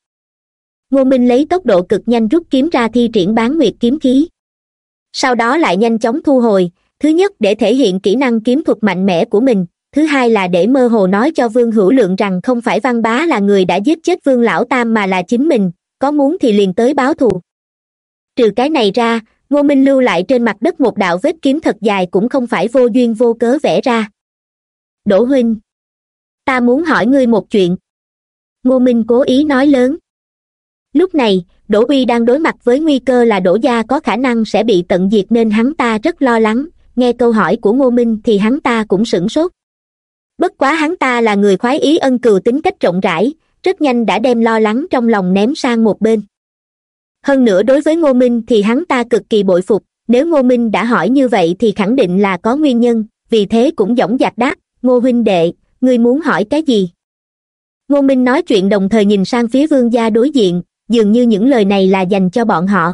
Ngô minh lấy tốc độ cực nhanh rút kiếm ra thi triển bán nguyệt kiếm khí. Sau đó lại nhanh chóng thu hồi, thứ nhất để thể hiện kỹ năng kiếm thuật mạnh mẽ của mình thứ hai là để mơ hồ nói cho vương hữu lượng rằng không phải văn bá là người đã giết chết vương lão tam mà là chính mình, có muốn thì liền tới báo thù. Trừ cái này ra, ngô minh lưu lại trên mặt đất một đạo vết kiếm thật dài cũng không phải vô duyên vô cớ vẽ ra. Đỗ huynh, ta muốn hỏi ngươi một chuyện. Ngô minh cố ý nói lớn. Lúc này, đỗ uy đang đối mặt với nguy cơ là đỗ gia có khả năng sẽ bị tận diệt nên hắn ta rất lo lắng. Nghe câu hỏi của ngô minh thì hắn ta cũng sửng sốt bất quá hắn ta là người khoái ý ân cừu tính cách rộng rãi, rất nhanh đã đem lo lắng trong lòng ném sang một bên. Hơn nữa đối với ngô minh thì hắn ta cực kỳ bội phục, nếu ngô minh đã hỏi như vậy thì khẳng định là có nguyên nhân, vì thế cũng dõng dạc đáp, ngô huynh đệ, ngươi muốn hỏi cái gì? Ngô minh nói chuyện đồng thời nhìn sang phía vương gia đối diện, dường như những lời này là dành cho bọn họ.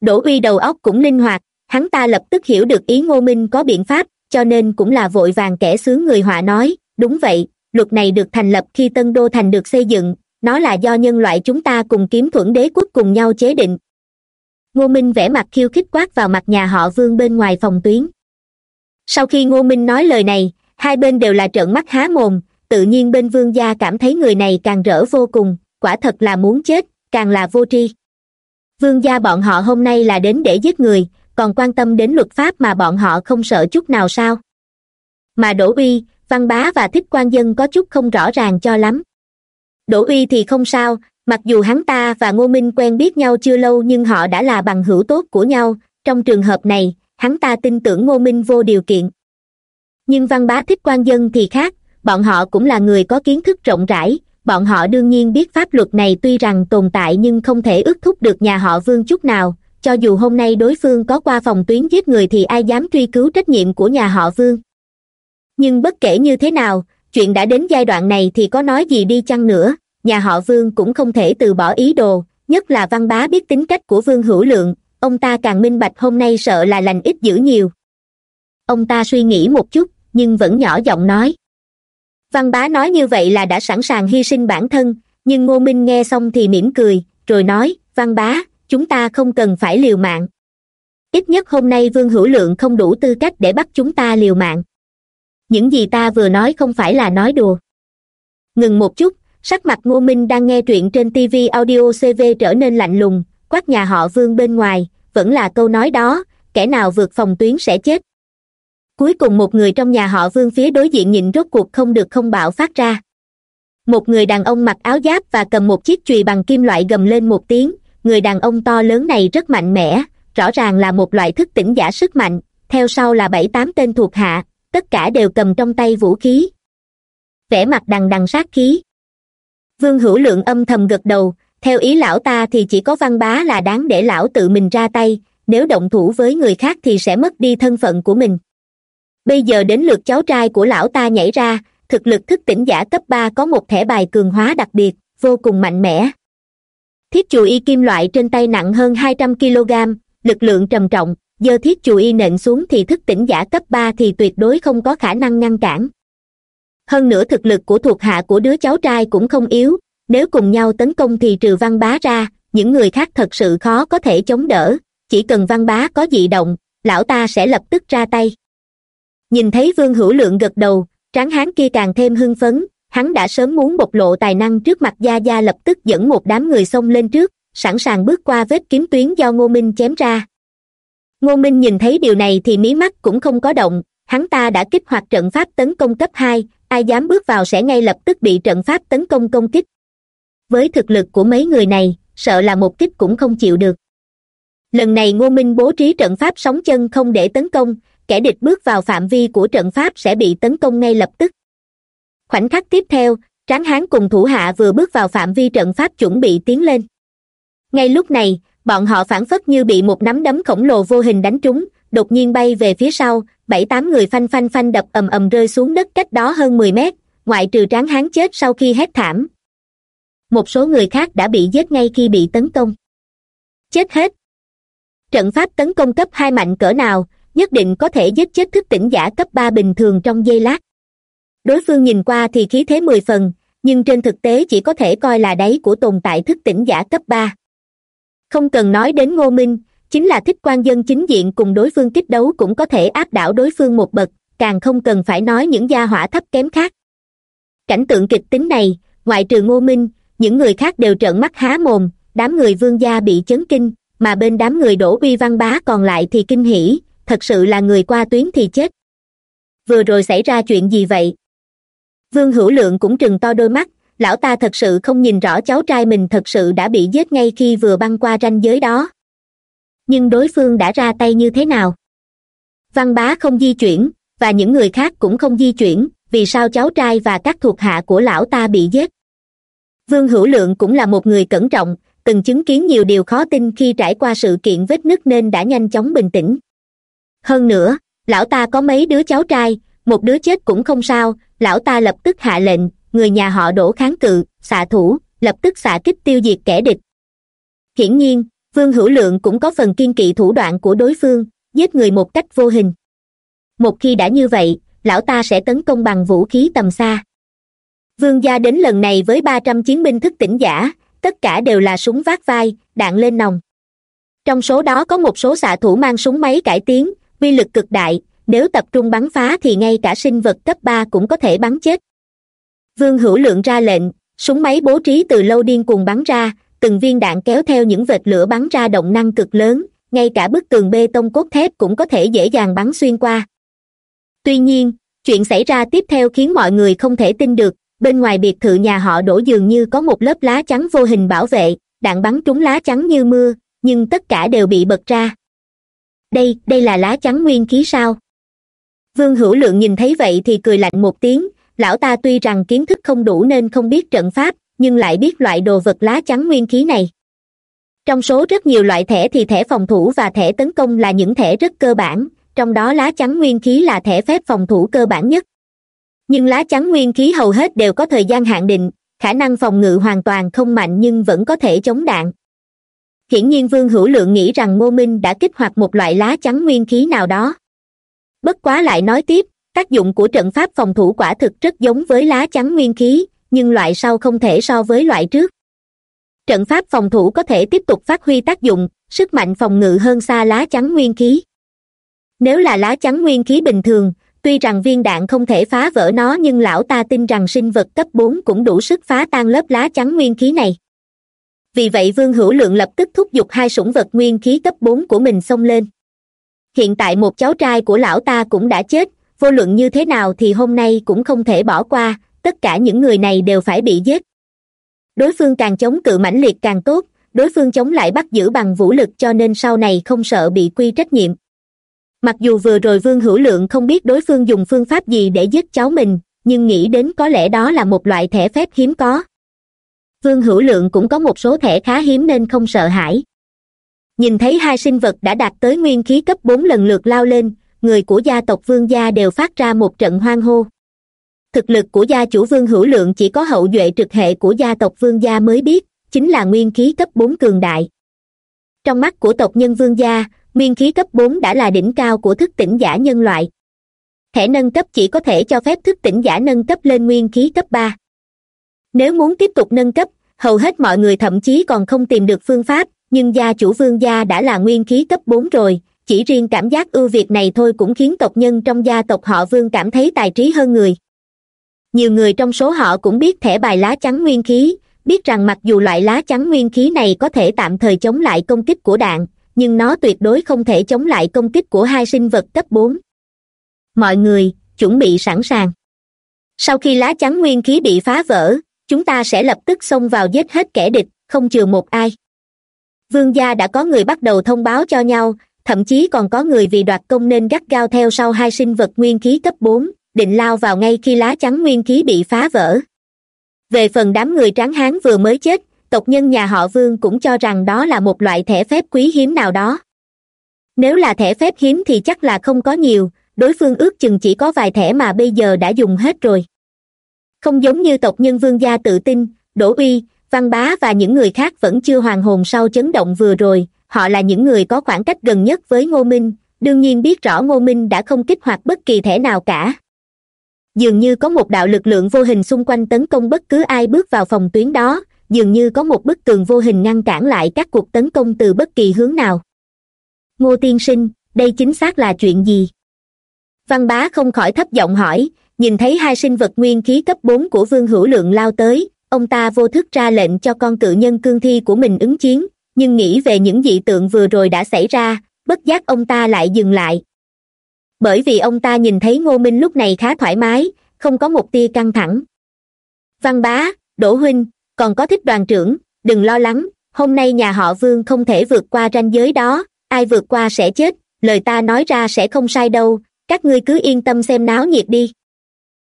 Đỗ uy đầu óc cũng linh hoạt, hắn ta lập tức hiểu được ý ngô minh có biện pháp cho nên cũng là vội vàng kẻ sướng người họa nói, đúng vậy, luật này được thành lập khi tân đô thành được xây dựng, nó là do nhân loại chúng ta cùng kiếm thuẫn đế quốc cùng nhau chế định. Ngô minh vẽ mặt khiêu khích quát vào mặt nhà họ vương bên ngoài phòng tuyến. Sau khi ngô minh nói lời này, hai bên đều là trợn mắt há mồm, tự nhiên bên vương gia cảm thấy người này càng rỡ vô cùng, quả thật là muốn chết, càng là vô tri. Vương gia bọn họ hôm nay là đến để giết người còn quan tâm đến luật pháp mà bọn họ không sợ chút nào sao? Mà đỗ uy, văn bá và thích quan dân có chút không rõ ràng cho lắm. Đỗ uy thì không sao, mặc dù hắn ta và ngô minh quen biết nhau chưa lâu nhưng họ đã là bằng hữu tốt của nhau. Trong trường hợp này, hắn ta tin tưởng ngô minh vô điều kiện. Nhưng văn bá, thích quan dân thì khác, bọn họ cũng là người có kiến thức rộng rãi. Bọn họ đương nhiên biết pháp luật này tuy rằng tồn tại nhưng không thể ước thúc được nhà họ vương chút nào cho dù hôm nay đối phương có qua phòng tuyến giết người thì ai dám truy cứu trách nhiệm của nhà họ vương? Nhưng bất kể như thế nào, chuyện đã đến giai đoạn này thì có nói gì đi chăng nữa, nhà họ vương cũng không thể từ bỏ ý đồ, nhất là văn bá biết tính cách của vương hữu lượng, ông ta càng minh bạch hôm nay sợ là lành ít dữ nhiều. Ông ta suy nghĩ một chút, nhưng vẫn nhỏ giọng nói. Văn bá nói như vậy là đã sẵn sàng hy sinh bản thân, nhưng ngô minh nghe xong thì mỉm cười, rồi nói, văn bá chúng ta không cần phải liều mạng. Ít nhất hôm nay vương hữu lượng không đủ tư cách để bắt chúng ta liều mạng. Những gì ta vừa nói không phải là nói đùa. Ngừng một chút, sắc mặt ngô minh đang nghe truyện trên tv audio cv trở nên lạnh lùng, quát nhà họ vương bên ngoài, vẫn là câu nói đó, kẻ nào vượt phòng tuyến sẽ chết. Cuối cùng một người trong nhà họ vương phía đối diện nhìn rốt cuộc không được không bạo phát ra. Một người đàn ông mặc áo giáp và cầm một chiếc chùy bằng kim loại gầm lên một tiếng người đàn ông to lớn này rất mạnh mẽ, rõ ràng là một loại thức tỉnh giả sức mạnh, theo sau là bảy tám tên thuộc hạ, tất cả đều cầm trong tay vũ khí. Vẻ mặt đằng đằng sát khí. Vương hữu lượng âm thầm gật đầu, theo ý lão ta thì chỉ có văn bá là đáng để lão tự mình ra tay, nếu động thủ với người khác thì sẽ mất đi thân phận của mình. Bây giờ đến lượt cháu trai của lão ta nhảy ra, thực lực thức tỉnh giả cấp ba có một thẻ bài cường hóa đặc biệt, vô cùng mạnh mẽ thiết chù y kim loại trên tay nặng hơn hai trăm kg, lực lượng trầm trọng, giờ thiết chù y nện xuống thì thức tỉnh giả cấp ba thì tuyệt đối không có khả năng ngăn cản. Hơn nữa thực lực của thuộc hạ của đứa cháu trai cũng không yếu, nếu cùng nhau tấn công thì trừ văn bá ra, những người khác thật sự khó có thể chống đỡ, chỉ cần văn bá có dị động, lão ta sẽ lập tức ra tay. Nhìn thấy vương hữu lượng gật đầu, tráng hán kia càng thêm hưng phấn hắn đã sớm muốn bộc lộ tài năng trước mặt gia gia lập tức dẫn một đám người xông lên trước, sẵn sàng bước qua vết kiếm tuyến do ngô minh chém ra. Ngô minh nhìn thấy điều này thì mí mắt cũng không có động, hắn ta đã kích hoạt trận pháp tấn công cấp hai, ai dám bước vào sẽ ngay lập tức bị trận pháp tấn công công kích. Với thực lực của mấy người này, sợ là một kích cũng không chịu được. Lần này ngô minh bố trí trận pháp sóng chân không để tấn công, kẻ địch bước vào phạm vi của trận pháp sẽ bị tấn công ngay lập tức khoảnh khắc tiếp theo, tráng hán cùng thủ hạ vừa bước vào phạm vi trận pháp chuẩn bị tiến lên. Ngay lúc này, bọn họ phản phất như bị một nắm đấm khổng lồ vô hình đánh trúng, đột nhiên bay về phía sau, bảy tám người phanh phanh phanh đập ầm ầm rơi xuống đất cách đó hơn mười mét, ngoại trừ tráng hán chết sau khi hét thảm. Một số người khác đã bị giết ngay khi bị tấn công. Chết hết. Trận pháp tấn công cấp hai mạnh cỡ nào, nhất định có thể giết chết thức tỉnh giả cấp ba bình thường trong giây lát đối phương nhìn qua thì khí thế mười phần, nhưng trên thực tế chỉ có thể coi là đáy của tồn tại thức tỉnh giả cấp ba. Không cần nói đến ngô minh, chính là thích quan dân chính diện cùng đối phương kích đấu cũng có thể áp đảo đối phương một bậc, càng không cần phải nói những gia hỏa thấp kém khác. Cảnh tượng kịch tính này, ngoại trừ ngô minh, những người khác đều trợn mắt há mồm, đám người vương gia bị chấn kinh, mà bên đám người đổ uy văn bá còn lại thì kinh hỉ, thật sự là người qua tuyến thì chết. Vừa rồi xảy ra chuyện gì vậy? Vương hữu lượng cũng trừng to đôi mắt, lão ta thật sự không nhìn rõ cháu trai mình thật sự đã bị giết ngay khi vừa băng qua ranh giới đó. Nhưng đối phương đã ra tay như thế nào? Văn bá không di chuyển, và những người khác cũng không di chuyển, vì sao cháu trai và các thuộc hạ của lão ta bị giết? Vương hữu lượng cũng là một người cẩn trọng, từng chứng kiến nhiều điều khó tin khi trải qua sự kiện vết nứt nên đã nhanh chóng bình tĩnh. Hơn nữa, lão ta có mấy đứa cháu trai một đứa chết cũng không sao, lão ta lập tức hạ lệnh, người nhà họ đổ kháng cự, xạ thủ, lập tức xạ kích tiêu diệt kẻ địch. Hiển nhiên, vương hữu lượng cũng có phần kiên kỵ thủ đoạn của đối phương, giết người một cách vô hình. Một khi đã như vậy, lão ta sẽ tấn công bằng vũ khí tầm xa. Vương gia đến lần này với ba trăm chiến binh thức tỉnh giả, tất cả đều là súng vác vai, đạn lên nòng. Trong số đó có một số xạ thủ mang súng máy cải tiến, uy lực cực đại nếu tập trung bắn phá thì ngay cả sinh vật cấp ba cũng có thể bắn chết. Vương hữu lượng ra lệnh, súng máy bố trí từ lâu điên cuồng bắn ra, từng viên đạn kéo theo những vệt lửa bắn ra động năng cực lớn, ngay cả bức tường bê tông cốt thép cũng có thể dễ dàng bắn xuyên qua. Tuy nhiên, chuyện xảy ra tiếp theo khiến mọi người không thể tin được, bên ngoài biệt thự nhà họ đổ dường như có một lớp lá chắn vô hình bảo vệ, đạn bắn trúng lá chắn như mưa, nhưng tất cả đều bị bật ra. Đây đây là lá chắn nguyên khí sao? Vương hữu lượng nhìn thấy vậy thì cười lạnh một tiếng, lão ta tuy rằng kiến thức không đủ nên không biết trận pháp, nhưng lại biết loại đồ vật lá chắn nguyên khí này. Trong số rất nhiều loại thẻ thì thẻ phòng thủ và thẻ tấn công là những thẻ rất cơ bản, trong đó lá chắn nguyên khí là thẻ phép phòng thủ cơ bản nhất. Nhưng lá chắn nguyên khí hầu hết đều có thời gian hạn định, khả năng phòng ngự hoàn toàn không mạnh nhưng vẫn có thể chống đạn. Hiển nhiên vương hữu lượng nghĩ rằng ngô minh đã kích hoạt một loại lá chắn nguyên khí nào đó bất quá lại nói tiếp, tác dụng của trận pháp phòng thủ quả thực rất giống với lá chắn nguyên khí, nhưng loại sau không thể so với loại trước. Trận pháp phòng thủ có thể tiếp tục phát huy tác dụng, sức mạnh phòng ngự hơn xa lá chắn nguyên khí. Nếu là lá chắn nguyên khí bình thường, tuy rằng viên đạn không thể phá vỡ nó nhưng lão ta tin rằng sinh vật cấp bốn cũng đủ sức phá tan lớp lá chắn nguyên khí này. Vì vậy vương hữu lượng lập tức thúc giục hai sủng vật nguyên khí cấp bốn của mình xông lên hiện tại một cháu trai của lão ta cũng đã chết, vô luận như thế nào thì hôm nay cũng không thể bỏ qua, tất cả những người này đều phải bị giết. Đối phương càng chống cự mãnh liệt càng tốt, đối phương chống lại bắt giữ bằng vũ lực cho nên sau này không sợ bị quy trách nhiệm. Mặc dù vừa rồi vương hữu lượng không biết đối phương dùng phương pháp gì để giết cháu mình, nhưng nghĩ đến có lẽ đó là một loại thẻ phép hiếm có. Vương hữu lượng cũng có một số thẻ khá hiếm nên không sợ hãi nhìn thấy hai sinh vật đã đạt tới nguyên khí cấp bốn lần lượt lao lên, người của gia tộc vương gia đều phát ra một trận hoang hô. Thực lực của gia chủ vương hữu lượng chỉ có hậu duệ trực hệ của gia tộc vương gia mới biết, chính là nguyên khí cấp bốn cường đại. Trong mắt của tộc nhân vương gia, nguyên khí cấp bốn đã là đỉnh cao của thức tỉnh giả nhân loại. Thẻ nâng cấp chỉ có thể cho phép thức tỉnh giả nâng cấp lên nguyên khí cấp ba. Nếu muốn tiếp tục nâng cấp, hầu hết mọi người thậm chí còn không tìm được phương pháp nhưng gia chủ vương gia đã là nguyên khí cấp bốn rồi, chỉ riêng cảm giác ưu việt này thôi cũng khiến tộc nhân trong gia tộc họ vương cảm thấy tài trí hơn người. Nhiều người trong số họ cũng biết thẻ bài lá chắn nguyên khí, biết rằng mặc dù loại lá chắn nguyên khí này có thể tạm thời chống lại công kích của đạn, nhưng nó tuyệt đối không thể chống lại công kích của hai sinh vật cấp bốn. Mọi người, chuẩn bị sẵn sàng. Sau khi lá chắn nguyên khí bị phá vỡ, chúng ta sẽ lập tức xông vào giết hết kẻ địch, không chừa một ai vương gia đã có người bắt đầu thông báo cho nhau, thậm chí còn có người vì đoạt công nên gắt gao theo sau hai sinh vật nguyên khí cấp bốn, định lao vào ngay khi lá chắn nguyên khí bị phá vỡ. Về phần đám người tráng hán vừa mới chết, tộc nhân nhà họ vương cũng cho rằng đó là một loại thẻ phép quý hiếm nào đó. Nếu là thẻ phép hiếm thì chắc là không có nhiều, đối phương ước chừng chỉ có vài thẻ mà bây giờ đã dùng hết rồi. Không giống như tộc nhân vương gia tự tin, đỗ uy văn bá và những người khác vẫn chưa hoàn hồn sau chấn động vừa rồi, họ là những người có khoảng cách gần nhất với ngô minh, đương nhiên biết rõ ngô minh đã không kích hoạt bất kỳ thẻ nào cả. Dường như có một đạo lực lượng vô hình xung quanh tấn công bất cứ ai bước vào phòng tuyến đó, dường như có một bức tường vô hình ngăn cản lại các cuộc tấn công từ bất kỳ hướng nào. Ngô tiên sinh, đây chính xác là chuyện gì? Văn bá không khỏi thấp giọng hỏi, nhìn thấy hai sinh vật nguyên khí cấp bốn của vương hữu lượng lao tới ông ta vô thức ra lệnh cho con cự nhân cương thi của mình ứng chiến, nhưng nghĩ về những dị tượng vừa rồi đã xảy ra, bất giác ông ta lại dừng lại. Bởi vì ông ta nhìn thấy ngô minh lúc này khá thoải mái, không có một tia căng thẳng. Văn bá, đỗ huynh, còn có thích đoàn trưởng, đừng lo lắng, hôm nay nhà họ vương không thể vượt qua ranh giới đó, ai vượt qua sẽ chết, lời ta nói ra sẽ không sai đâu, các ngươi cứ yên tâm xem náo nhiệt đi.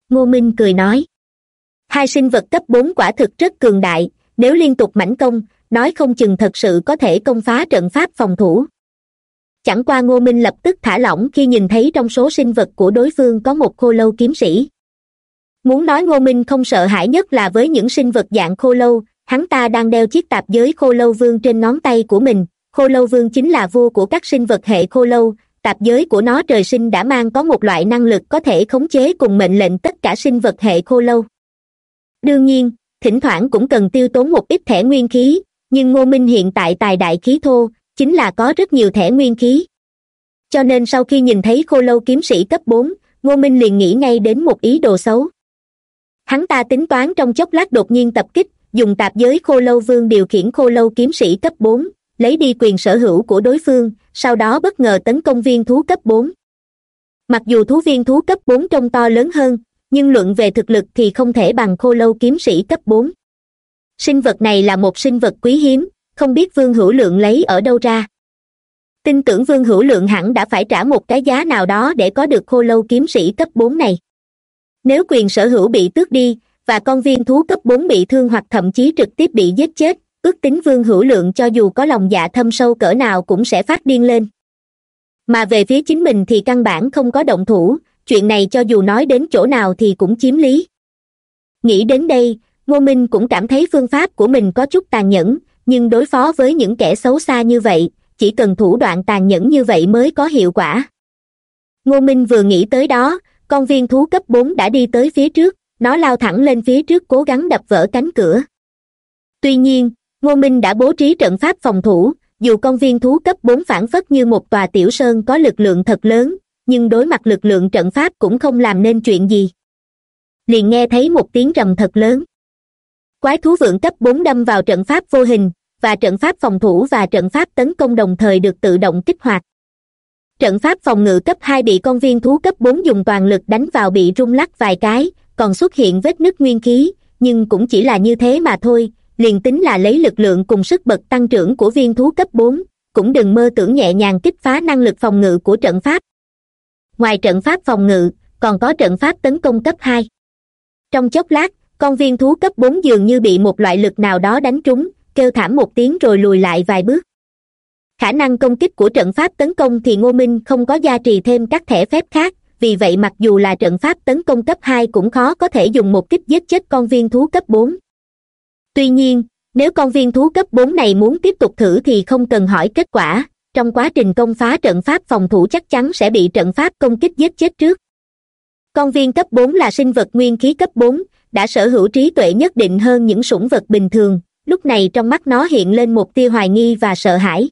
Ngô minh cười nói hai sinh vật cấp bốn quả thực rất cường đại, nếu liên tục mãnh công, nói không chừng thật sự có thể công phá trận pháp phòng thủ. Chẳng qua ngô minh lập tức thả lỏng khi nhìn thấy trong số sinh vật của đối phương có một khô lâu kiếm sĩ. Muốn nói ngô minh không sợ hãi nhất là với những sinh vật dạng khô lâu, hắn ta đang đeo chiếc tạp giới khô lâu vương trên ngón tay của mình. Khô lâu vương chính là vua của các sinh vật hệ khô lâu, tạp giới của nó trời sinh đã mang có một loại năng lực có thể khống chế cùng mệnh lệnh tất cả sinh vật hệ khô lâu đương nhiên, thỉnh thoảng cũng cần tiêu tốn một ít thẻ nguyên khí, nhưng ngô minh hiện tại tài đại khí thô, chính là có rất nhiều thẻ nguyên khí. Cho nên sau khi nhìn thấy khô lâu kiếm sĩ cấp bốn, ngô minh liền nghĩ ngay đến một ý đồ xấu. Hắn ta tính toán trong chốc lát đột nhiên tập kích, dùng tạp giới khô lâu vương điều khiển khô lâu kiếm sĩ cấp bốn, lấy đi quyền sở hữu của đối phương, sau đó bất ngờ tấn công viên thú cấp bốn. Mặc dù thú viên thú cấp bốn trông to lớn hơn nhưng luận về thực lực thì không thể bằng khô lâu kiếm sĩ cấp bốn. Sinh vật này là một sinh vật quý hiếm, không biết vương hữu lượng lấy ở đâu ra. Tin tưởng vương hữu lượng hẳn đã phải trả một cái giá nào đó để có được khô lâu kiếm sĩ cấp bốn này. Nếu quyền sở hữu bị tước đi, và con viên thú cấp bốn bị thương hoặc thậm chí trực tiếp bị giết chết, ước tính vương hữu lượng cho dù có lòng dạ thâm sâu cỡ nào cũng sẽ phát điên lên. Mà về phía chính mình thì căn bản không có động thủ chuyện này cho dù nói đến chỗ nào thì cũng chiếm lý. Nghĩ đến đây, ngô minh cũng cảm thấy phương pháp của mình có chút tàn nhẫn, nhưng đối phó với những kẻ xấu xa như vậy, chỉ cần thủ đoạn tàn nhẫn như vậy mới có hiệu quả. Ngô minh vừa nghĩ tới đó, con viên thú cấp bốn đã đi tới phía trước, nó lao thẳng lên phía trước cố gắng đập vỡ cánh cửa. Tuy nhiên, ngô minh đã bố trí trận pháp phòng thủ, dù con viên thú cấp bốn phản phất như một tòa tiểu sơn có lực lượng thật lớn nhưng đối mặt lực lượng trận pháp cũng không làm nên chuyện gì. Liền nghe thấy một tiếng rầm thật lớn. Quái thú vượng cấp bốn đâm vào trận pháp vô hình, và trận pháp phòng thủ và trận pháp tấn công đồng thời được tự động kích hoạt. Trận pháp phòng ngự cấp hai bị con viên thú cấp bốn dùng toàn lực đánh vào bị rung lắc vài cái, còn xuất hiện vết nứt nguyên khí, nhưng cũng chỉ là như thế mà thôi, liền tính là lấy lực lượng cùng sức bật tăng trưởng của viên thú cấp bốn, cũng đừng mơ tưởng nhẹ nhàng kích phá năng lực phòng ngự của trận pháp ngoài trận pháp phòng ngự, còn có trận pháp tấn công cấp hai. Trong chốc lát, con viên thú cấp bốn dường như bị một loại lực nào đó đánh trúng, kêu thảm một tiếng rồi lùi lại vài bước. Khả năng công kích của trận pháp tấn công thì ngô minh không có gia trì thêm các thẻ phép khác, vì vậy mặc dù là trận pháp tấn công cấp hai cũng khó có thể dùng một kích giết chết con viên thú cấp bốn. Tuy nhiên, nếu con viên thú cấp bốn này muốn tiếp tục thử thì không cần hỏi kết quả trong quá trình công phá trận pháp phòng thủ chắc chắn sẽ bị trận pháp công kích giết chết trước. Con viên cấp bốn là sinh vật nguyên khí cấp bốn, đã sở hữu trí tuệ nhất định hơn những sủng vật bình thường. Lúc này trong mắt nó hiện lên một tia hoài nghi và sợ hãi.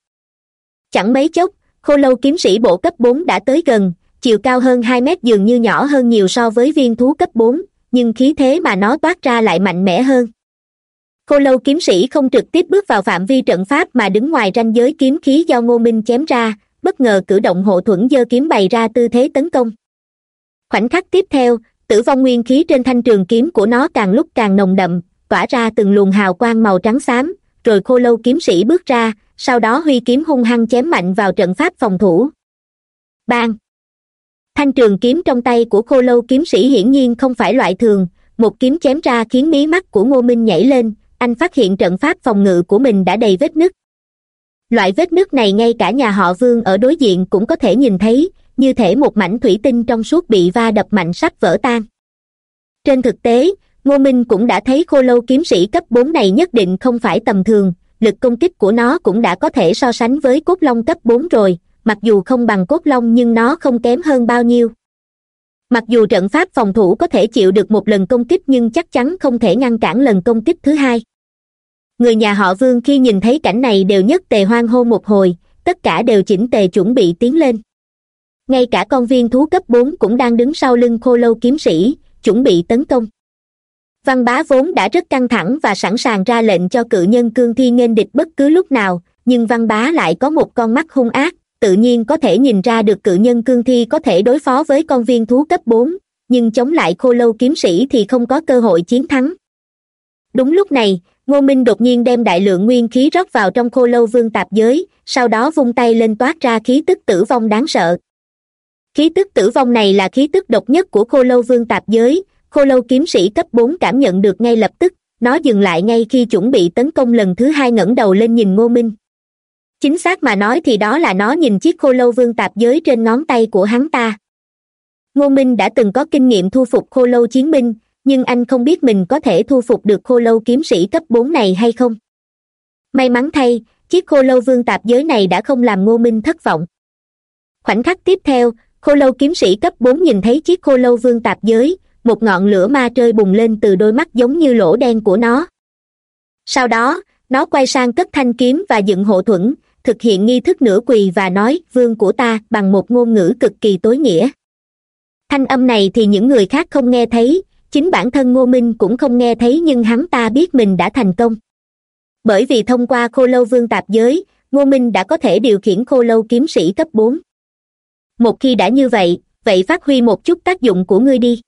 Chẳng mấy chốc, khô lâu kiếm sĩ bộ cấp bốn đã tới gần, chiều cao hơn hai mét dường như nhỏ hơn nhiều so với viên thú cấp bốn, nhưng khí thế mà nó toát ra lại mạnh mẽ hơn khô lâu kiếm sĩ không trực tiếp bước vào phạm vi trận pháp mà đứng ngoài ranh giới kiếm khí do ngô minh chém ra, bất ngờ cử động hộ thuẫn dơ kiếm bày ra tư thế tấn công. Khoảnh khắc tiếp theo, tử vong nguyên khí trên thanh trường kiếm của nó càng lúc càng nồng đậm, tỏa ra từng luồng hào quang màu trắng xám, rồi khô lâu kiếm sĩ bước ra, sau đó huy kiếm hung hăng chém mạnh vào trận pháp phòng thủ. Bang! Thanh trường kiếm trong tay của khô lâu kiếm sĩ hiển nhiên không phải loại thường, một kiếm chém ra khiến mí mắt của ngô minh nhảy lên anh phát hiện trận pháp phòng ngự của mình đã đầy vết nứt. Loại vết nứt này ngay cả nhà họ vương ở đối diện cũng có thể nhìn thấy, như thể một mảnh thủy tinh trong suốt bị va đập mạnh sắp vỡ tan. Trên thực tế, ngô minh cũng đã thấy khô lâu kiếm sĩ cấp bốn này nhất định không phải tầm thường, lực công kích của nó cũng đã có thể so sánh với cốt long cấp bốn rồi, mặc dù không bằng cốt long nhưng nó không kém hơn bao nhiêu mặc dù trận pháp phòng thủ có thể chịu được một lần công kích nhưng chắc chắn không thể ngăn cản lần công kích thứ hai. Người nhà họ vương khi nhìn thấy cảnh này đều nhất tề hoang hô một hồi, tất cả đều chỉnh tề chuẩn bị tiến lên. Ngay cả con viên thú cấp bốn cũng đang đứng sau lưng khô lâu kiếm sĩ, chuẩn bị tấn công. Văn bá vốn đã rất căng thẳng và sẵn sàng ra lệnh cho cự nhân cương thi nghênh địch bất cứ lúc nào, nhưng văn bá lại có một con mắt hung ác tự nhiên có thể nhìn ra được cự nhân cương thi có thể đối phó với con viên thú cấp bốn, nhưng chống lại khô lâu kiếm sĩ thì không có cơ hội chiến thắng. Đúng lúc này, ngô minh đột nhiên đem đại lượng nguyên khí rót vào trong khô lâu vương tạp giới, sau đó vung tay lên toát ra khí tức tử vong đáng sợ. Khí tức tử vong này là khí tức độc nhất của khô lâu vương tạp giới, khô lâu kiếm sĩ cấp bốn cảm nhận được ngay lập tức, nó dừng lại ngay khi chuẩn bị tấn công lần thứ hai ngẩng đầu lên nhìn ngô minh chính xác mà nói thì đó là nó nhìn chiếc khô lâu vương tạp giới trên ngón tay của hắn ta. Ngô minh đã từng có kinh nghiệm thu phục khô lâu chiến binh, nhưng anh không biết mình có thể thu phục được khô lâu kiếm sĩ cấp bốn này hay không. May mắn thay, chiếc khô lâu vương tạp giới này đã không làm ngô minh thất vọng. Khoảnh khắc tiếp theo, khô lâu kiếm sĩ cấp bốn nhìn thấy chiếc khô lâu vương tạp giới, một ngọn lửa ma trơi bùng lên từ đôi mắt giống như lỗ đen của nó. Sau đó, nó quay sang cất thanh kiếm và dựng hộ thuẫn thực hiện nghi thức nửa quỳ và nói, vương của ta, bằng một ngôn ngữ cực kỳ tối nghĩa. Thanh âm này thì những người khác không nghe thấy, chính bản thân ngô minh cũng không nghe thấy nhưng hắn ta biết mình đã thành công. Bởi vì thông qua khô lâu vương tạp giới, ngô minh đã có thể điều khiển khô lâu kiếm sĩ cấp bốn. Một khi đã như vậy vậy phát huy một chút tác dụng của ngươi đi.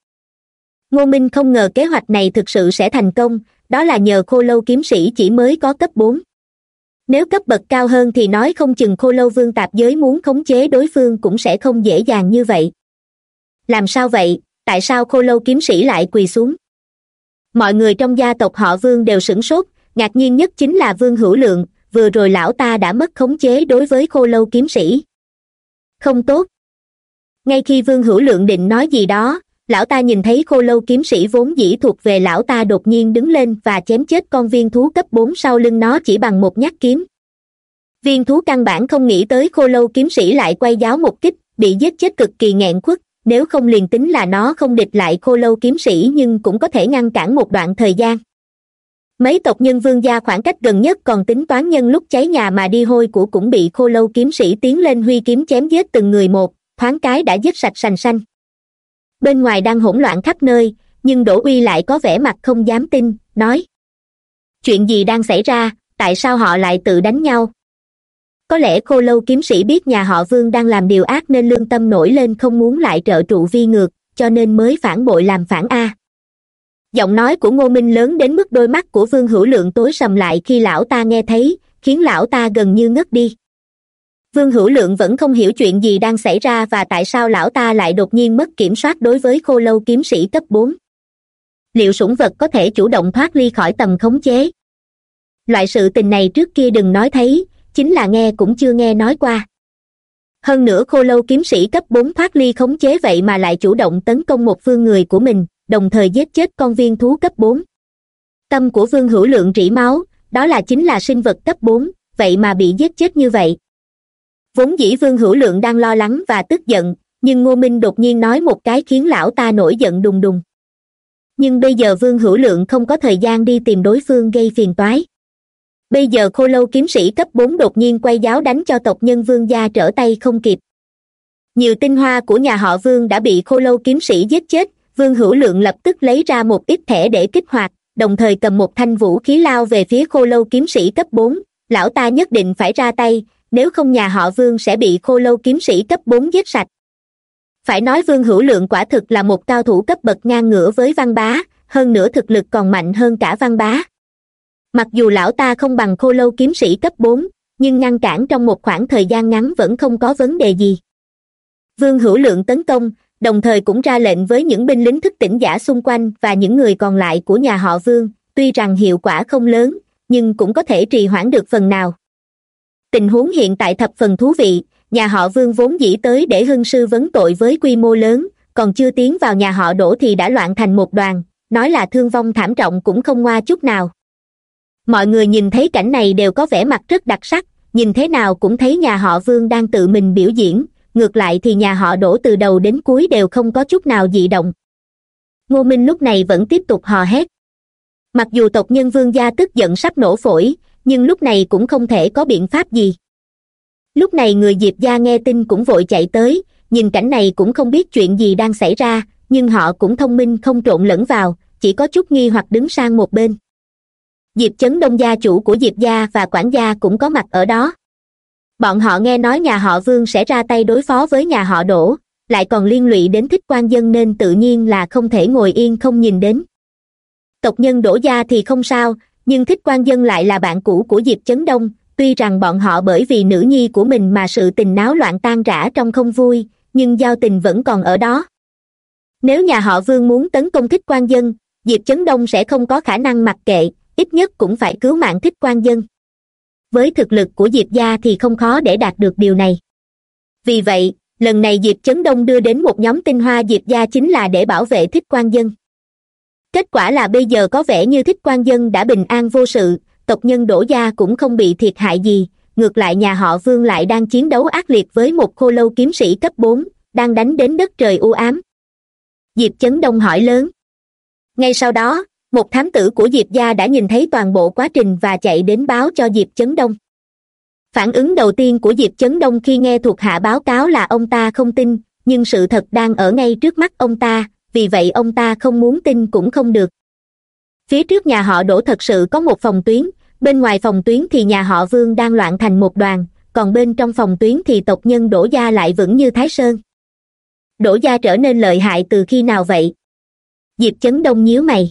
Ngô minh không ngờ kế hoạch này thực sự sẽ thành công, đó là nhờ khô lâu kiếm sĩ chỉ mới có cấp bốn nếu cấp bậc cao hơn thì nói không chừng khô lâu vương tạp giới muốn khống chế đối phương cũng sẽ không dễ dàng như vậy. Làm sao vậy? Tại sao khô lâu kiếm sĩ lại quỳ xuống? Mọi người trong gia tộc họ vương đều sửng sốt, ngạc nhiên nhất chính là vương hữu lượng, vừa rồi lão ta đã mất khống chế đối với khô lâu kiếm sĩ. Không tốt. Ngay khi vương hữu lượng định nói gì đó lão ta nhìn thấy khô lâu kiếm sĩ vốn dĩ thuộc về lão ta đột nhiên đứng lên và chém chết con viên thú cấp bốn sau lưng nó chỉ bằng một nhát kiếm. Viên thú căn bản không nghĩ tới khô lâu kiếm sĩ lại quay giáo một kích, bị giết chết cực kỳ nghẹn khuất, nếu không liền tính là nó không địch lại khô lâu kiếm sĩ nhưng cũng có thể ngăn cản một đoạn thời gian. Mấy tộc nhân vương gia khoảng cách gần nhất còn tính toán nhân lúc cháy nhà mà đi hôi của cũng bị khô lâu kiếm sĩ tiến lên huy kiếm chém giết từng người một, thoáng cái đã giết sạch sành xanh bên ngoài đang hỗn loạn khắp nơi, nhưng đỗ uy lại có vẻ mặt không dám tin, nói. Chuyện gì đang xảy ra, tại sao họ lại tự đánh nhau? Có lẽ khô lâu kiếm sĩ biết nhà họ vương đang làm điều ác nên lương tâm nổi lên không muốn lại trợ trụ vi ngược, cho nên mới phản bội làm phản a. Giọng nói của ngô minh lớn đến mức đôi mắt của vương hữu lượng tối sầm lại khi lão ta nghe thấy, khiến lão ta gần như ngất đi vương hữu lượng vẫn không hiểu chuyện gì đang xảy ra và tại sao lão ta lại đột nhiên mất kiểm soát đối với khô lâu kiếm sĩ cấp bốn. Liệu sủng vật có thể chủ động thoát ly khỏi tầm khống chế? Loại sự tình này trước kia đừng nói thấy, chính là nghe cũng chưa nghe nói qua. Hơn nữa khô lâu kiếm sĩ cấp bốn thoát ly khống chế vậy mà lại chủ động tấn công một phương người của mình, đồng thời giết chết con viên thú cấp bốn. Tâm của vương hữu lượng rỉ máu, đó là chính là sinh vật cấp bốn, vậy mà bị giết chết như vậy vốn dĩ vương hữu lượng đang lo lắng và tức giận, nhưng ngô minh đột nhiên nói một cái khiến lão ta nổi giận đùng đùng. Nhưng bây giờ vương hữu lượng không có thời gian đi tìm đối phương gây phiền toái. Bây giờ khô lâu kiếm sĩ cấp bốn đột nhiên quay giáo đánh cho tộc nhân vương gia trở tay không kịp. Nhiều tinh hoa của nhà họ vương đã bị khô lâu kiếm sĩ giết chết, vương hữu lượng lập tức lấy ra một ít thẻ để kích hoạt, đồng thời cầm một thanh vũ khí lao về phía khô lâu kiếm sĩ cấp bốn, lão ta nhất định phải ra tay nếu không nhà họ vương sẽ bị khô lâu kiếm sĩ cấp bốn giết sạch. Phải nói vương hữu lượng quả thực là một cao thủ cấp bậc ngang ngửa với văn bá, hơn nữa thực lực còn mạnh hơn cả văn bá. Mặc dù lão ta không bằng khô lâu kiếm sĩ cấp bốn, nhưng ngăn cản trong một khoảng thời gian ngắn vẫn không có vấn đề gì. Vương hữu lượng tấn công, đồng thời cũng ra lệnh với những binh lính thức tỉnh giả xung quanh và những người còn lại của nhà họ vương, tuy rằng hiệu quả không lớn, nhưng cũng có thể trì hoãn được phần nào tình huống hiện tại thập phần thú vị, nhà họ vương vốn dĩ tới để hưng sư vấn tội với quy mô lớn, còn chưa tiến vào nhà họ đổ thì đã loạn thành một đoàn, nói là thương vong thảm trọng cũng không ngoa chút nào. Mọi người nhìn thấy cảnh này đều có vẻ mặt rất đặc sắc, nhìn thế nào cũng thấy nhà họ vương đang tự mình biểu diễn, ngược lại thì nhà họ đổ từ đầu đến cuối đều không có chút nào dị động. Ngô minh lúc này vẫn tiếp tục hò hét. Mặc dù tộc nhân vương gia tức giận sắp nổ phổi nhưng lúc này cũng không thể có biện pháp gì. Lúc này người diệp gia nghe tin cũng vội chạy tới, nhìn cảnh này cũng không biết chuyện gì đang xảy ra, nhưng họ cũng thông minh không trộn lẫn vào, chỉ có chút nghi hoặc đứng sang một bên. Diệp chấn đông gia chủ của diệp gia và quản gia cũng có mặt ở đó. Bọn họ nghe nói nhà họ vương sẽ ra tay đối phó với nhà họ đỗ, lại còn liên lụy đến thích quan dân nên tự nhiên là không thể ngồi yên không nhìn đến. Tộc nhân đổ gia thì không sao nhưng thích quan dân lại là bạn cũ của diệp chấn đông, tuy rằng bọn họ bởi vì nữ nhi của mình mà sự tình náo loạn tan rã trong không vui, nhưng giao tình vẫn còn ở đó. Nếu nhà họ vương muốn tấn công thích quan dân, diệp chấn đông sẽ không có khả năng mặc kệ, ít nhất cũng phải cứu mạng thích quan dân. Với thực lực của diệp gia thì không khó để đạt được điều này. Vì vậy, lần này diệp chấn đông đưa đến một nhóm tinh hoa diệp gia chính là để bảo vệ thích quan dân kết quả là bây giờ có vẻ như thích quan dân đã bình an vô sự, tộc nhân đổ gia cũng không bị thiệt hại gì, ngược lại nhà họ vương lại đang chiến đấu ác liệt với một khô lâu kiếm sĩ cấp bốn, đang đánh đến đất trời u ám. Diệp chấn đông hỏi lớn. Ngay sau đó, một thám tử của diệp gia đã nhìn thấy toàn bộ quá trình và chạy đến báo cho diệp chấn đông. Phản ứng đầu tiên của diệp chấn đông khi nghe thuộc hạ báo cáo là ông ta không tin, nhưng sự thật đang ở ngay trước mắt ông ta vì vậy ông ta không muốn tin cũng không được. Phía trước nhà họ đổ thật sự có một phòng tuyến, bên ngoài phòng tuyến thì nhà họ vương đang loạn thành một đoàn, còn bên trong phòng tuyến thì tộc nhân đổ gia lại vững như thái sơn. Đổ gia trở nên lợi hại từ khi nào vậy? Diệp chấn đông nhíu mày.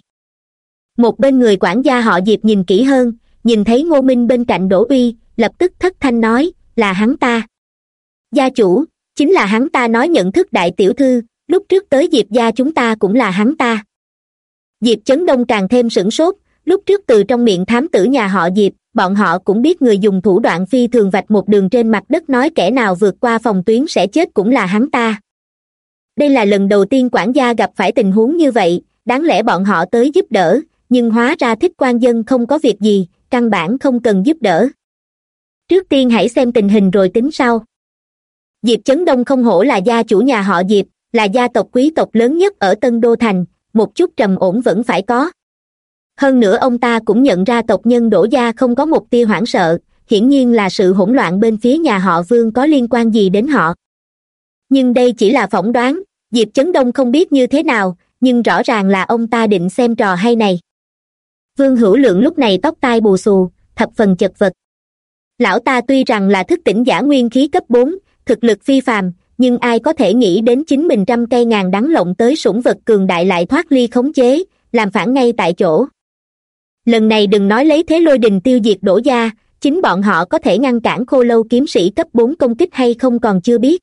Một bên người quản gia họ diệp nhìn kỹ hơn, nhìn thấy ngô minh bên cạnh đỗ uy, lập tức thất thanh nói, là hắn ta. Gia chủ, chính là hắn ta nói nhận thức đại tiểu thư lúc trước tới diệp gia chúng ta cũng là hắn ta. Diệp chấn đông càng thêm sửng sốt, lúc trước từ trong miệng thám tử nhà họ diệp, bọn họ cũng biết người dùng thủ đoạn phi thường vạch một đường trên mặt đất nói kẻ nào vượt qua phòng tuyến sẽ chết cũng là hắn ta. Đây là lần đầu tiên quản gia gặp phải tình huống như vậy, đáng lẽ bọn họ tới giúp đỡ, nhưng hóa ra thích quan dân không có việc gì, căn bản không cần giúp đỡ. Trước tiên hãy xem tình hình rồi tính sau. Diệp chấn đông không hổ là gia chủ nhà họ diệp là gia tộc quý tộc lớn nhất ở tân đô thành, một chút trầm ổn vẫn phải có. Hơn nữa ông ta cũng nhận ra tộc nhân đổ gia không có một tia hoảng sợ, hiển nhiên là sự hỗn loạn bên phía nhà họ vương có liên quan gì đến họ. Nhưng đây chỉ là phỏng đoán, diệp chấn đông không biết như thế nào, nhưng rõ ràng là ông ta định xem trò hay này. Vương hữu lượng lúc này tóc tai bù xù, thập phần chật vật. Lão ta tuy rằng là thức tỉnh giả nguyên khí cấp bốn, thực lực phi phàm nhưng ai có thể nghĩ đến chính mình trăm cây ngàn đắng lộng tới sủng vật cường đại lại thoát ly khống chế, làm phản ngay tại chỗ. Lần này đừng nói lấy thế lôi đình tiêu diệt đổ gia, chính bọn họ có thể ngăn cản khô lâu kiếm sĩ cấp bốn công kích hay không còn chưa biết.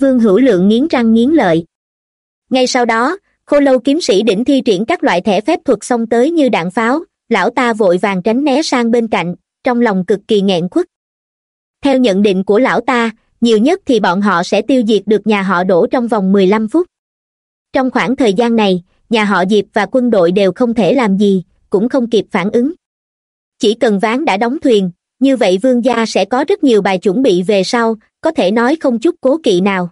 Vương hữu lượng nghiến răng nghiến lợi. Ngay sau đó, khô lâu kiếm sĩ đỉnh thi triển các loại thẻ phép thuật xông tới như đạn pháo, lão ta vội vàng tránh né sang bên cạnh, trong lòng cực kỳ nghẹn khuất. Theo nhận định của lão ta nhiều nhất thì bọn họ sẽ tiêu diệt được nhà họ đổ trong vòng mười lăm phút. Trong khoảng thời gian này, nhà họ diệp và quân đội đều không thể làm gì, cũng không kịp phản ứng. Chỉ cần ván đã đóng thuyền, như vậy vương gia sẽ có rất nhiều bài chuẩn bị về sau, có thể nói không chút cố kỵ nào.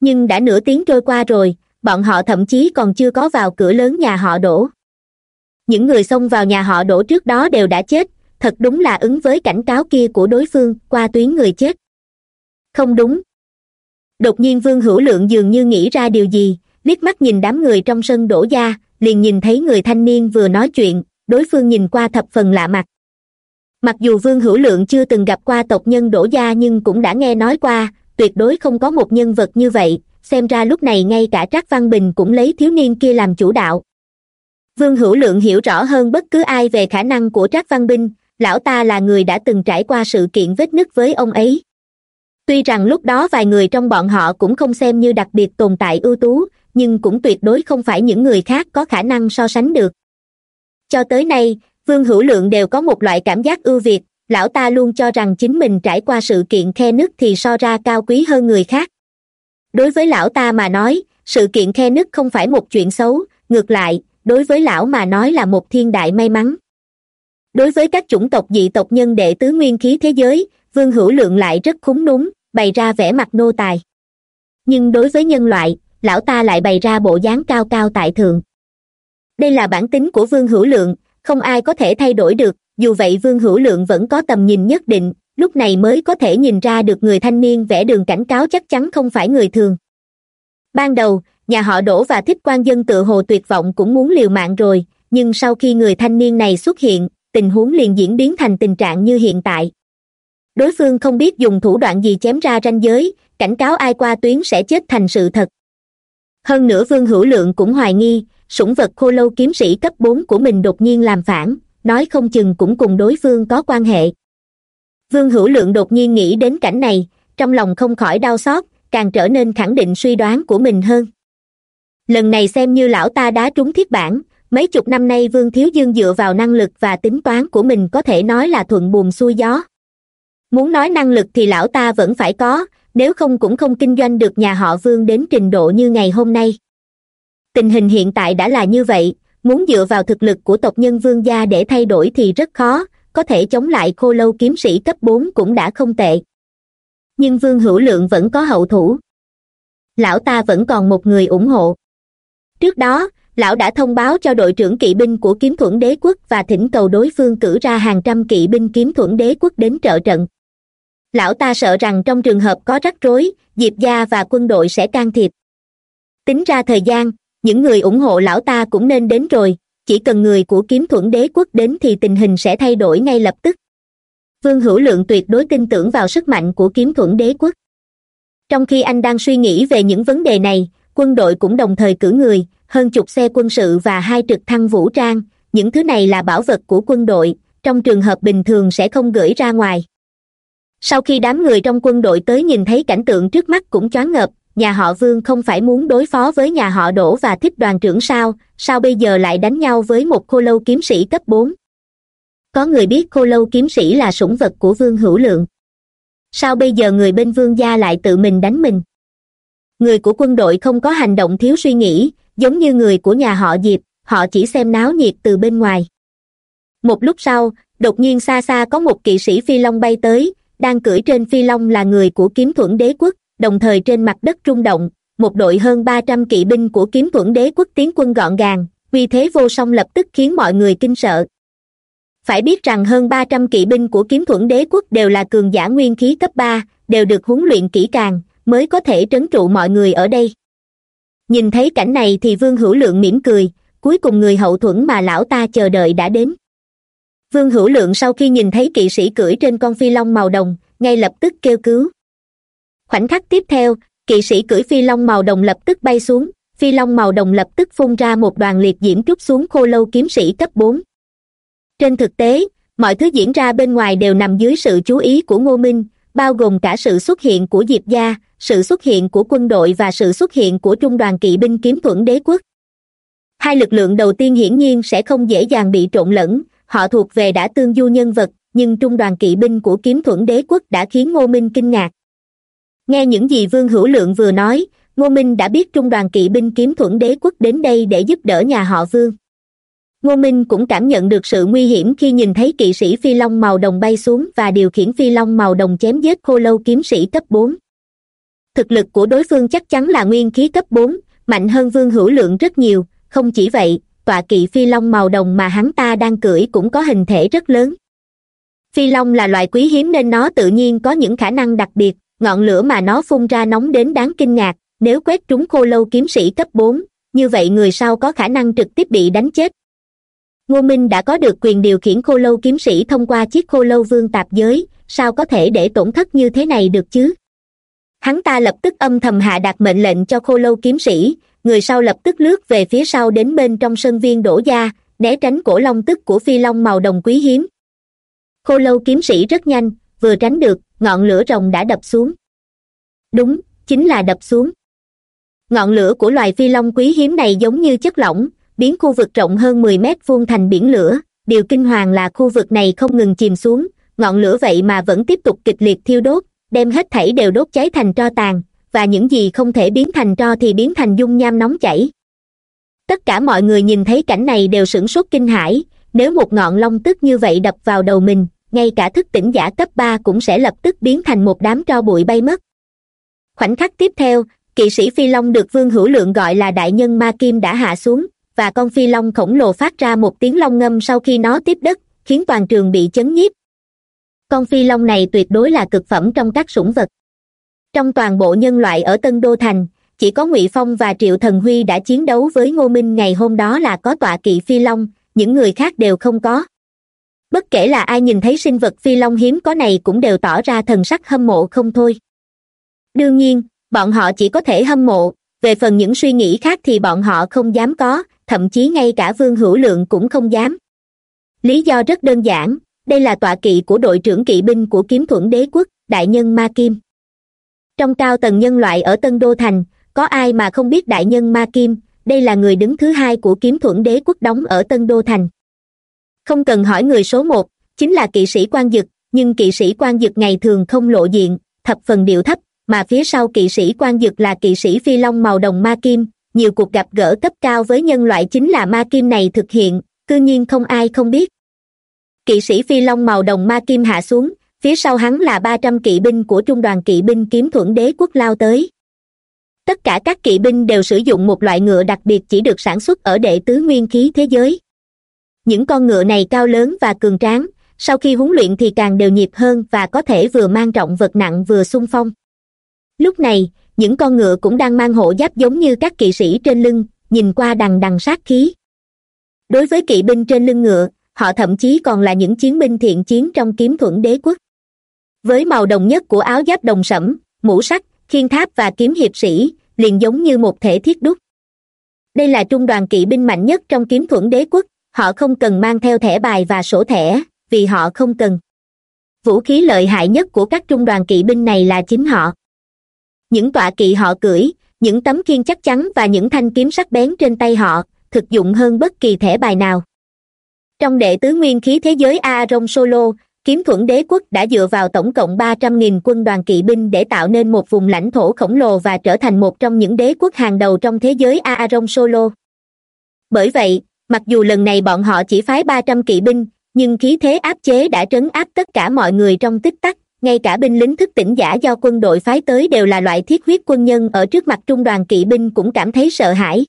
Nhưng đã nửa tiếng trôi qua rồi, bọn họ thậm chí còn chưa có vào cửa lớn nhà họ đổ. Những người xông vào nhà họ đổ trước đó đều đã chết, thật đúng là ứng với cảnh cáo kia của đối phương qua tuyến người chết không đúng. Đột nhiên vương hữu lượng dường như nghĩ ra điều gì, liếc mắt nhìn đám người trong sân đổ gia liền nhìn thấy người thanh niên vừa nói chuyện, đối phương nhìn qua thập phần lạ mặt. Mặc dù vương hữu lượng chưa từng gặp qua tộc nhân đổ gia nhưng cũng đã nghe nói qua, tuyệt đối không có một nhân vật như vậy, xem ra lúc này ngay cả trác văn bình cũng lấy thiếu niên kia làm chủ đạo. Vương hữu lượng hiểu rõ hơn bất cứ ai về khả năng của trác văn binh lão ta là người đã từng trải qua sự kiện vết nứt với ông ấy tuy rằng lúc đó vài người trong bọn họ cũng không xem như đặc biệt tồn tại ưu tú, nhưng cũng tuyệt đối không phải những người khác có khả năng so sánh được. Cho tới nay, vương hữu lượng đều có một loại cảm giác ưu việt, lão ta luôn cho rằng chính mình trải qua sự kiện khe nứt thì so ra cao quý hơn người khác. Đối với lão ta mà nói, sự kiện khe nứt không phải một chuyện xấu, ngược lại, đối với lão mà nói là một thiên đại may mắn. Đối với các chủng tộc dị tộc nhân đệ tứ nguyên khí thế giới vương hữu lượng lại rất khúng núng bày ra vẻ mặt nô tài. Nhưng đối với nhân loại, lão ta lại bày ra bộ dáng cao cao tại thượng. Đây là bản tính của vương hữu lượng, không ai có thể thay đổi được, dù vậy vương hữu lượng vẫn có tầm nhìn nhất định, lúc này mới có thể nhìn ra được người thanh niên vẽ đường cảnh cáo chắc chắn không phải người thường. Ban đầu, nhà họ đỗ và thích quan dân tự hồ tuyệt vọng cũng muốn liều mạng rồi, nhưng sau khi người thanh niên này xuất hiện, tình huống liền diễn biến thành tình trạng như hiện tại đối phương không biết dùng thủ đoạn gì chém ra ranh giới, cảnh cáo ai qua tuyến sẽ chết thành sự thật. Hơn nữa vương hữu lượng cũng hoài nghi, sủng vật khô lâu kiếm sĩ cấp bốn của mình đột nhiên làm phản, nói không chừng cũng cùng đối phương có quan hệ. Vương hữu lượng đột nhiên nghĩ đến cảnh này, trong lòng không khỏi đau xót, càng trở nên khẳng định suy đoán của mình hơn. Lần này xem như lão ta đã trúng thiết bản, mấy chục năm nay vương thiếu dương dựa vào năng lực và tính toán của mình có thể nói là thuận buồm xuôi gió muốn nói năng lực thì lão ta vẫn phải có, nếu không cũng không kinh doanh được nhà họ vương đến trình độ như ngày hôm nay. Tình hình hiện tại đã là như vậy, muốn dựa vào thực lực của tộc nhân vương gia để thay đổi thì rất khó, có thể chống lại khô lâu kiếm sĩ cấp bốn cũng đã không tệ. Nhưng vương hữu lượng vẫn có hậu thủ. Lão ta vẫn còn một người ủng hộ. Trước đó, lão đã thông báo cho đội trưởng kỵ binh của kiếm thuẫn đế quốc và thỉnh cầu đối phương cử ra hàng trăm kỵ binh kiếm thuẫn đế quốc đến trợ trận lão ta sợ rằng trong trường hợp có rắc rối, diệp gia và quân đội sẽ can thiệp. Tính ra thời gian, những người ủng hộ lão ta cũng nên đến rồi, chỉ cần người của kiếm thuẫn đế quốc đến thì tình hình sẽ thay đổi ngay lập tức. Vương hữu lượng tuyệt đối tin tưởng vào sức mạnh của kiếm thuẫn đế quốc. Trong khi anh đang suy nghĩ về những vấn đề này, quân đội cũng đồng thời cử người, hơn chục xe quân sự và hai trực thăng vũ trang, những thứ này là bảo vật của quân đội, trong trường hợp bình thường sẽ không gửi ra ngoài sau khi đám người trong quân đội tới nhìn thấy cảnh tượng trước mắt cũng choáng ngợp, nhà họ vương không phải muốn đối phó với nhà họ đỗ và thích đoàn trưởng sao sao bây giờ lại đánh nhau với một khô lâu kiếm sĩ cấp bốn? Có người biết khô lâu kiếm sĩ là sủng vật của vương hữu lượng. Sao bây giờ người bên vương gia lại tự mình đánh mình? Người của quân đội không có hành động thiếu suy nghĩ, giống như người của nhà họ diệp, họ chỉ xem náo nhiệt từ bên ngoài. Một lúc sau, đột nhiên xa xa có một kỵ sĩ phi long bay tới đang cưỡi trên phi long là người của kiếm thuẫn đế quốc, đồng thời trên mặt đất rung động, một đội hơn ba trăm kỵ binh của kiếm thuẫn đế quốc tiến quân gọn gàng vì thế vô song lập tức khiến mọi người kinh sợ. Phải biết rằng hơn ba trăm kỵ binh của kiếm thuẫn đế quốc đều là cường giả nguyên khí cấp ba, đều được huấn luyện kỹ càng, mới có thể trấn trụ mọi người ở đây. Nhìn thấy cảnh này thì vương hữu lượng mỉm cười, cuối cùng người hậu thuẫn mà lão ta chờ đợi đã đến vương hữu lượng sau khi nhìn thấy kỵ sĩ cưỡi trên con phi long màu đồng, ngay lập tức kêu cứu. Khoảnh khắc tiếp theo, kỵ sĩ cưỡi phi long màu đồng lập tức bay xuống, phi long màu đồng lập tức phun ra một đoàn liệt diễm trút xuống khô lâu kiếm sĩ cấp bốn. Trên thực tế, mọi thứ diễn ra bên ngoài đều nằm dưới sự chú ý của ngô minh, bao gồm cả sự xuất hiện của diệp gia, sự xuất hiện của quân đội và sự xuất hiện của trung đoàn kỵ binh kiếm thuẫn đế quốc. Hai lực lượng đầu tiên hiển nhiên sẽ không dễ dàng bị trộn lẫn họ thuộc về đã tương du nhân vật, nhưng trung đoàn kỵ binh của kiếm thuẫn đế quốc đã khiến ngô minh kinh ngạc. Nghe những gì vương hữu lượng vừa nói, ngô minh đã biết trung đoàn kỵ binh kiếm thuẫn đế quốc đến đây để giúp đỡ nhà họ vương. Ngô minh cũng cảm nhận được sự nguy hiểm khi nhìn thấy kỵ sĩ phi long màu đồng bay xuống và điều khiển phi long màu đồng chém giết khô lâu kiếm sĩ cấp bốn. Thực lực của đối phương chắc chắn là nguyên khí cấp bốn, mạnh hơn vương hữu lượng rất nhiều, không chỉ vậy tọa kỵ phi long màu đồng mà hắn ta đang cưỡi cũng có hình thể rất lớn. Phi long là loài quý hiếm nên nó tự nhiên có những khả năng đặc biệt, ngọn lửa mà nó phun ra nóng đến đáng kinh ngạc, nếu quét trúng khô lâu kiếm sĩ cấp bốn, như vậy người sau có khả năng trực tiếp bị đánh chết. Ngô minh đã có được quyền điều khiển khô lâu kiếm sĩ thông qua chiếc khô lâu vương tạp giới, sao có thể để tổn thất như thế này được chứ? Hắn ta lập tức âm thầm hạ đạt mệnh lệnh cho khô lâu kiếm sĩ người sau lập tức lướt về phía sau đến bên trong sân viên đổ gia né tránh cổ long tức của phi long màu đồng quý hiếm. Khô lâu kiếm sĩ rất nhanh, vừa tránh được, ngọn lửa rồng đã đập xuống. Đúng, chính là đập xuống. Ngọn lửa của loài phi long quý hiếm này giống như chất lỏng, biến khu vực rộng hơn mười mét vuông thành biển lửa. Điều kinh hoàng là khu vực này không ngừng chìm xuống, ngọn lửa vậy mà vẫn tiếp tục kịch liệt thiêu đốt, đem hết thảy đều đốt cháy thành tro tàn và những gì không thể biến thành tro thì biến thành dung nham nóng chảy. Tất cả mọi người nhìn thấy cảnh này đều sửng sốt kinh hãi, nếu một ngọn long tức như vậy đập vào đầu mình, ngay cả thức tỉnh giả cấp ba cũng sẽ lập tức biến thành một đám tro bụi bay mất. Khoảnh khắc tiếp theo, kỵ sĩ phi long được vương hữu lượng gọi là đại nhân ma kim đã hạ xuống, và con phi long khổng lồ phát ra một tiếng long ngâm sau khi nó tiếp đất, khiến toàn trường bị chấn nhiếp. Con phi long này tuyệt đối là cực phẩm trong các sủng vật trong toàn bộ nhân loại ở tân đô thành, chỉ có ngụy phong và triệu thần huy đã chiến đấu với ngô minh ngày hôm đó là có tọa kỵ phi long, những người khác đều không có. Bất kể là ai nhìn thấy sinh vật phi long hiếm có này cũng đều tỏ ra thần sắc hâm mộ không thôi. Đương nhiên, bọn họ chỉ có thể hâm mộ, về phần những suy nghĩ khác thì bọn họ không dám có, thậm chí ngay cả vương hữu lượng cũng không dám. Lý do rất đơn giản, đây là tọa kỵ của đội trưởng kỵ binh của kiếm thuẫn đế quốc, đại nhân ma kim trong cao tầng nhân loại ở tân đô thành, có ai mà không biết đại nhân ma kim, đây là người đứng thứ hai của kiếm thuẫn đế quốc đóng ở tân đô thành. Không cần hỏi người số một, chính là kỵ sĩ quan dực, nhưng kỵ sĩ quan dực ngày thường không lộ diện, thập phần điệu thấp, mà phía sau kỵ sĩ quan dực là kỵ sĩ phi long màu đồng ma kim. Nhiều cuộc gặp gỡ cấp cao với nhân loại chính là ma kim này thực hiện, cư nhiên không ai không biết. Kỵ sĩ phi long màu đồng ma kim hạ xuống phía sau hắn là ba trăm kỵ binh của trung đoàn kỵ binh kiếm thuẫn đế quốc lao tới. Tất cả các kỵ binh đều sử dụng một loại ngựa đặc biệt chỉ được sản xuất ở đệ tứ nguyên khí thế giới. Những con ngựa này cao lớn và cường tráng, sau khi huấn luyện thì càng đều nhịp hơn và có thể vừa mang trọng vật nặng vừa xung phong. Lúc này, những con ngựa cũng đang mang hộ giáp giống như các kỵ sĩ trên lưng, nhìn qua đằng đằng sát khí. Đối với kỵ binh trên lưng ngựa, họ thậm chí còn là những chiến binh thiện chiến trong kiếm thuẫn đế quốc với màu đồng nhất của áo giáp đồng sẫm, mũ sắt khiên tháp và kiếm hiệp sĩ, liền giống như một thể thiết đúc. Đây là trung đoàn kỵ binh mạnh nhất trong kiếm thuẫn đế quốc, họ không cần mang theo thẻ bài và sổ thẻ, vì họ không cần. Vũ khí lợi hại nhất của các trung đoàn kỵ binh này là chính họ. Những tọa kỵ họ cưỡi, những tấm khiên chắc chắn và những thanh kiếm sắc bén trên tay họ, thực dụng hơn bất kỳ thẻ bài nào. Trong đệ tứ nguyên khí thế giới a rong solo kiếm thuẫn đế quốc đã dựa vào tổng cộng ba trăm nghìn quân đoàn kỵ binh để tạo nên một vùng lãnh thổ khổng lồ và trở thành một trong những đế quốc hàng đầu trong thế giới aaron solo. Bởi vậy, mặc dù lần này bọn họ chỉ phái ba trăm kỵ binh, nhưng khí thế áp chế đã trấn áp tất cả mọi người trong tích tắc, ngay cả binh lính thức tỉnh giả do quân đội phái tới đều là loại thiết huyết quân nhân ở trước mặt trung đoàn kỵ binh cũng cảm thấy sợ hãi.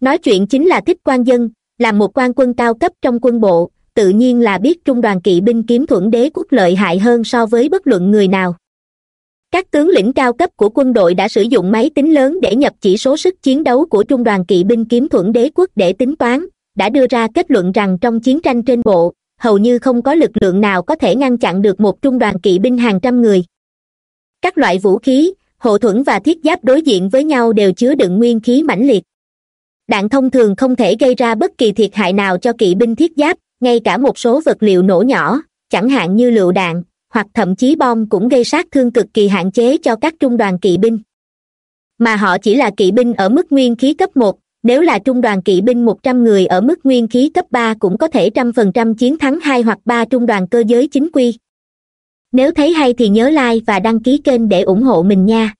Nói chuyện chính là thích quan dân, là một quan quân cao cấp trong quân bộ tự nhiên là biết trung đoàn kỵ binh kiếm thuẫn đế quốc lợi hại hơn so với bất luận người nào. Các tướng lĩnh cao cấp của quân đội đã sử dụng máy tính lớn để nhập chỉ số sức chiến đấu của trung đoàn kỵ binh kiếm thuẫn đế quốc để tính toán, đã đưa ra kết luận rằng trong chiến tranh trên bộ, hầu như không có lực lượng nào có thể ngăn chặn được một trung đoàn kỵ binh hàng trăm người. Các loại vũ khí, hộ thuẫn và thiết giáp đối diện với nhau đều chứa đựng nguyên khí mãnh liệt. Đạn thông thường không thể gây ra bất kỳ thiệt hại nào cho kỵ binh thiết giáp ngay cả một số vật liệu nổ nhỏ, chẳng hạn như lựu đạn, hoặc thậm chí bom cũng gây sát thương cực kỳ hạn chế cho các trung đoàn kỵ binh. Mà họ chỉ là kỵ binh ở mức nguyên khí cấp một, nếu là trung đoàn kỵ binh một trăm người ở mức nguyên khí cấp ba cũng có thể trăm phần trăm chiến thắng hai hoặc ba trung đoàn cơ giới chính quy. Nếu thấy hay thì nhớ like và đăng ký kênh để ủng hộ mình nha.